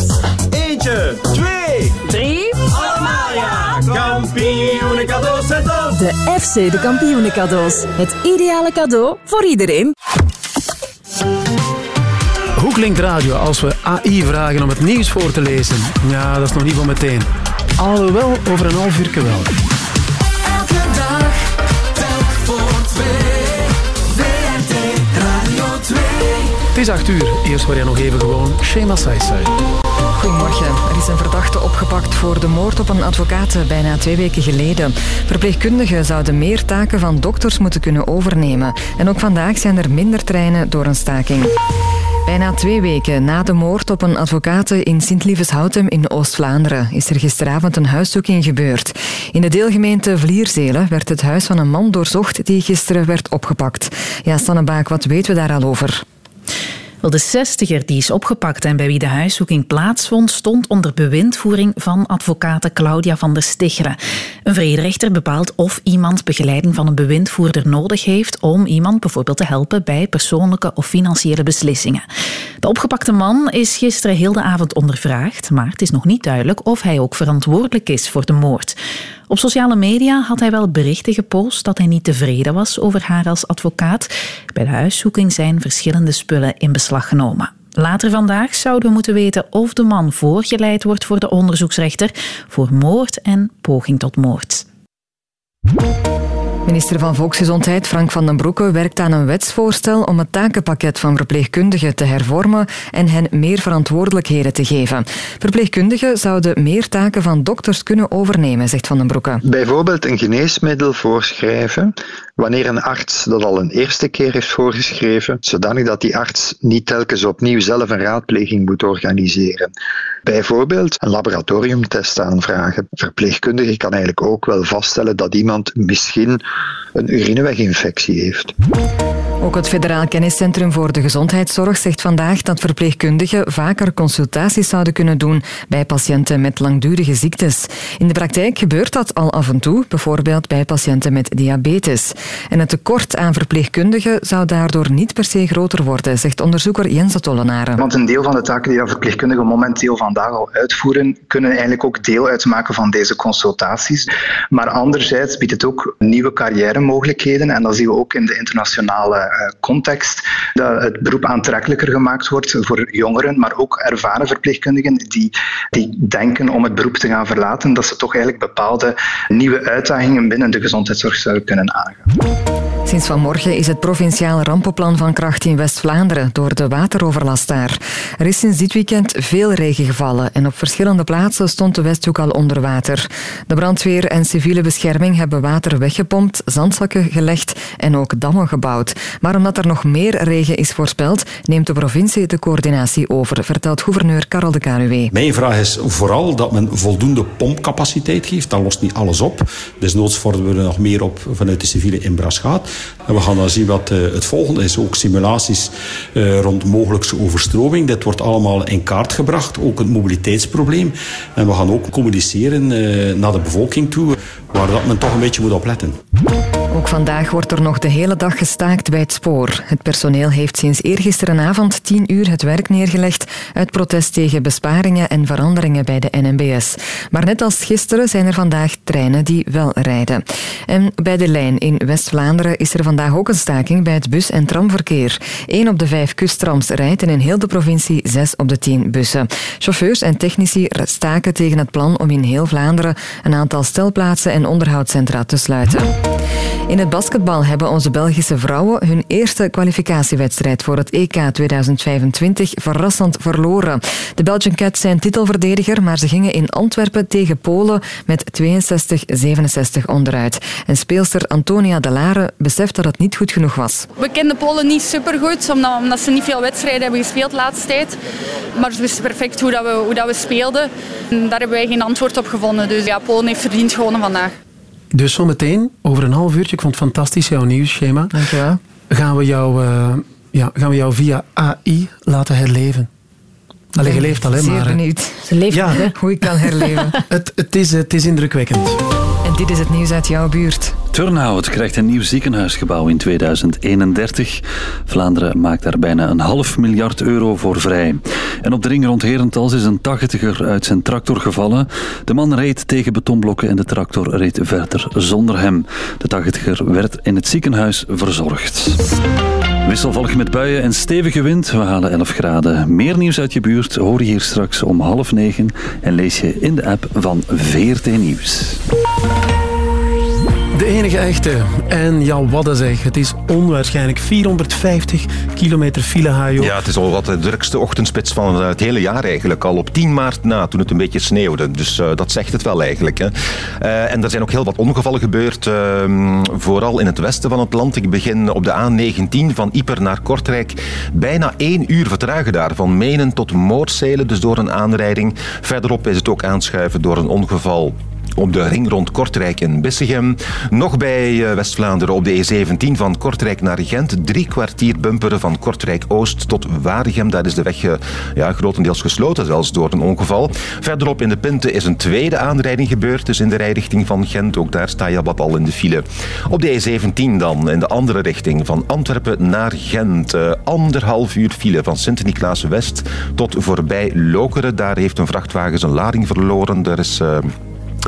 Eentje, twee, drie, allemaal ja. Kampioenen cadeaus zijn op. De FC de kampioenen cadeaus. Het ideale cadeau voor iedereen. Hoe klinkt radio als we AI vragen om het nieuws voor te lezen? Ja, dat is nog niet van meteen. Alhoewel, over een half uur wel. Elke dag, telk voor twee. VRT Radio 2. Het is acht uur. Eerst hoor je nog even gewoon Shema Saisai. Goedemorgen. Er is een verdachte opgepakt voor de moord op een advocaat bijna twee weken geleden. Verpleegkundigen zouden meer taken van dokters moeten kunnen overnemen. En ook vandaag zijn er minder treinen door een staking. Bijna twee weken na de moord op een advocaat in Sint-Lieveshoutem in Oost-Vlaanderen is er gisteravond een huiszoeking gebeurd. In de deelgemeente Vlierzelen werd het huis van een man doorzocht die gisteren werd opgepakt. Ja, Sanne Baak, wat weten we daar al over? Wel, de zestiger die is opgepakt en bij wie de huiszoeking plaatsvond, stond onder bewindvoering van advocate Claudia van der Stichelen. Een vrederechter bepaalt of iemand begeleiding van een bewindvoerder nodig heeft om iemand bijvoorbeeld te helpen bij persoonlijke of financiële beslissingen. De opgepakte man is gisteren heel de avond ondervraagd, maar het is nog niet duidelijk of hij ook verantwoordelijk is voor de moord. Op sociale media had hij wel berichten gepost dat hij niet tevreden was over haar als advocaat. Bij de huiszoeking zijn verschillende spullen in beslag genomen. Later vandaag zouden we moeten weten of de man voorgeleid wordt voor de onderzoeksrechter voor moord en poging tot moord. Minister van Volksgezondheid Frank van den Broeke werkt aan een wetsvoorstel om het takenpakket van verpleegkundigen te hervormen en hen meer verantwoordelijkheden te geven. Verpleegkundigen zouden meer taken van dokters kunnen overnemen, zegt Van den Broeke. Bijvoorbeeld een geneesmiddel voorschrijven wanneer een arts dat al een eerste keer heeft voorgeschreven, zodanig dat die arts niet telkens opnieuw zelf een raadpleging moet organiseren. Bijvoorbeeld een laboratoriumtest aanvragen. Verpleegkundige kan eigenlijk ook wel vaststellen dat iemand misschien een urineweginfectie heeft. Ook het Federaal Kenniscentrum voor de Gezondheidszorg zegt vandaag dat verpleegkundigen vaker consultaties zouden kunnen doen bij patiënten met langdurige ziektes. In de praktijk gebeurt dat al af en toe, bijvoorbeeld bij patiënten met diabetes. En het tekort aan verpleegkundigen zou daardoor niet per se groter worden, zegt onderzoeker Jens Tollenaren. Want een deel van de taken die verpleegkundigen momenteel vandaag al uitvoeren, kunnen eigenlijk ook deel uitmaken van deze consultaties. Maar anderzijds biedt het ook nieuwe carrière-mogelijkheden. En dat zien we ook in de internationale eh, context. Dat het beroep aantrekkelijker gemaakt wordt voor jongeren, maar ook ervaren verpleegkundigen die, die denken om het beroep te gaan verlaten, dat ze toch eigenlijk bepaalde nieuwe uitdagingen binnen de gezondheidszorg zouden kunnen aangaan. Thank Sinds vanmorgen is het provinciaal rampenplan van kracht in West-Vlaanderen door de wateroverlast daar. Er is sinds dit weekend veel regen gevallen en op verschillende plaatsen stond de Westhoek al onder water. De brandweer en civiele bescherming hebben water weggepompt, zandzakken gelegd en ook dammen gebouwd. Maar omdat er nog meer regen is voorspeld, neemt de provincie de coördinatie over, vertelt gouverneur Karel de Karuwe. Mijn vraag is vooral dat men voldoende pompcapaciteit geeft. Dat lost niet alles op. Desnoods vorderen we er nog meer op vanuit de civiele inbrasgaat. En we gaan dan zien wat uh, het volgende is. Ook simulaties uh, rond mogelijkse overstroming. Dit wordt allemaal in kaart gebracht. Ook het mobiliteitsprobleem. En we gaan ook communiceren uh, naar de bevolking toe. Waar dat men toch een beetje moet opletten. Ook vandaag wordt er nog de hele dag gestaakt bij het spoor. Het personeel heeft sinds eergisterenavond 10 uur het werk neergelegd uit protest tegen besparingen en veranderingen bij de NMBS. Maar net als gisteren zijn er vandaag treinen die wel rijden. En bij de lijn in West-Vlaanderen is er vandaag ook een staking bij het bus- en tramverkeer. Eén op de vijf kusttrams rijdt en in heel de provincie zes op de tien bussen. Chauffeurs en technici staken tegen het plan om in heel Vlaanderen een aantal stelplaatsen en onderhoudscentra te sluiten. In het basketbal hebben onze Belgische vrouwen hun eerste kwalificatiewedstrijd voor het EK 2025 verrassend verloren. De Belgian Cats zijn titelverdediger, maar ze gingen in Antwerpen tegen Polen met 62-67 onderuit. En speelster Antonia Delare beseft dat het niet goed genoeg was. We kenden Polen niet supergoed, omdat, omdat ze niet veel wedstrijden hebben gespeeld de laatste tijd. Maar ze wisten perfect hoe, dat we, hoe dat we speelden. En daar hebben wij geen antwoord op gevonden. Dus ja, Polen heeft verdiend gewonnen vandaag. Dus zometeen, over een half uurtje, ik vond het fantastisch jouw nieuwsschema. Dankjewel. Gaan we jou, uh, ja, gaan we jou via AI laten herleven. Allee, je leeft al, hè, Zeer maar... benieuwd. Ze leeft Ja. hè, hoe ik kan herleven. het, het, is, het is indrukwekkend. En dit is het nieuws uit jouw buurt. Turnhout krijgt een nieuw ziekenhuisgebouw in 2031. Vlaanderen maakt daar bijna een half miljard euro voor vrij. En op de ring rond Herentals is een tachtiger uit zijn tractor gevallen. De man reed tegen betonblokken en de tractor reed verder zonder hem. De tachtiger werd in het ziekenhuis verzorgd. Wisselvallig met buien en stevige wind. We halen 11 graden. Meer nieuws uit je buurt hoor je hier straks om half negen en lees je in de app van VRT Nieuws. De enige echte. En ja, wat een zeg. Het is onwaarschijnlijk. 450 kilometer file, Hajo. Ja, het is al wat de drukste ochtendspits van het hele jaar eigenlijk. Al op 10 maart na, toen het een beetje sneeuwde. Dus eh, dat zegt het wel eigenlijk. Hè. Eh, en er zijn ook heel wat ongevallen gebeurd. ehm, vooral in het westen van het land. Ik begin op de A19 van Ieper naar Kortrijk. Bijna één uur vertragen daar. Van Menen tot Moorzelen, dus door een aanrijding. Verderop is het ook aanschuiven door een ongeval op de ring rond Kortrijk en Bissegem. Nog bij eh, West-Vlaanderen op de E17 van Kortrijk naar Gent. Drie kwartier bumperen van Kortrijk-Oost tot Waregem. Daar is de weg eh, ja, grotendeels gesloten, zelfs door een ongeval. Verderop in de Pinte is een tweede aanrijding gebeurd, dus in de rijrichting van Gent. Ook daar sta je wat al in de file. Op de E17 dan, in de andere richting, van Antwerpen naar Gent. Eh, anderhalf uur file van Sint-Niklaas-West tot voorbij Lokeren. Daar heeft een vrachtwagen zijn lading verloren. Er is...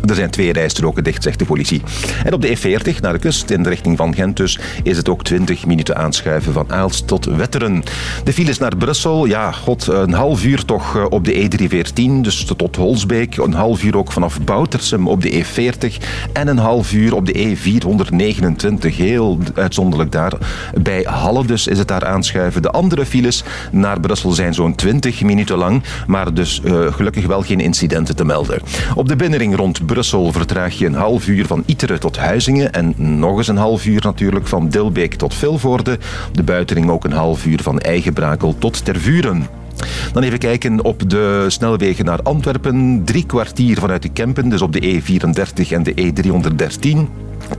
er zijn twee rijstroken dicht, zegt de politie. En op de E40 naar de kust, in de richting van Gent dus, is het ook 20 minuten aanschuiven van Aalst tot Wetteren. De files naar Brussel, ja, god, een half uur toch eh, op de E314, dus tot Holsbeek. Een half uur ook vanaf Boutersum op de E40. En een half uur op de E429, heel uitzonderlijk daar. Bij Halle dus is het daar aanschuiven. De andere files naar Brussel zijn zo'n 20 minuten lang, maar dus eh, gelukkig wel geen incidenten te melden. Op de binnenring rond Brussel vertraag je een half uur van Iteren tot Huizingen en nog eens een half uur natuurlijk van Dilbeek tot Vilvoorde. De buitenring ook een half uur van Eigenbrakel tot Tervuren. Dan even kijken op de snelwegen naar Antwerpen. Drie kwartier vanuit de Kempen, dus op de E34 en de E313.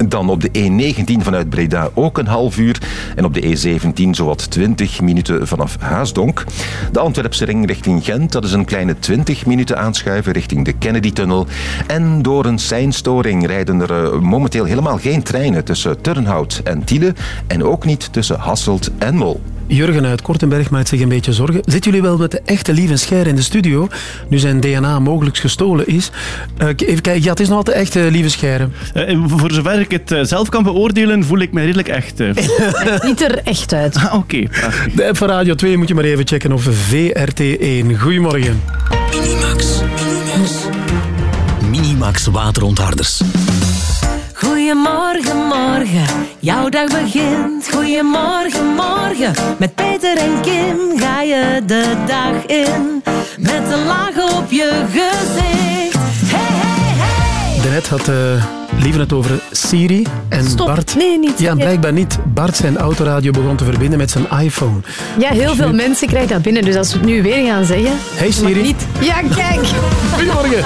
Dan op de E19 vanuit Breda ook een half uur. En op de E17 zowat 20 minuten vanaf Haasdonk. De Antwerpse ring richting Gent, dat is een kleine 20 minuten aanschuiven richting de Kennedy-tunnel. En door een seinstoring rijden er eh, momenteel helemaal geen treinen tussen Turnhout en Tiele. En ook niet tussen Hasselt en Mol. Jurgen uit Kortenberg maakt zich een beetje zorgen. Zitten jullie wel met de echte lieve Scher in de studio? Nu zijn DNA mogelijk gestolen is. Eh, even kijken, ja, het is nog altijd echte lieve Scher. Eh, voor zover ik het eh, zelf kan beoordelen, voel ik mij redelijk echt. eh. Het ziet er echt uit. Ah, Oké. De app van Radio 2 moet je maar even checken of VRT1. Goedemorgen. Minimax. Minimax waterontharders. Goedemorgen, morgen, jouw dag begint. Goedemorgen, morgen, met Peter en Kim ga je de dag in. Met een laag op je gezicht. Hey, hey, hey. Daarnet had uh, Lieven het over Siri en Stop. Bart. Nee, niet. Ja, blijkbaar niet. Bart zijn autoradio begon te verbinden met zijn iPhone. Ja, heel veel mensen krijgen dat binnen. Dus als we het nu weer gaan zeggen... Hey Siri. Niet. Ja, kijk. Goedemorgen,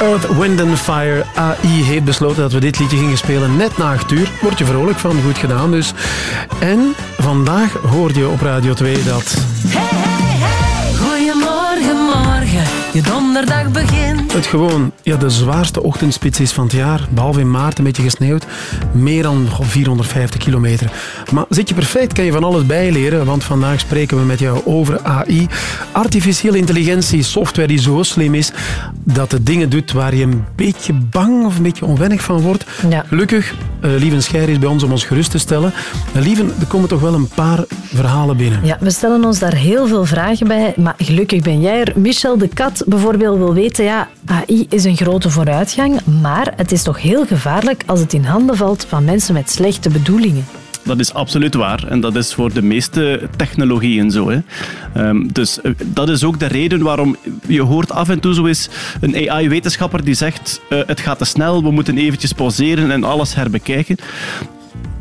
Earth, Wind and Fire. AI heeft besloten dat we dit liedje gingen spelen net na 8 uur. Word je vrolijk van, goed gedaan dus. En vandaag hoorde je op Radio 2 dat... Hey, hey, hey! Goedemorgen, morgen. Je donderdag begint. Het gewoon ja, de zwaarste ochtendspits is van het jaar. Behalve in maart een beetje gesneeuwd. Meer dan 450 kilometer. Maar zit je perfect, kan je van alles bijleren. Want vandaag spreken we met jou over AI. Artificiële intelligentie, software die zo slim is dat het dingen doet waar je een beetje bang of een beetje onwennig van wordt. Ja. Gelukkig, eh, uh, Lieven is bij ons om ons gerust te stellen. Eh, uh, Lieven, er komen toch wel een paar verhalen binnen. Ja, we stellen ons daar heel veel vragen bij, maar gelukkig ben jij er. Michel de Kat bijvoorbeeld wil weten, ja, AI is een grote vooruitgang, maar het is toch heel gevaarlijk als het in handen valt van mensen met slechte bedoelingen. Dat is absoluut waar. En dat is voor de meeste technologieën zo. Hè. Ehm, dus eh, dat is ook de reden waarom je hoort af en toe zo eens een AI-wetenschapper die zegt uh, het gaat te snel, we moeten eventjes pauzeren en alles herbekijken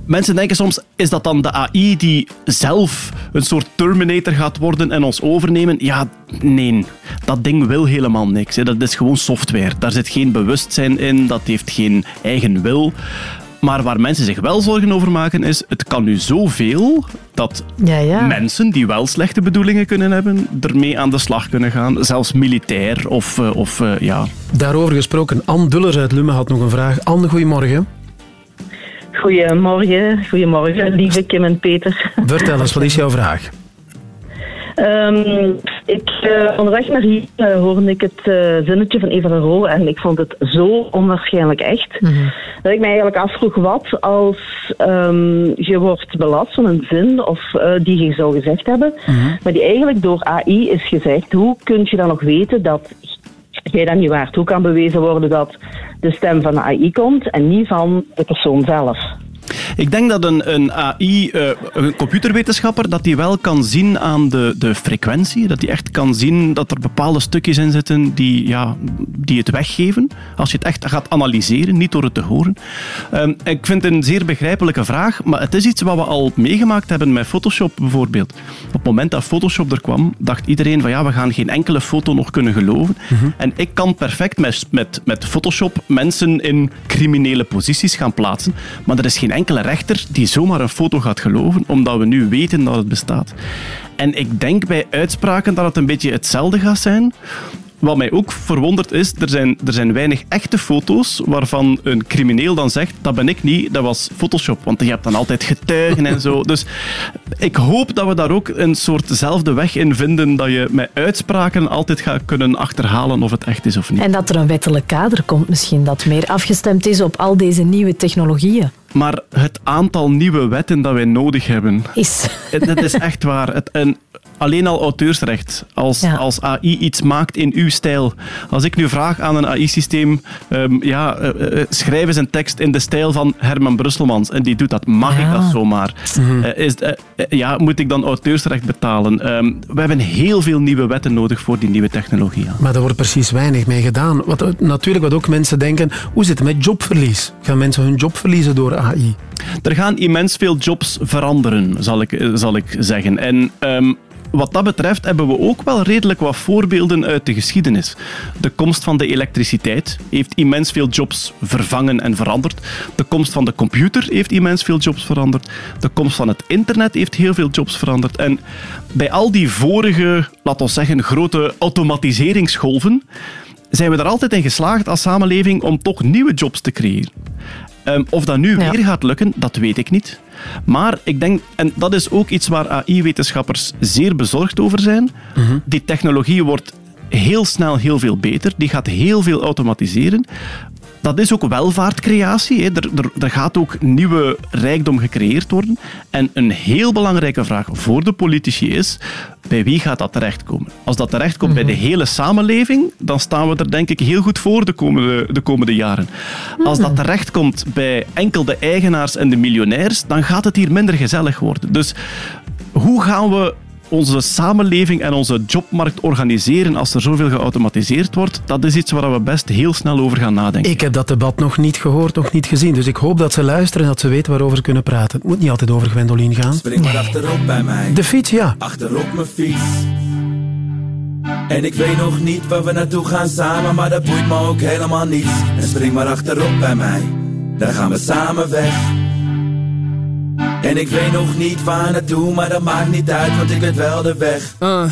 mensen denken soms, is dat dan de AI die zelf een soort Terminator gaat worden en ons overnemen? Ja, nee. Dat ding wil helemaal niks. Dat is gewoon software. Daar zit geen bewustzijn in, dat heeft geen eigen wil. Maar waar mensen zich wel zorgen over maken is, het kan nu zoveel dat mensen die wel slechte bedoelingen kunnen hebben, ermee aan de slag kunnen gaan. Zelfs militair of, eh, of eh, ja. Daarover gesproken, Anne Duller uit Lumme had nog een vraag. Anne, goedemorgen. Goedemorgen, goedemorgen, lieve Kim en Peter. Vertel eens, wat is jouw vraag? Ehm, ik, eh, onderweg naar hier eh, hoorde ik het eh, zinnetje van Eva de Roo en ik vond het zo onwaarschijnlijk echt. Mhm. Dat ik mij eigenlijk afvroeg wat als ehm, je wordt belast van een zin of die je zou gezegd hebben, mhm. maar die eigenlijk door AI is gezegd. Hoe kun je dan nog weten dat jij dan niet waard? Hoe kan bewezen worden dat de stem van de AI komt en niet van de persoon zelf? Ik denk dat een, een AI, eh, een computerwetenschapper, dat die wel kan zien aan de, de frequentie. Dat die echt kan zien dat er bepaalde stukjes in zitten die, ja, die het weggeven. Als je het echt gaat analyseren, niet door het te horen. Ehm, ik vind het een zeer begrijpelijke vraag, maar het is iets wat we al meegemaakt hebben met Photoshop bijvoorbeeld. Op het moment dat Photoshop er kwam, dacht iedereen van ja, we gaan geen enkele foto nog kunnen geloven. Mhm. En ik kan perfect met, met, met Photoshop mensen in criminele posities gaan plaatsen, maar er is geen enkele rechter die zomaar een foto gaat geloven, omdat we nu weten dat het bestaat. En ik denk bij uitspraken dat het een beetje hetzelfde gaat zijn. Wat mij ook verwondert is, er zijn, er zijn weinig echte foto's waarvan een crimineel dan zegt, dat ben ik niet, dat was Photoshop. Want je hebt dan altijd getuigen en zo. Dus ik hoop dat we daar ook een soortzelfde weg in vinden, dat je met uitspraken altijd gaat kunnen achterhalen of het echt is of niet. En dat er een wettelijk kader komt misschien, dat meer afgestemd is op al deze nieuwe technologieën. Maar het aantal nieuwe wetten dat wij nodig hebben... Is... Eh, dat is echt waar. Het, alleen al auteursrecht. Als, als AI iets maakt in uw stijl. Als ik nu vraag aan een AI-systeem, um, ehm, ja, uh, uh, een tekst in de stijl van Herman Brusselmans. En die doet dat. Mag ik dat zomaar? Mhm. Eh, is, ja, moet ik dan auteursrecht betalen? Ehm, we hebben heel veel nieuwe wetten nodig voor die nieuwe technologie. Maar daar wordt precies weinig mee gedaan. Wat, natuurlijk wat ook mensen denken, hoe zit het met jobverlies? Gaan mensen hun job verliezen door AI? Er gaan immens veel jobs veranderen, zal ik, zal ik zeggen. En ehm, wat dat betreft hebben we ook wel redelijk wat voorbeelden uit de geschiedenis. De komst van de elektriciteit heeft immens veel jobs vervangen en veranderd. De komst van de computer heeft immens veel jobs veranderd. De komst van het internet heeft heel veel jobs veranderd. En bij al die vorige, laten we zeggen, grote automatiseringsgolven zijn we er altijd in geslaagd als samenleving om toch nieuwe jobs te creëren. Ehm, of dat nu weer gaat lukken, dat weet ik niet. Maar ik denk, en dat is ook iets waar AI-wetenschappers zeer bezorgd over zijn. Mhm. Die technologie wordt heel snel heel veel beter. Die gaat heel veel automatiseren dat is ook welvaartcreatie. Hè. Er, gaat ook nieuwe rijkdom gecreëerd worden. En een heel belangrijke vraag voor de politici is, bij wie gaat dat terechtkomen? Als dat terechtkomt bij de mhm. hele samenleving, dan staan we er denk ik heel goed voor de komende, de komende jaren. Als dat mhm. terechtkomt bij enkel de eigenaars en de miljonairs, dan gaat het hier minder gezellig worden. Dus hoe gaan we onze samenleving en onze jobmarkt organiseren als er zoveel geautomatiseerd wordt, dat is iets waar we best heel snel over gaan nadenken. Ik heb dat debat nog niet gehoord, nog niet gezien. Dus ik hoop dat ze luisteren en dat ze weten waarover ze kunnen praten. Het moet niet altijd over Gwendoline gaan. Spring maar achterop bij mij. De fiets, ja. Achterop mijn fiets. En ik weet nog niet waar we naartoe gaan samen, maar dat boeit me ook helemaal niet. En spring maar achterop bij mij, dan gaan we samen weg. En ik weet nog niet waar naartoe, maar dat maakt niet uit, want ik weet wel de weg. Uh,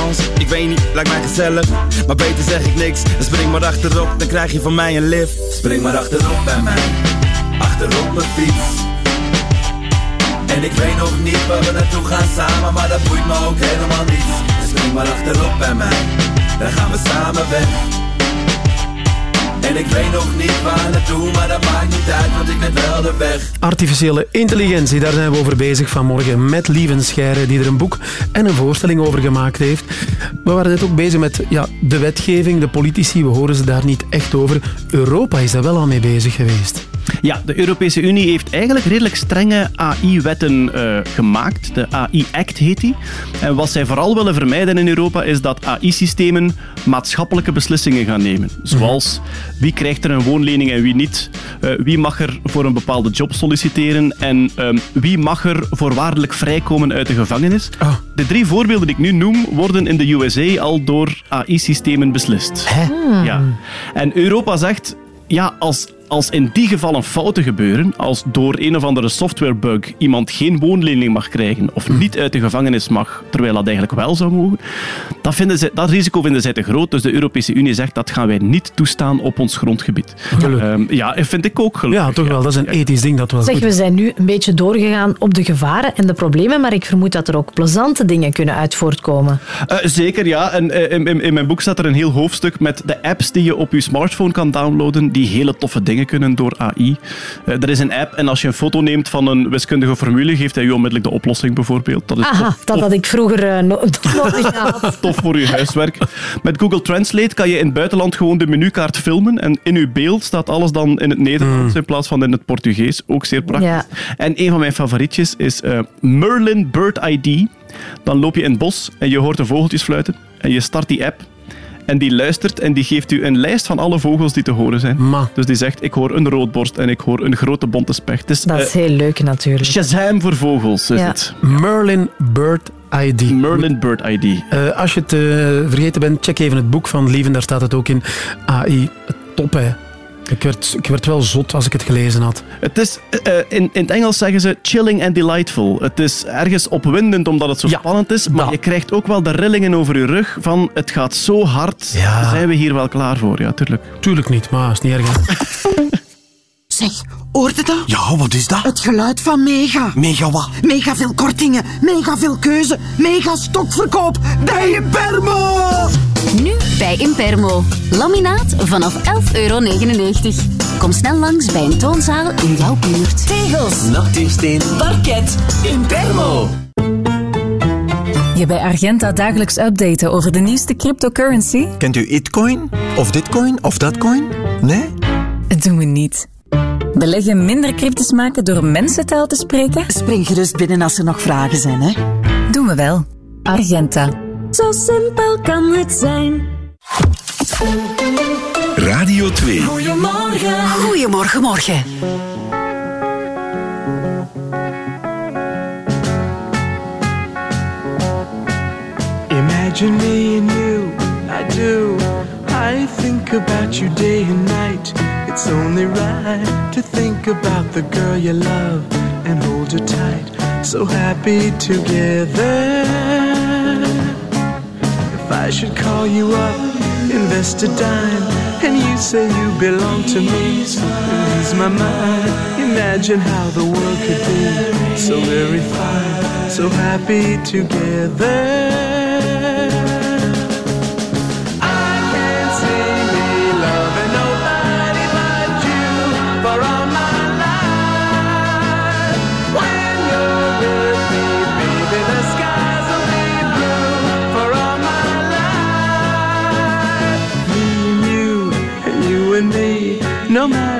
ik weet niet, lijkt mij gezellig Maar beter zeg ik niks, dan spring maar achterop Dan krijg je van mij een lift Spring maar achterop bij mij, achterop mijn fiets. En ik weet nog niet waar we naartoe gaan samen, maar dat boeit me ook helemaal niet. Spring maar achterop bij mij, dan gaan we samen weg. En ik weet nog niet waar naartoe, maar dat maakt niet uit, want ik weet wel de weg. Artificiële intelligentie, daar zijn we over bezig vanmorgen met Lieven Scheire, die er een boek en een voorstelling over gemaakt heeft. We waren net ook bezig met ja, de wetgeving, de politici, we horen ze daar niet echt over. Europa is daar wel al mee bezig geweest. Ja, de Europese Unie heeft eigenlijk redelijk strenge AI-wetten eh, gemaakt. De AI-Act heet die. En wat zij vooral willen vermijden in Europa is dat AI-systemen maatschappelijke beslissingen gaan nemen. Zoals wie krijgt er een woonlening en wie niet. Eh, wie mag er voor een bepaalde job solliciteren en ehm, wie mag er voorwaardelijk vrijkomen uit de gevangenis. De drie voorbeelden die ik nu noem worden in de USA al door AI-systemen beslist. Ja. En Europa zegt, ja, als, als in die gevallen fouten gebeuren, als door een of andere softwarebug iemand geen woonlening mag krijgen of niet uit de gevangenis mag, terwijl dat eigenlijk wel zou mogen, dat, vinden ze, dat risico vinden zij te groot. Dus de Europese Unie zegt dat gaan wij niet toestaan op ons grondgebied. Ehm, ja, vind ik ook gelukkig. Ja, toch wel. Dat is een ethisch ding dat wel Zeg, goed we zijn nu een beetje doorgegaan op de gevaren en de problemen, maar ik vermoed dat er ook plezante dingen kunnen uit voortkomen. Eh, zeker, ja. En eh, in, in, in mijn boek staat er een heel hoofdstuk met de apps die je op je smartphone kan downloaden, die hele toffe dingen kunnen door AI. Eh, er is een app en als je een foto neemt van een wiskundige formule, geeft hij je onmiddellijk de oplossing bijvoorbeeld. Dat is Aha, tof, dat had ik vroeger no nodig gehad. tof voor je huiswerk. Met Google Translate kan je in het buitenland gewoon de menukaart filmen en in je beeld staat alles dan in het Nederlands in plaats van in het Portugees. Ook zeer praktisch. Ja. En een van mijn favorietjes is eh, Merlin Bird ID. Dan loop je in het bos en je hoort de vogeltjes fluiten en je start die app. En die luistert en die geeft u een lijst van alle vogels die te horen zijn. Dus die zegt, ik hoor een roodborst en ik hoor een grote bonte specht. Dus, Dat is eh, heel leuk natuurlijk. Shazam voor vogels is Ja. het. Merlin Bird ID. Merlin Bird ID. Eh, als je het eh, vergeten bent, check even het boek van Lieven, daar staat het ook in. AI, top hè. Ik werd, ik werd wel zot als ik het gelezen had. Het is, eh, in, in het Engels zeggen ze chilling and delightful. Het is ergens opwindend omdat het zo spannend is, maar je krijgt ook wel de rillingen over je rug van het gaat zo hard. Zijn we hier wel klaar voor? Ja, tuurlijk. Tuurlijk niet, maar is niet erg. Zeg, hoorde dat? Ja, wat is dat? Het geluid van Mega. Mega wat? Mega veel kortingen, mega veel keuze, mega stokverkoop bij Impermo! Nu bij Impermo. Laminaat vanaf 11,99 euro. Kom snel langs bij een toonzaal in jouw buurt. Tegels, Nachtingsteen, parket, Impermo. Je bij Argenta dagelijks updaten over de nieuwste cryptocurrency? Kent u Itcoin? Of Ditcoin? Of Datcoin? Nee? Dat doen we niet. Beleggen minder cryptisch maken door mensentaal te spreken? Spring gerust binnen als er nog vragen zijn, hè? Doen we wel. Argenta. Zo simpel kan het zijn. Radio 2. Goedemorgen. Goedemorgen, morgen. Imagine me and you, I do. I think about you day and night. It's only right to think about the girl you love and hold her tight. So happy together. If I should call you up, invest a dime, and you say you belong to me, so lose my mind. Imagine how the world could be so very fine, so happy together.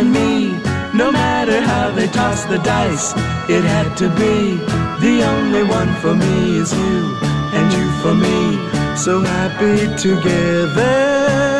And me. No matter how they toss the dice, it had to be. The only one for me is you, and you for me. So happy together.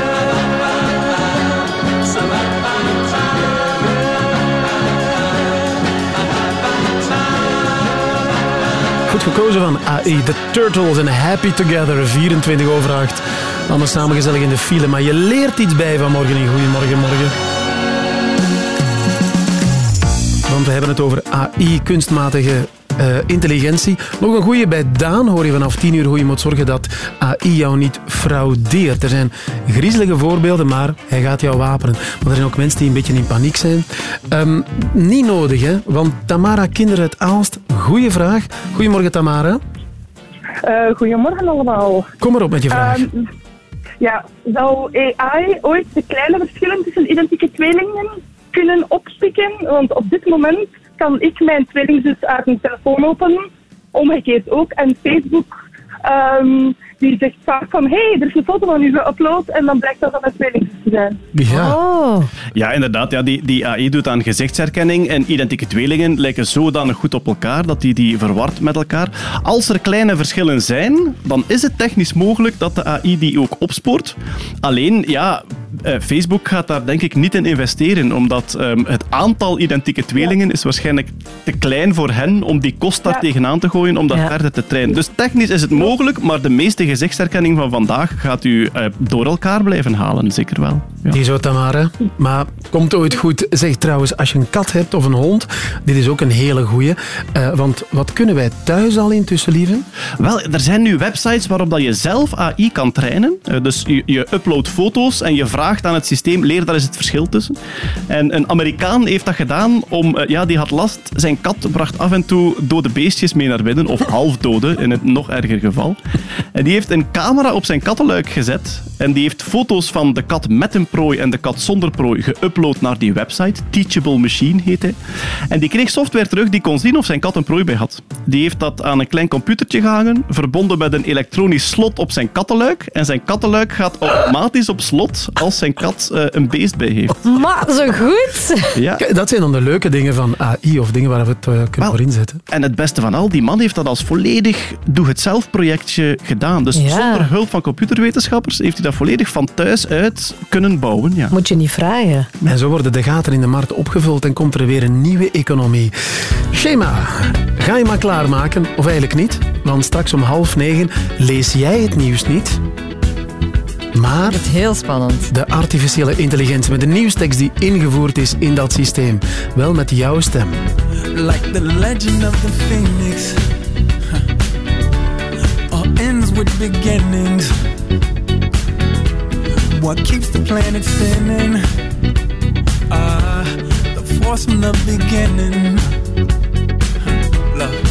Gekozen van AI. The Turtles en Happy Together. 24 over 8. Allemaal samen gezellig in de file. Maar je leert iets bij vanmorgen in Goedemorgen Morgen. Want we hebben het over AI, kunstmatige eh, intelligentie. Nog een goeie bij Daan hoor je vanaf 10 uur hoe je moet zorgen dat AI jou niet fraudeert. Er zijn griezelige voorbeelden, maar hij gaat jou wapenen. Maar er zijn ook mensen die een beetje in paniek zijn. Ehm, niet nodig, hè? Want Tamara Kinder uit Aalst, goeie vraag. Goedemorgen, Tamara. Eh, goedemorgen allemaal. Kom maar op met je vraag. Ehm, ja, zou AI ooit de kleine verschillen tussen identieke tweelingen kunnen oppikken? Want op dit moment kan ik mijn tweelingzus uit mijn telefoon openen, omgekeerd ook. En Facebook ehm, die zegt vaak van, hé, hey, er is een foto van u geüpload en dan blijkt dat dat mijn tweelingzus te zijn. Ja. Ja, inderdaad. Ja, die, die AI doet aan gezichtsherkenning en identieke tweelingen lijken zodanig goed op elkaar dat die die verward met elkaar. Als er kleine verschillen zijn, dan is het technisch mogelijk dat de AI die ook opspoort. Alleen, ja, eh, Facebook gaat daar denk ik niet in investeren, omdat ehm, het aantal identieke tweelingen is waarschijnlijk te klein voor hen om die kost daar Ja. tegenaan te gooien om dat Ja. verder te trainen. Dus technisch is het mogelijk, maar de meeste gezichtsherkenning van vandaag gaat u eh, door elkaar blijven halen, zeker wel. Ja. Die zo, Tamara. Maar komt ooit goed. Zeg trouwens, als je een kat hebt of een hond, dit is ook een hele goeie. Eh, want wat kunnen wij thuis al intussen, lieve? Wel, er zijn nu websites waarop dat je zelf AI kan trainen. Dus je, je uploadt foto's en je vraagt aan het systeem, leer daar is het verschil tussen. En een Amerikaan heeft dat gedaan om, eh, ja, die had last. Zijn kat bracht af en toe dode beestjes mee naar binnen, of halfdode in het nog erger geval. En die heeft een camera op zijn kattenluik gezet en die heeft foto's van de kat met een prooi en de kat zonder prooi geüpload naar die website. Teachable Machine heet hij. En die kreeg software terug die kon zien of zijn kat een prooi bij had. Die heeft dat aan een klein computertje gehangen, verbonden met een elektronisch slot op zijn kattenluik. En zijn kattenluik gaat automatisch op slot als zijn kat eh, een beest bij heeft. Maar zo goed. Ja. Dat zijn dan de leuke dingen van AI of dingen waar we het eh, kunnen voor inzetten. En het beste van al, die man heeft dat als volledig doe-het-zelf projectje gedaan. Dus Ja. zonder hulp van computerwetenschappers heeft hij dat volledig van thuis uit kunnen bouwen. Ja. Moet je niet vragen. En zo worden de gaten in de markt opgevuld en komt er weer een nieuwe economie. Schema, ga je maar klaarmaken, of eigenlijk niet, want straks om half negen lees jij het nieuws niet. Maar Het heel spannend. de artificiële intelligentie met de nieuwstekst die ingevoerd is in dat systeem. Wel met jouw stem. like the legend of the phoenix. Huh. All ends with beginnings. What keeps the planet spinning? Ah, the force from the beginning. Huh. Love.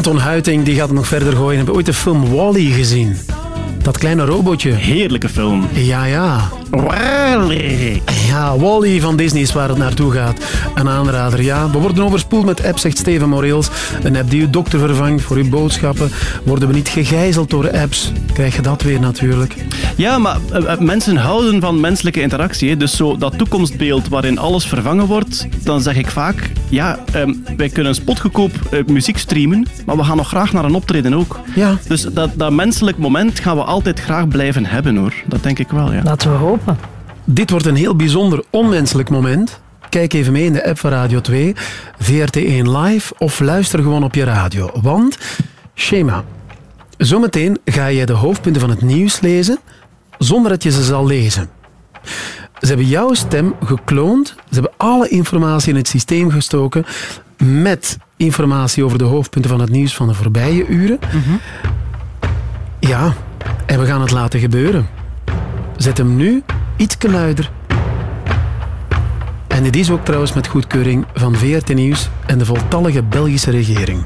Anton Huiting die gaat het nog verder gooien. Heb je ooit de film Wally gezien? Dat kleine robotje. Heerlijke film. Ja, ja. Wally. Ja, Wally van Disney is waar het naartoe gaat. Een aanrader, ja. We worden overspoeld met apps, zegt Steven Moreels. Een app die uw dokter vervangt voor uw boodschappen. Worden we niet gegijzeld door apps? Krijg je dat weer natuurlijk. Ja, maar eh, eh, mensen houden van menselijke interactie. hè. Dus zo dat toekomstbeeld waarin alles vervangen wordt, dan zeg ik vaak, ja, ehm, wij kunnen spotgoedkoop eh, muziek streamen, maar we gaan nog graag naar een optreden ook. Ja. Dus dat, dat menselijk moment gaan we altijd graag blijven hebben, hoor. Dat denk ik wel, ja. Laten we hopen. Dit wordt een heel bijzonder onmenselijk moment. Kijk even mee in de app van Radio 2, VRT1 Live of luister gewoon op je radio. Want, schema. Zometeen ga jij de hoofdpunten van het nieuws lezen zonder dat je ze zal lezen. Ze hebben jouw stem gekloond. Ze hebben alle informatie in het systeem gestoken met informatie over de hoofdpunten van het nieuws van de voorbije uren. Ja, en we gaan het laten gebeuren. Zet hem nu iets luider. En dit is ook trouwens met goedkeuring van VRT Nieuws en de voltallige Belgische regering.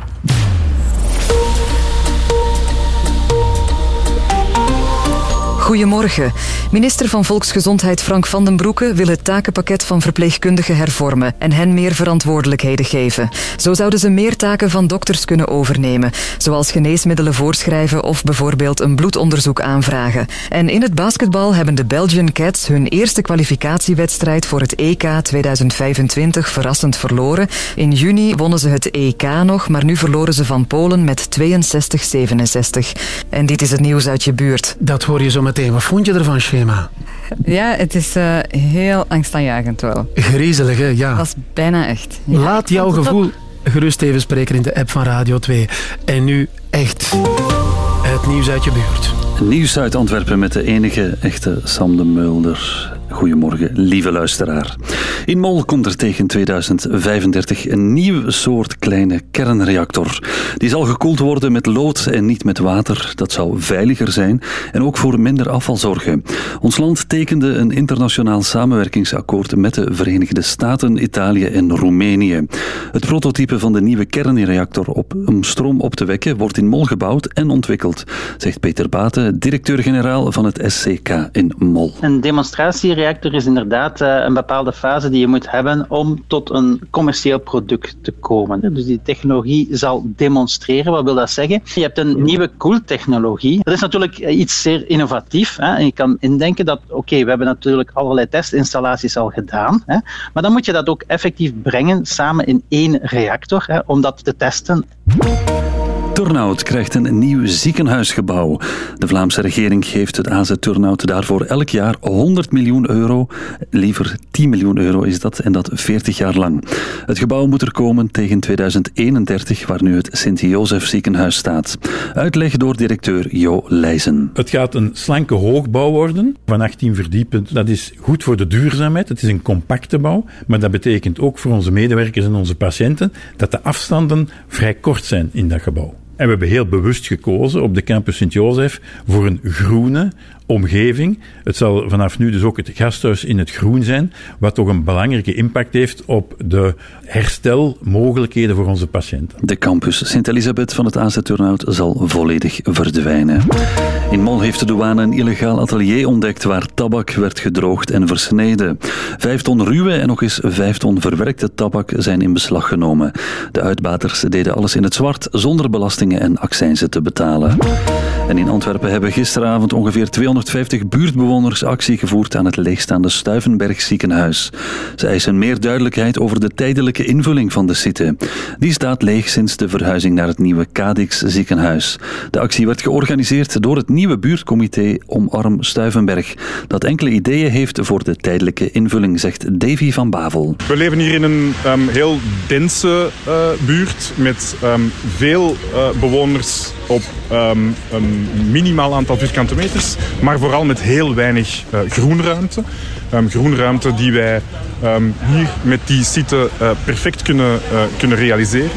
Goedemorgen. Minister van Volksgezondheid Frank van den Broeke wil het takenpakket van verpleegkundigen hervormen en hen meer verantwoordelijkheden geven. Zo zouden ze meer taken van dokters kunnen overnemen, zoals geneesmiddelen voorschrijven of bijvoorbeeld een bloedonderzoek aanvragen. En in het basketbal hebben de Belgian Cats hun eerste kwalificatiewedstrijd voor het EK 2025 verrassend verloren. In juni wonnen ze het EK nog, maar nu verloren ze van Polen met 62-67. En dit is het nieuws uit je buurt. Dat hoor je zo meteen. Wat vond je ervan, Schema? Ja, het is eh, heel angstaanjagend wel. Griezelig, hè? Ja. Dat is bijna echt. Ja, Laat jouw gevoel gerust even spreken in de app van Radio 2. En nu echt het nieuws uit je buurt. Nieuws uit Antwerpen met de enige echte Sam de Mulder. Goedemorgen, lieve luisteraar. In Mol komt er tegen 2035 een nieuw soort kleine kernreactor. Die zal gekoeld worden met lood en niet met water. Dat zou veiliger zijn en ook voor minder afval zorgen. Ons land tekende een internationaal samenwerkingsakkoord met de Verenigde Staten, Italië en Roemenië. Het prototype van de nieuwe kernreactor om stroom op te wekken wordt in Mol gebouwd en ontwikkeld, zegt Peter Baten, directeur-generaal van het SCK in Mol. Een demonstratiereactor is inderdaad eh, een bepaalde fase die je moet hebben om tot een commercieel product te komen. Dus die technologie zal demonstreren. Wat wil dat zeggen? Je hebt een nieuwe koeltechnologie. Dat is natuurlijk eh, iets zeer innovatief. Hè? En je kan indenken dat, oké, we hebben natuurlijk allerlei testinstallaties al gedaan. Hè? Maar dan moet je dat ook effectief brengen samen in één reactor hè, om dat te testen. Turnhout krijgt een nieuw ziekenhuisgebouw. De Vlaamse regering geeft het AZ Turnhout daarvoor elk jaar 100 miljoen euro. Liever 10 miljoen euro is dat en dat 40 jaar lang. Het gebouw moet er komen tegen 2031, waar nu het Sint-Jozef ziekenhuis staat. Uitleg door directeur Jo Leijzen. Het gaat een slanke hoogbouw worden van 18 verdiepen. Dat is goed voor de duurzaamheid. Het is een compacte bouw. Maar dat betekent ook voor onze medewerkers en onze patiënten dat de afstanden vrij kort zijn in dat gebouw. En we hebben heel bewust gekozen op de campus Sint-Jozef voor een groene omgeving. Het zal vanaf nu dus ook het gasthuis in het groen zijn, wat toch een belangrijke impact heeft op de herstelmogelijkheden voor onze patiënten. De campus Sint-Elisabeth van het AZ Turnhout zal volledig verdwijnen. In Mol heeft de douane een illegaal atelier ontdekt waar tabak werd gedroogd en versneden. Vijf ton ruwe en nog eens vijf ton verwerkte tabak zijn in beslag genomen. De uitbaters deden alles in het zwart zonder belastingen en accijnzen te betalen. En in Antwerpen hebben gisteravond ongeveer 250 buurtbewoners actie gevoerd aan het leegstaande Stuivenberg ziekenhuis. Ze eisen meer duidelijkheid over de tijdelijke invulling van de site. Die staat leeg sinds de verhuizing naar het nieuwe Cadix ziekenhuis. De actie werd georganiseerd door het nieuwe buurtcomité Omarm Stuivenberg, dat enkele ideeën heeft voor de tijdelijke invulling, zegt Davy van Bavel. We leven hier in een ehm, heel dense eh, buurt met ehm, veel eh, bewoners op ehm, een minimaal aantal vierkante meters, maar vooral met heel weinig eh, groenruimte. Ehm, groenruimte die wij ehm, hier met die site eh, perfect kunnen, eh, kunnen realiseren.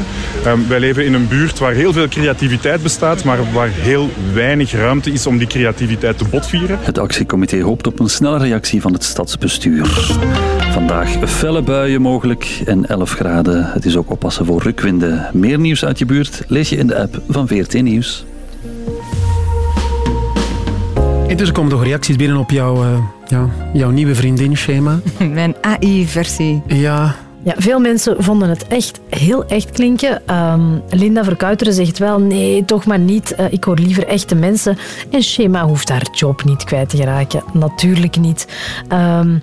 Ehm, wij leven in een buurt waar heel veel creativiteit bestaat, maar waar heel weinig ruimte is om die creativiteit te botvieren. Het actiecomité hoopt op een snelle reactie van het stadsbestuur. Vandaag felle buien mogelijk en 11 graden. Het is ook oppassen voor rukwinden. Meer nieuws uit je buurt lees je in de app van VRT Nieuws. Intussen komen nog reacties binnen op jouw, eh, Ja, jouw nieuwe vriendin, Schema. Mijn AI-versie. Ja. Ja, veel mensen vonden het echt heel echt klinken. Ehm, Linda Verkuiteren zegt wel, nee, toch maar niet. Eh, ik hoor liever echte mensen. En Shema hoeft haar job niet kwijt te geraken. Natuurlijk niet. Ehm,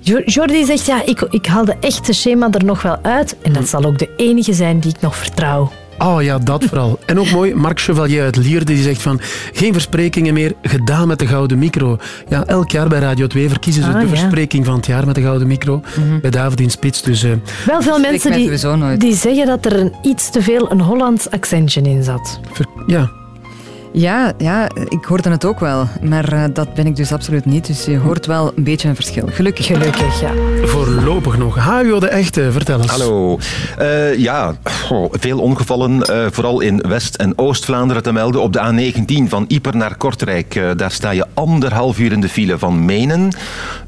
Jo- Jordi zegt, ja, ik, ik haal de echte Shema er nog wel uit. En dat zal ook de enige zijn die ik nog vertrouw. Oh ja, dat vooral. En ook mooi, Marc Chevalier uit Lierde die zegt van geen versprekingen meer, gedaan met de gouden micro. Ja, elk jaar bij Radio 2 verkiezen ze Ah, de ja. Mhm. verspreking van het jaar met de gouden micro. Bij David in Spits. Dus eh, Wel veel mensen die, die zeggen dat er een, iets te veel een Hollands accentje in zat. ja. Ja, ja, ik hoorde het ook wel. Maar eh, dat ben ik dus absoluut niet. Dus je hoort wel een beetje een verschil. Gelukkig. Gelukkig, ja. voorlopig nog. Hajo de Echte, vertel eens. Hallo. Eh, ja, veel ongevallen, eh, vooral in West- en Oost-Vlaanderen te melden. Op de A19 van Ieper naar Kortrijk, eh, daar sta je anderhalf uur in de file van Menen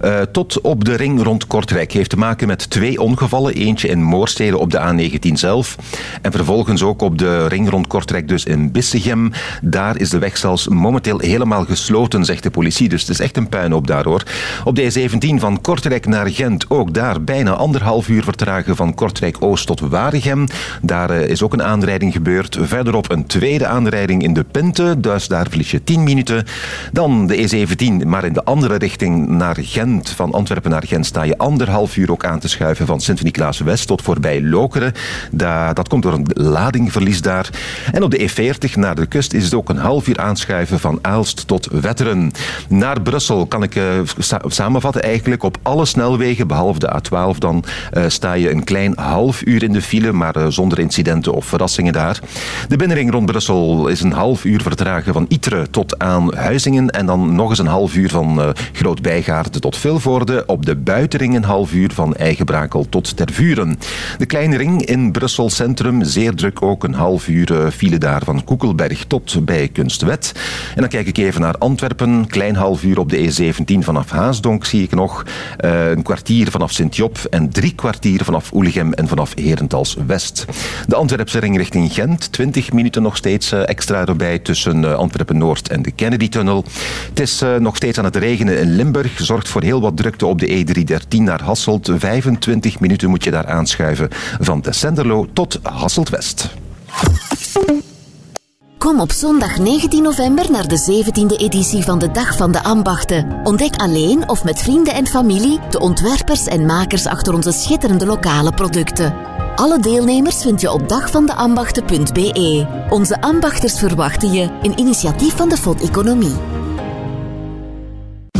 eh, tot op de ring rond Kortrijk. Heeft te maken met twee ongevallen. Eentje in Moorstede op de A19 zelf. En vervolgens ook op de ring rond Kortrijk, dus in Bissegem. Daar is de weg zelfs momenteel helemaal gesloten, zegt de politie. Dus het is echt een puinhoop daar hoor. Op de A17 van Kortrijk naar Gent, ook daar bijna anderhalf uur vertragen van Kortrijk Oost tot Waregem. Daar eh, is ook een aanrijding gebeurd. Verderop een tweede aanrijding in de Pinte, dus daar verlies je 10 minuten. Dan de E17, maar in de andere richting naar Gent. Van Antwerpen naar Gent sta je anderhalf uur ook aan te schuiven van Sint-Niklaas West tot voorbij Lokeren. Da- dat komt door een ladingverlies daar. En op de E40 naar de kust is het ook een half uur aanschuiven van Aalst tot Wetteren. Naar Brussel kan ik eh, sa- samenvatten eigenlijk op alle snelwegen, behalve de A12, dan eh, sta je een klein half uur in de file, maar eh, zonder incidenten of verrassingen daar. De binnenring rond Brussel is een half uur vertragen van Iteren tot aan Huizingen en dan nog eens een half uur van eh Groot Bijgaarde tot Vilvoorde. Op de buitenring een half uur van Eigenbrakel tot Tervuren. De kleine ring in Brussel Centrum, zeer druk ook een half uur file daar van Koekelberg tot bij Kunstwet. En dan kijk ik even naar Antwerpen, klein half uur op de E17 vanaf Haasdonk zie ik nog. Eh, een kwartier vanaf Sint-Job en drie kwartier vanaf Oelegem en vanaf Herentals West. De Antwerpse ring richting Gent, 20 minuten nog steeds eh, extra erbij tussen eh, Antwerpen Noord en de Kennedy-tunnel. Het is nog steeds aan het regenen in Limburg, zorgt voor heel wat drukte op de E313 naar Hasselt. 25 minuten moet je daar aanschuiven van de Senderlo tot Hasselt West. Kom op zondag 19 november naar de 17e editie van de Dag van de Ambachten. Ontdek alleen of met vrienden en familie de ontwerpers en makers achter onze schitterende lokale producten. Alle deelnemers vind je op dagvandeambachten.be. Onze ambachters verwachten je, een initiatief van de FOD Economie.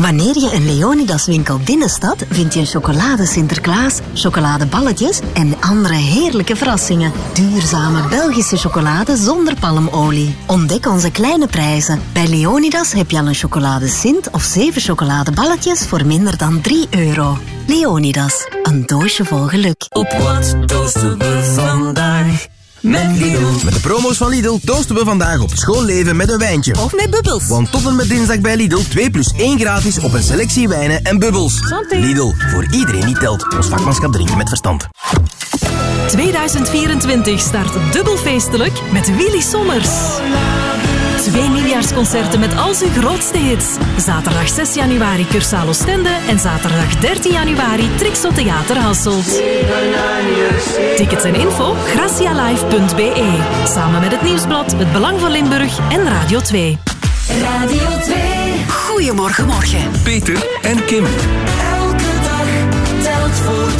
Wanneer je een Leonidas-winkel binnenstapt, vind je een chocolade Sinterklaas, chocoladeballetjes en andere heerlijke verrassingen. Duurzame Belgische chocolade zonder palmolie. Ontdek onze kleine prijzen. Bij Leonidas heb je al een chocolade Sint of 7 chocoladeballetjes voor minder dan 3 euro. Leonidas, een doosje vol geluk. Op wat toosten we vandaag? Met Lidl. Met de promo's van Lidl toosten we vandaag op schoon leven met een wijntje. Of met bubbels. Want tot en met dinsdag bij Lidl 2 plus 1 gratis op een selectie wijnen en bubbels. Lidl, voor iedereen die telt. Ons vakmanschap drinken met verstand. 2024 start dubbel feestelijk met Willy Sommers. Twee nieuwjaarsconcerten met al zijn grootste hits. Zaterdag 6 januari Cursaal Oostende en zaterdag 13 januari Trixo Theater Hasselt. Tickets en info gracialive.be. Samen met het Nieuwsblad, het Belang van Limburg en Radio 2. Radio 2. Goedemorgen, morgen. Peter en Kim. Elke dag telt voor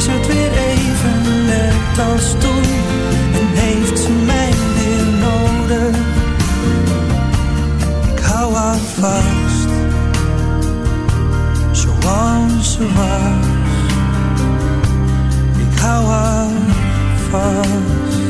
Is het weer even net als toen en heeft ze mij weer nodig. Ik hou haar vast, zoals ze was. Ik hou haar vast.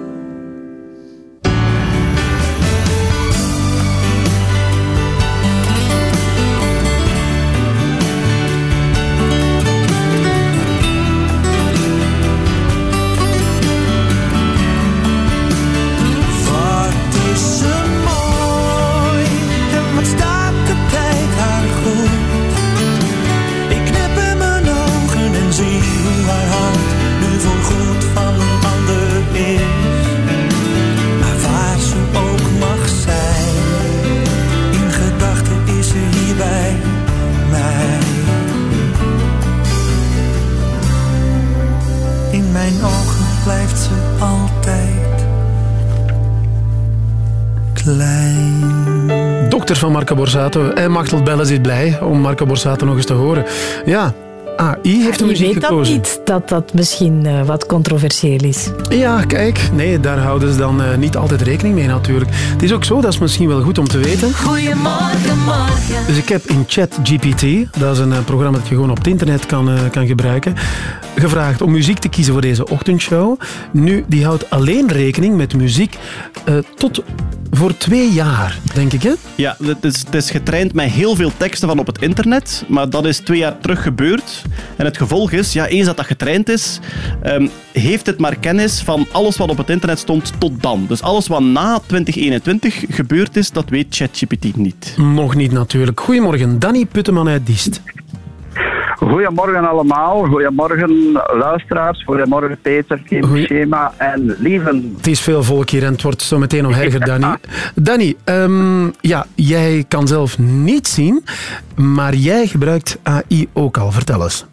Van Marco Borsato. En Machtel Belles is blij om Marco Borsato nog eens te horen. Ja, AI heeft de Je muziek weet dat niet, dat dat misschien eh, wat controversieel is. Ja, kijk. Nee, daar houden ze dan eh, niet altijd rekening mee natuurlijk. Het is ook zo, dat is misschien wel goed om te weten. Goedemorgen, morgen. Dus ik heb in ChatGPT, dat is een eh, programma dat je gewoon op het internet kan, eh, kan gebruiken, gevraagd om muziek te kiezen voor deze ochtendshow. Nu, die houdt alleen rekening met muziek eh, tot voor twee jaar, denk ik, hè? Ja, het is, het is getraind met heel veel teksten van op het internet, maar dat is twee jaar terug gebeurd. En het gevolg is, ja, eens dat dat getraind is, ehm, heeft het maar kennis van alles wat op het internet stond tot dan. Dus alles wat na 2021 gebeurd is, dat weet ChatGPT niet. Nog niet natuurlijk. Goedemorgen, Danny Putteman uit Diest. Goedemorgen allemaal, goedemorgen luisteraars, goedemorgen Peter, Kim, Schema en Lieven. Het is veel volk hier en het wordt zo meteen nog erger, Danny. Danny, ehm, ja, jij kan zelf niet zien, maar jij gebruikt AI ook al. Vertel eens.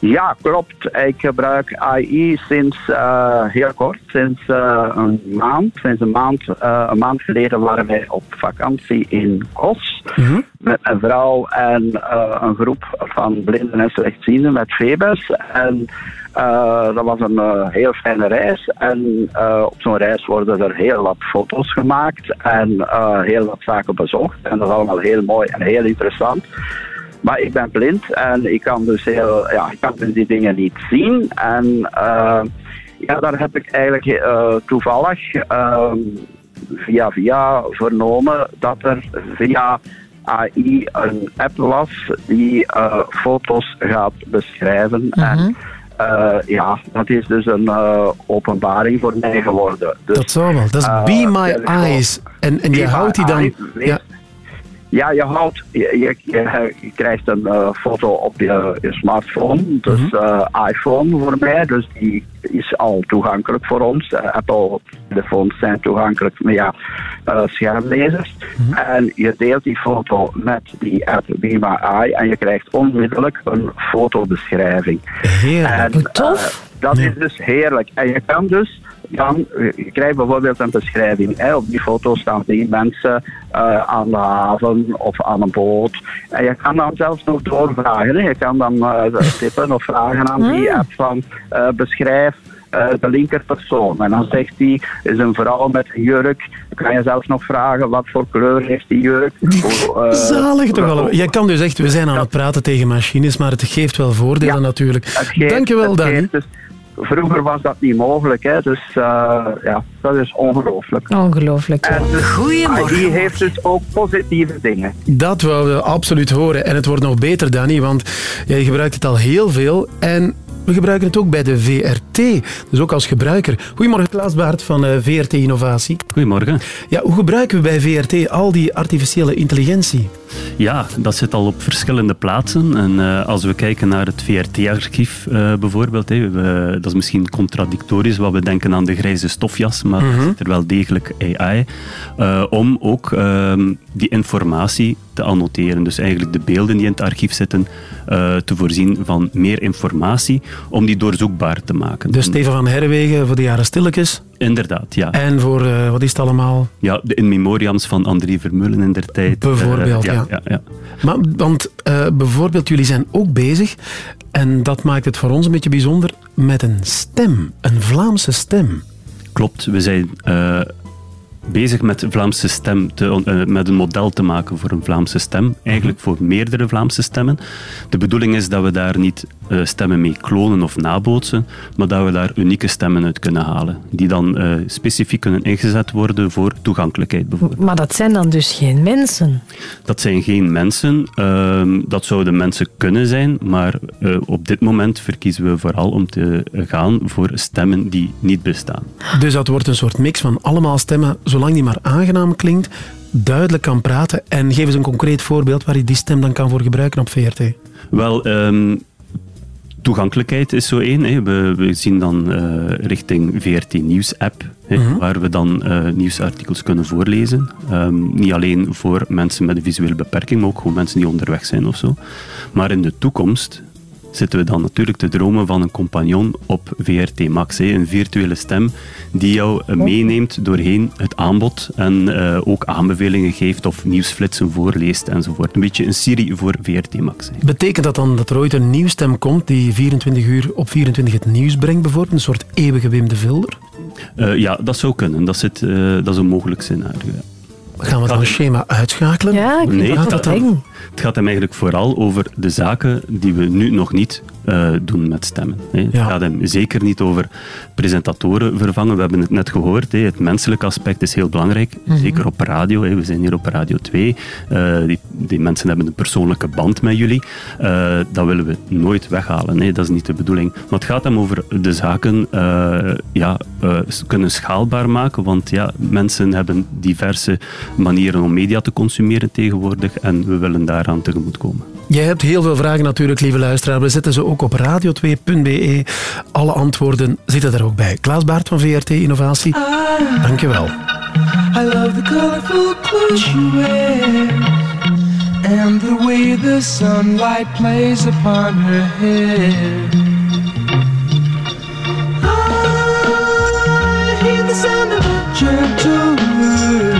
Ja, klopt. Ik gebruik AI sinds eh, heel kort, sinds eh, een maand. Sinds een maand, eh, een maand geleden waren wij op vakantie in Kos met mijn vrouw en een groep van blinden en slechtzienden met Febus. En dat was een heel fijne reis. En op zo'n reis worden er heel wat foto's gemaakt en heel wat zaken bezocht. En dat is allemaal heel mooi en heel interessant. Maar ik ben blind en ik kan dus, heel, ja, ik kan dus die dingen niet zien. En eh, ja, daar heb ik eigenlijk eh, toevallig ehm, via via vernomen dat er via AI een app was die eh, foto's gaat beschrijven. En eh, ja, dat is dus een openbaring voor mij geworden. Dus, Dat zou wel. Dat is Be My ja, Eyes. En, en je houdt die dan... Ja. Ja, je, houdt, je, je, je- krijgt een eh, foto op je, je smartphone, dus Mhm. eh, iPhone voor mij, dus die is al toegankelijk voor ons. Eh, Apple-telefoons zijn toegankelijk via schermlezers. Mhm. En je deelt die foto met die app Be My Eye en je krijgt onmiddellijk een fotobeschrijving. Heerlijk. En, Tof. dat is dus heerlijk. En je kan dus dan, je krijgt bijvoorbeeld een beschrijving. Hè. Op die foto staan drie mensen eh, aan de haven of aan een boot. En je kan dan zelfs nog doorvragen. Hè. Je kan dan eh, tippen of vragen aan die app van eh, beschrijf eh, de linkerpersoon. En dan zegt hij, is een vrouw met een jurk. Dan kan je zelfs nog vragen, wat voor kleur heeft die jurk? Hoe, eh, Zalig toch wel. Jij kan dus echt, we zijn aan het praten tegen machines, maar het geeft wel voordelen natuurlijk. geeft- Dankjewel, het Danny. Vroeger was dat niet mogelijk, hè? dus eh, ja, dat is ongelooflijk. Ongelooflijk. En dus, Goedemorgen. Die heeft dus ook positieve dingen. Dat wouden we absoluut horen. En het wordt nog beter, Danny, want jij gebruikt het al heel veel. En we gebruiken het ook bij de VRT. Dus ook als gebruiker. Goedemorgen, Klaas Baart van eh, VRT Innovatie. Goedemorgen. Ja, hoe gebruiken we bij VRT al die artificiële intelligentie? Ja, dat zit al op verschillende plaatsen. En eh, als we kijken naar het VRT-archief eh, bijvoorbeeld, we- dat is misschien contradictorisch wat we denken aan de grijze stofjas, maar Mhm. er zit er wel degelijk AI eh, om ook ehm, die informatie te annoteren. Dus eigenlijk de beelden die in het archief zitten te voorzien van meer informatie om die doorzoekbaar te maken. Dus Steven van Herwegen voor de jaren stilletjes. Inderdaad, ja. En voor, eh, wat is het allemaal? Ja, de in memoriams van André Vermeulen in der tijd. Bijvoorbeeld, Eh, ja. ja, ja. Maar, want eh, bijvoorbeeld, jullie zijn ook bezig, en dat maakt het voor ons een beetje bijzonder, met een stem. Een Vlaamse stem. Klopt, we zijn bezig met Vlaamse stem, te, met een model te maken voor een Vlaamse stem. Eigenlijk voor meerdere Vlaamse stemmen. De bedoeling is dat we daar niet eh, stemmen mee klonen of nabootsen, maar dat we daar unieke stemmen uit kunnen halen. Die dan eh, specifiek kunnen ingezet worden voor toegankelijkheid bijvoorbeeld. Maar dat zijn dan dus geen mensen. Dat zijn geen mensen, ehm, dat zouden mensen kunnen zijn, maar eh, op dit moment verkiezen we vooral om te gaan voor stemmen die niet bestaan. Dus dat wordt een soort mix van allemaal stemmen, zolang die maar aangenaam klinkt, duidelijk kan praten. En geef eens een concreet voorbeeld waar je die stem dan kan voor gebruiken op VRT. Wel, ehm, toegankelijkheid is zo één. Hè. We, we zien dan eh, richting VRT Nieuws-app, hè, Mhm. waar we dan eh, nieuwsartikels kunnen voorlezen. Ehm, niet alleen voor mensen met een visuele beperking, maar ook gewoon mensen die onderweg zijn of zo. Maar in de toekomst zitten we dan natuurlijk te dromen van een compagnon op VRT Max. Een virtuele stem die jou eh, meeneemt doorheen het aanbod en eh, ook aanbevelingen geeft of nieuwsflitsen voorleest enzovoort. Een beetje een Siri voor VRT Max. Betekent dat dan dat er ooit een nieuwsstem komt die 24 uur op 24 het nieuws brengt, bijvoorbeeld? Een soort eeuwige Wim de Vilder? Eh, ja, dat zou kunnen. Dat, zit, dat is een mogelijk scenario. ja. Gaan we dan een schema uitschakelen? Ja, ik Nee, dat dat wel eng. Het gaat hem eigenlijk vooral over de zaken die we nu nog niet eh, doen met stemmen. hè. Het gaat hem zeker niet over presentatoren vervangen. We hebben het net gehoord. hè. Het menselijke aspect is heel belangrijk. Mhm. Zeker op radio. hè. We zijn hier op Radio 2. Eh, die, die mensen hebben een persoonlijke band met jullie. Eh, dat willen we nooit weghalen. Nee, dat is niet de bedoeling. Maar het gaat hem over de zaken ja, kunnen schaalbaar maken. Want ja, mensen hebben diverse manieren om media te consumeren tegenwoordig. En we willen daaraan tegemoetkomen. Jij hebt heel veel vragen natuurlijk, lieve luisteraar. We zetten ze ook op radio2.be. Alle antwoorden zitten daar ook bij. Klaas Baart van VRT Innovatie, dankjewel. I love the colorful clothes she wears and the way the sunlight plays upon her hair. I hear the sound of a gentle wind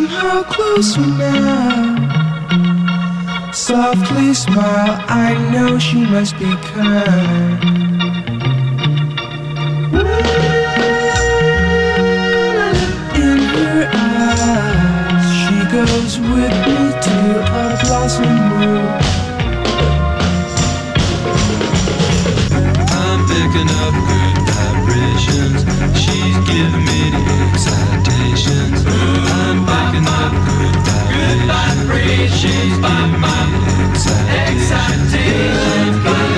Little closer now. Softly smile, I know she must be kind. In her eyes, she goes with me to a blossom room. I'm picking up good vibrations. She's giving me the excitations. I'm picking up good vibrations. She's giving me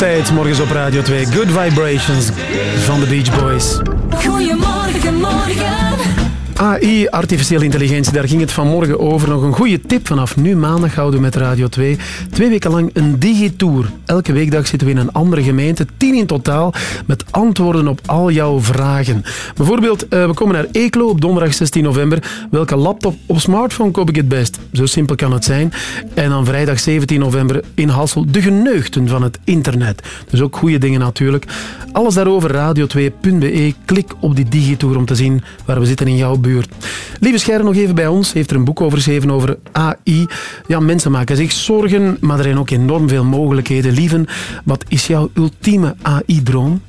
Altijd morgens op Radio 2. Good Vibrations van de Beach Boys. AI, artificiële intelligentie, daar ging het vanmorgen over. Nog een goede tip. Vanaf nu maandag houden we met Radio 2 twee weken lang een digitour. Elke weekdag zitten we in een andere gemeente, tien in totaal, met antwoorden op al jouw vragen. Bijvoorbeeld, eh, we komen naar Eeklo op donderdag 16 november. Welke laptop of smartphone koop ik het best? Zo simpel kan het zijn. En dan vrijdag 17 november in Hassel, de geneugten van het internet. Dus ook goede dingen natuurlijk. Alles daarover, radio2.be. Klik op die digitour om te zien waar we zitten in jouw buurt. Lieve Scherren, nog even bij ons. Heeft er een boek over geschreven over AI. Ja, mensen maken zich zorgen, maar er zijn ook enorm veel mogelijkheden. Lieven, wat is jouw ultieme AI-droom?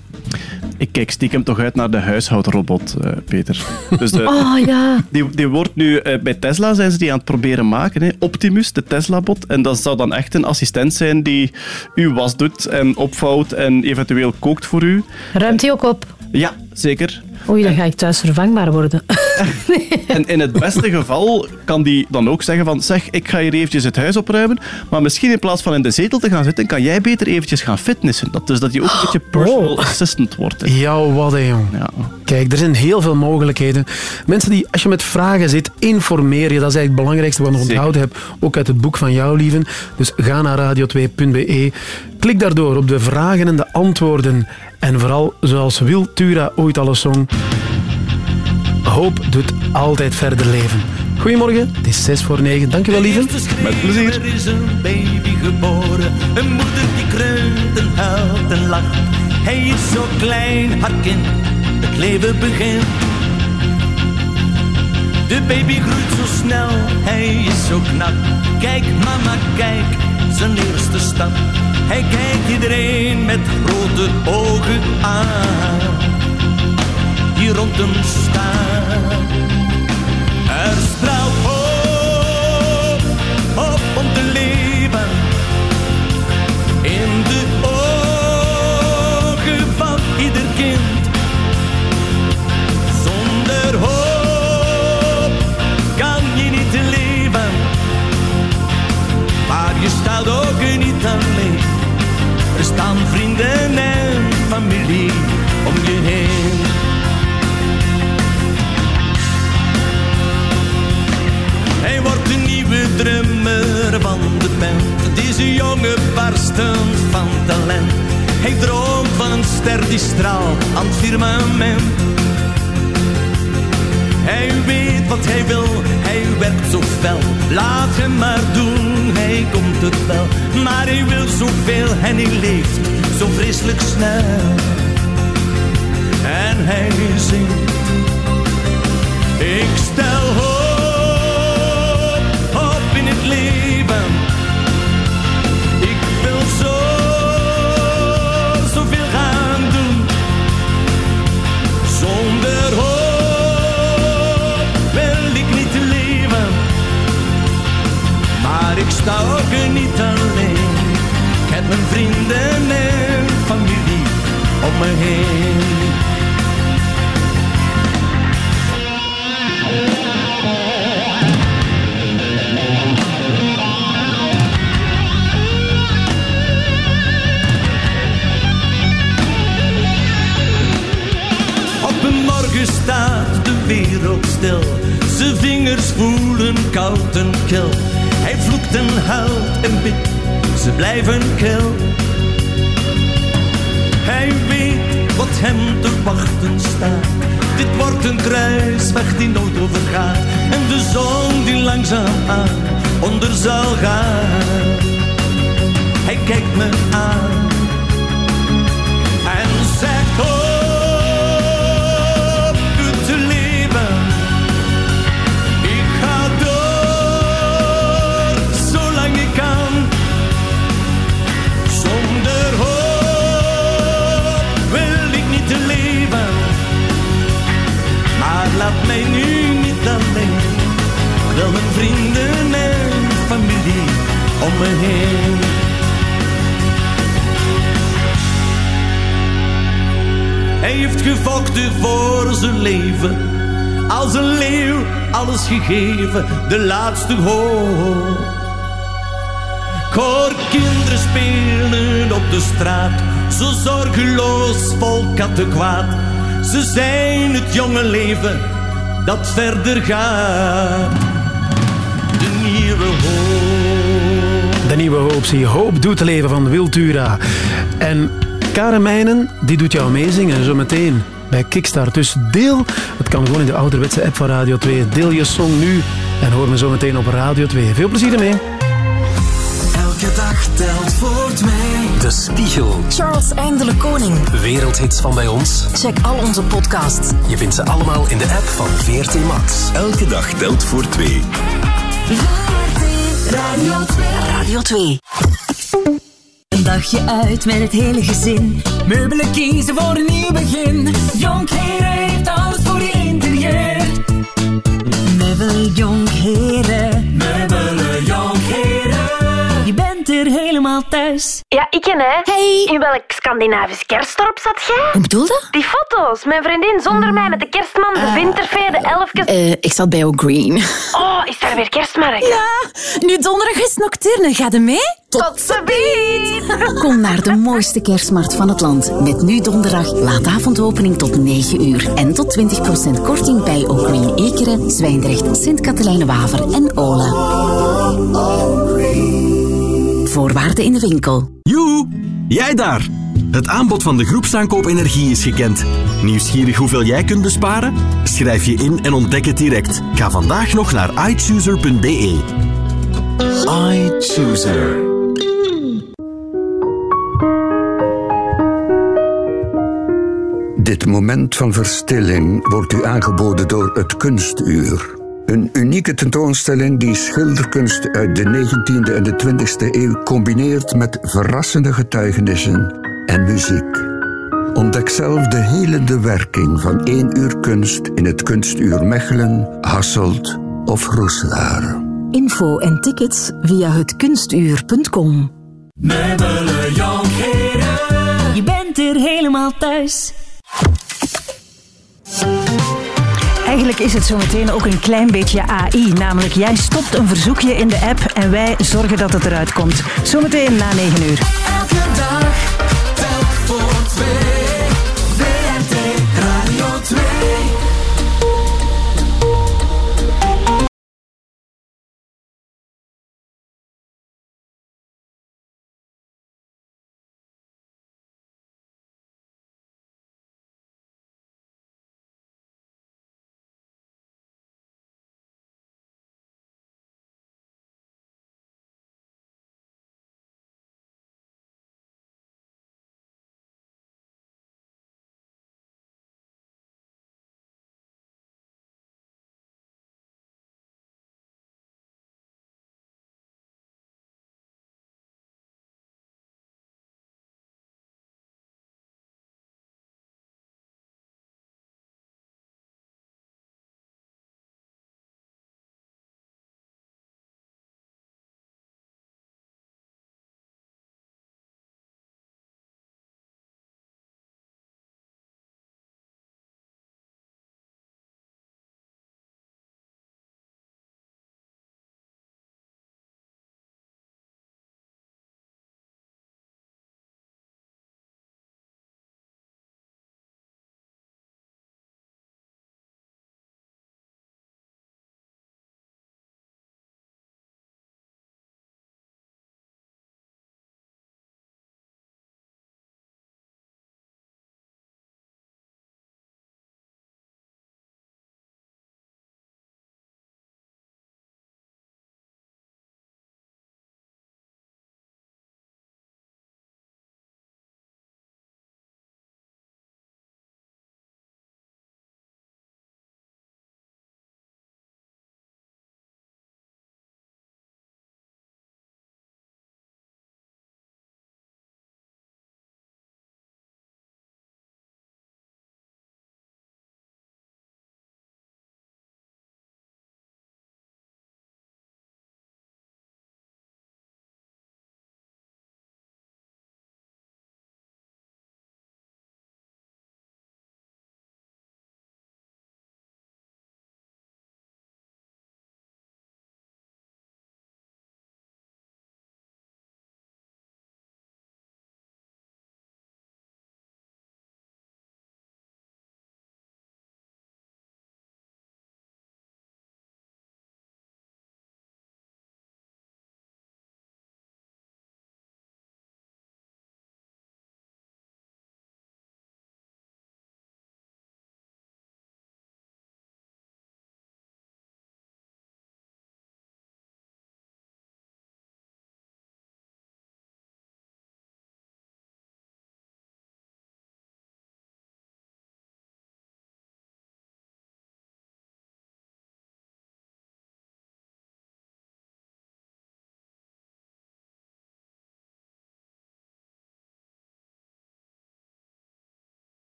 Ik kijk stiekem toch uit naar de huishoudrobot, eh, Peter. Dus de, Oh ja. die, die wordt nu eh, bij Tesla zijn ze die aan het proberen maken. Hè. Optimus, de Tesla-bot. En dat zou dan echt een assistent zijn die uw was doet en opvouwt en eventueel kookt voor u. Ruimt hij ook op? Ja, zeker. Oei, dan ga ik thuis vervangbaar worden. En in het beste geval kan die dan ook zeggen van zeg, ik ga hier eventjes het huis opruimen, maar misschien in plaats van in de zetel te gaan zitten, kan jij beter eventjes gaan fitnessen. Dat, dus dat je ook een beetje personal assistant wordt. hè. Ja, wat hè, jong. Kijk, er zijn heel veel mogelijkheden. Mensen die, als je met vragen zit, informeer je. Dat is eigenlijk het belangrijkste wat ik onthouden heb. Ook uit het boek van jou, lieven. Dus ga naar radio2.be. Klik daardoor op de vragen en de antwoorden. En vooral, zoals Wil Tura ooit al eens zong, hoop doet altijd verder leven. Goedemorgen, het is 6 voor 9. Dankjewel, lieven. Met plezier. Er is een baby geboren, een moeder die kreunt en huilt en lacht. Hij is zo klein, haar kind, het leven begint. De baby groeit zo snel, hij is zo knap. Kijk mama, kijk, zijn eerste stap. Hij kijkt iedereen met grote ogen aan. Rond hem staan. Er straalt hoop, hoop om te leven. In de ogen van ieder kind. Zonder hoop kan je niet leven. Maar je staat ook niet alleen. Er staan vrienden en drummer van de band. Deze jongen barstend van talent. Hij droomt van een ster die straalt aan het firmament. Hij weet wat hij wil fel. Laat hem maar doen, hij komt het wel. Maar hij wil zoveel en hij leeft zo vreselijk snel. En hij zingt. Ik stel hoop sta ook niet alleen. Ik heb mijn vrienden en familie om me heen. Staat de wereld stil. Zijn vingers voelen koud en kil. Vloekt en huilt en bidt, ze blijven kil. Hij weet wat hem te wachten staat. Dit wordt een kruisweg die nooit overgaat. En de zon die langzaam aan onder zal gaan. Hij kijkt me aan om me heen. Hij heeft gevochten voor zijn leven. Als een leeuw alles gegeven, de laatste hoop. Ik kinderen spelen op de straat, zo zorgeloos vol kattenkwaad. Ze zijn het jonge leven dat verder gaat. De nieuwe hoop. Nieuwe hoop, zie je. Hoop doet leven van Wiltura. En Karen Meijnen, die doet jou meezingen zometeen bij Kickstart. Dus deel, het kan gewoon in de ouderwetse app van Radio 2. Deel je song nu en hoor me zometeen op Radio 2. Veel plezier ermee. Elke dag telt voor twee. De Spiegel. Charles Eindelijk Koning. Wereldhits van bij ons. Check al onze podcasts. Je vindt ze allemaal in de app van VRT Max. Elke dag telt voor twee. Radio 2. Radio 2. Een dagje uit met het hele gezin. Meubelen kiezen voor een nieuw begin. Jonkheren heeft alles voor je interieur. Meubelen Jonkheren. Helemaal thuis. Ja, ik en hè. Hey. In welk Scandinavisch kerstdorp zat jij? Hoe bedoel je? Die foto's. Mijn vriendin zonder mij met de kerstman, de winterfee, de elfjes. Eh, ik zat bij O'Green. Oh, is daar weer kerstmarkt? Ja, nu donderdag is Nocturne. Ga je mee? Tot ziens! Kom naar de mooiste kerstmarkt van het land. Met nu donderdag laatavondopening tot 9 uur. En tot 20% korting bij O'Green Ekeren, Zwijndrecht, Sint-Katelijne-Waver en Ola. Voorwaarden in de winkel. Joe, jij daar! Het aanbod van de groepsaankoop Energie is gekend. Nieuwsgierig hoeveel jij kunt besparen? Schrijf je in en ontdek het direct. Ga vandaag nog naar ichooser.be. iChooser. Dit moment van verstilling wordt u aangeboden door het Kunstuur. Een unieke tentoonstelling die schilderkunst uit de 19e en de 20e eeuw combineert met verrassende getuigenissen en muziek. Ontdek zelf de helende werking van één uur kunst in het Kunstuur Mechelen, Hasselt of Roeselaar. Info en tickets via hetkunstuur.com. Meubelen Jonkheren. Je bent er helemaal thuis. Eigenlijk is het zometeen ook een klein beetje AI. Namelijk, jij stopt een verzoekje in de app en wij zorgen dat het eruit komt. Zometeen na 9 uur. Elke dag voor twee.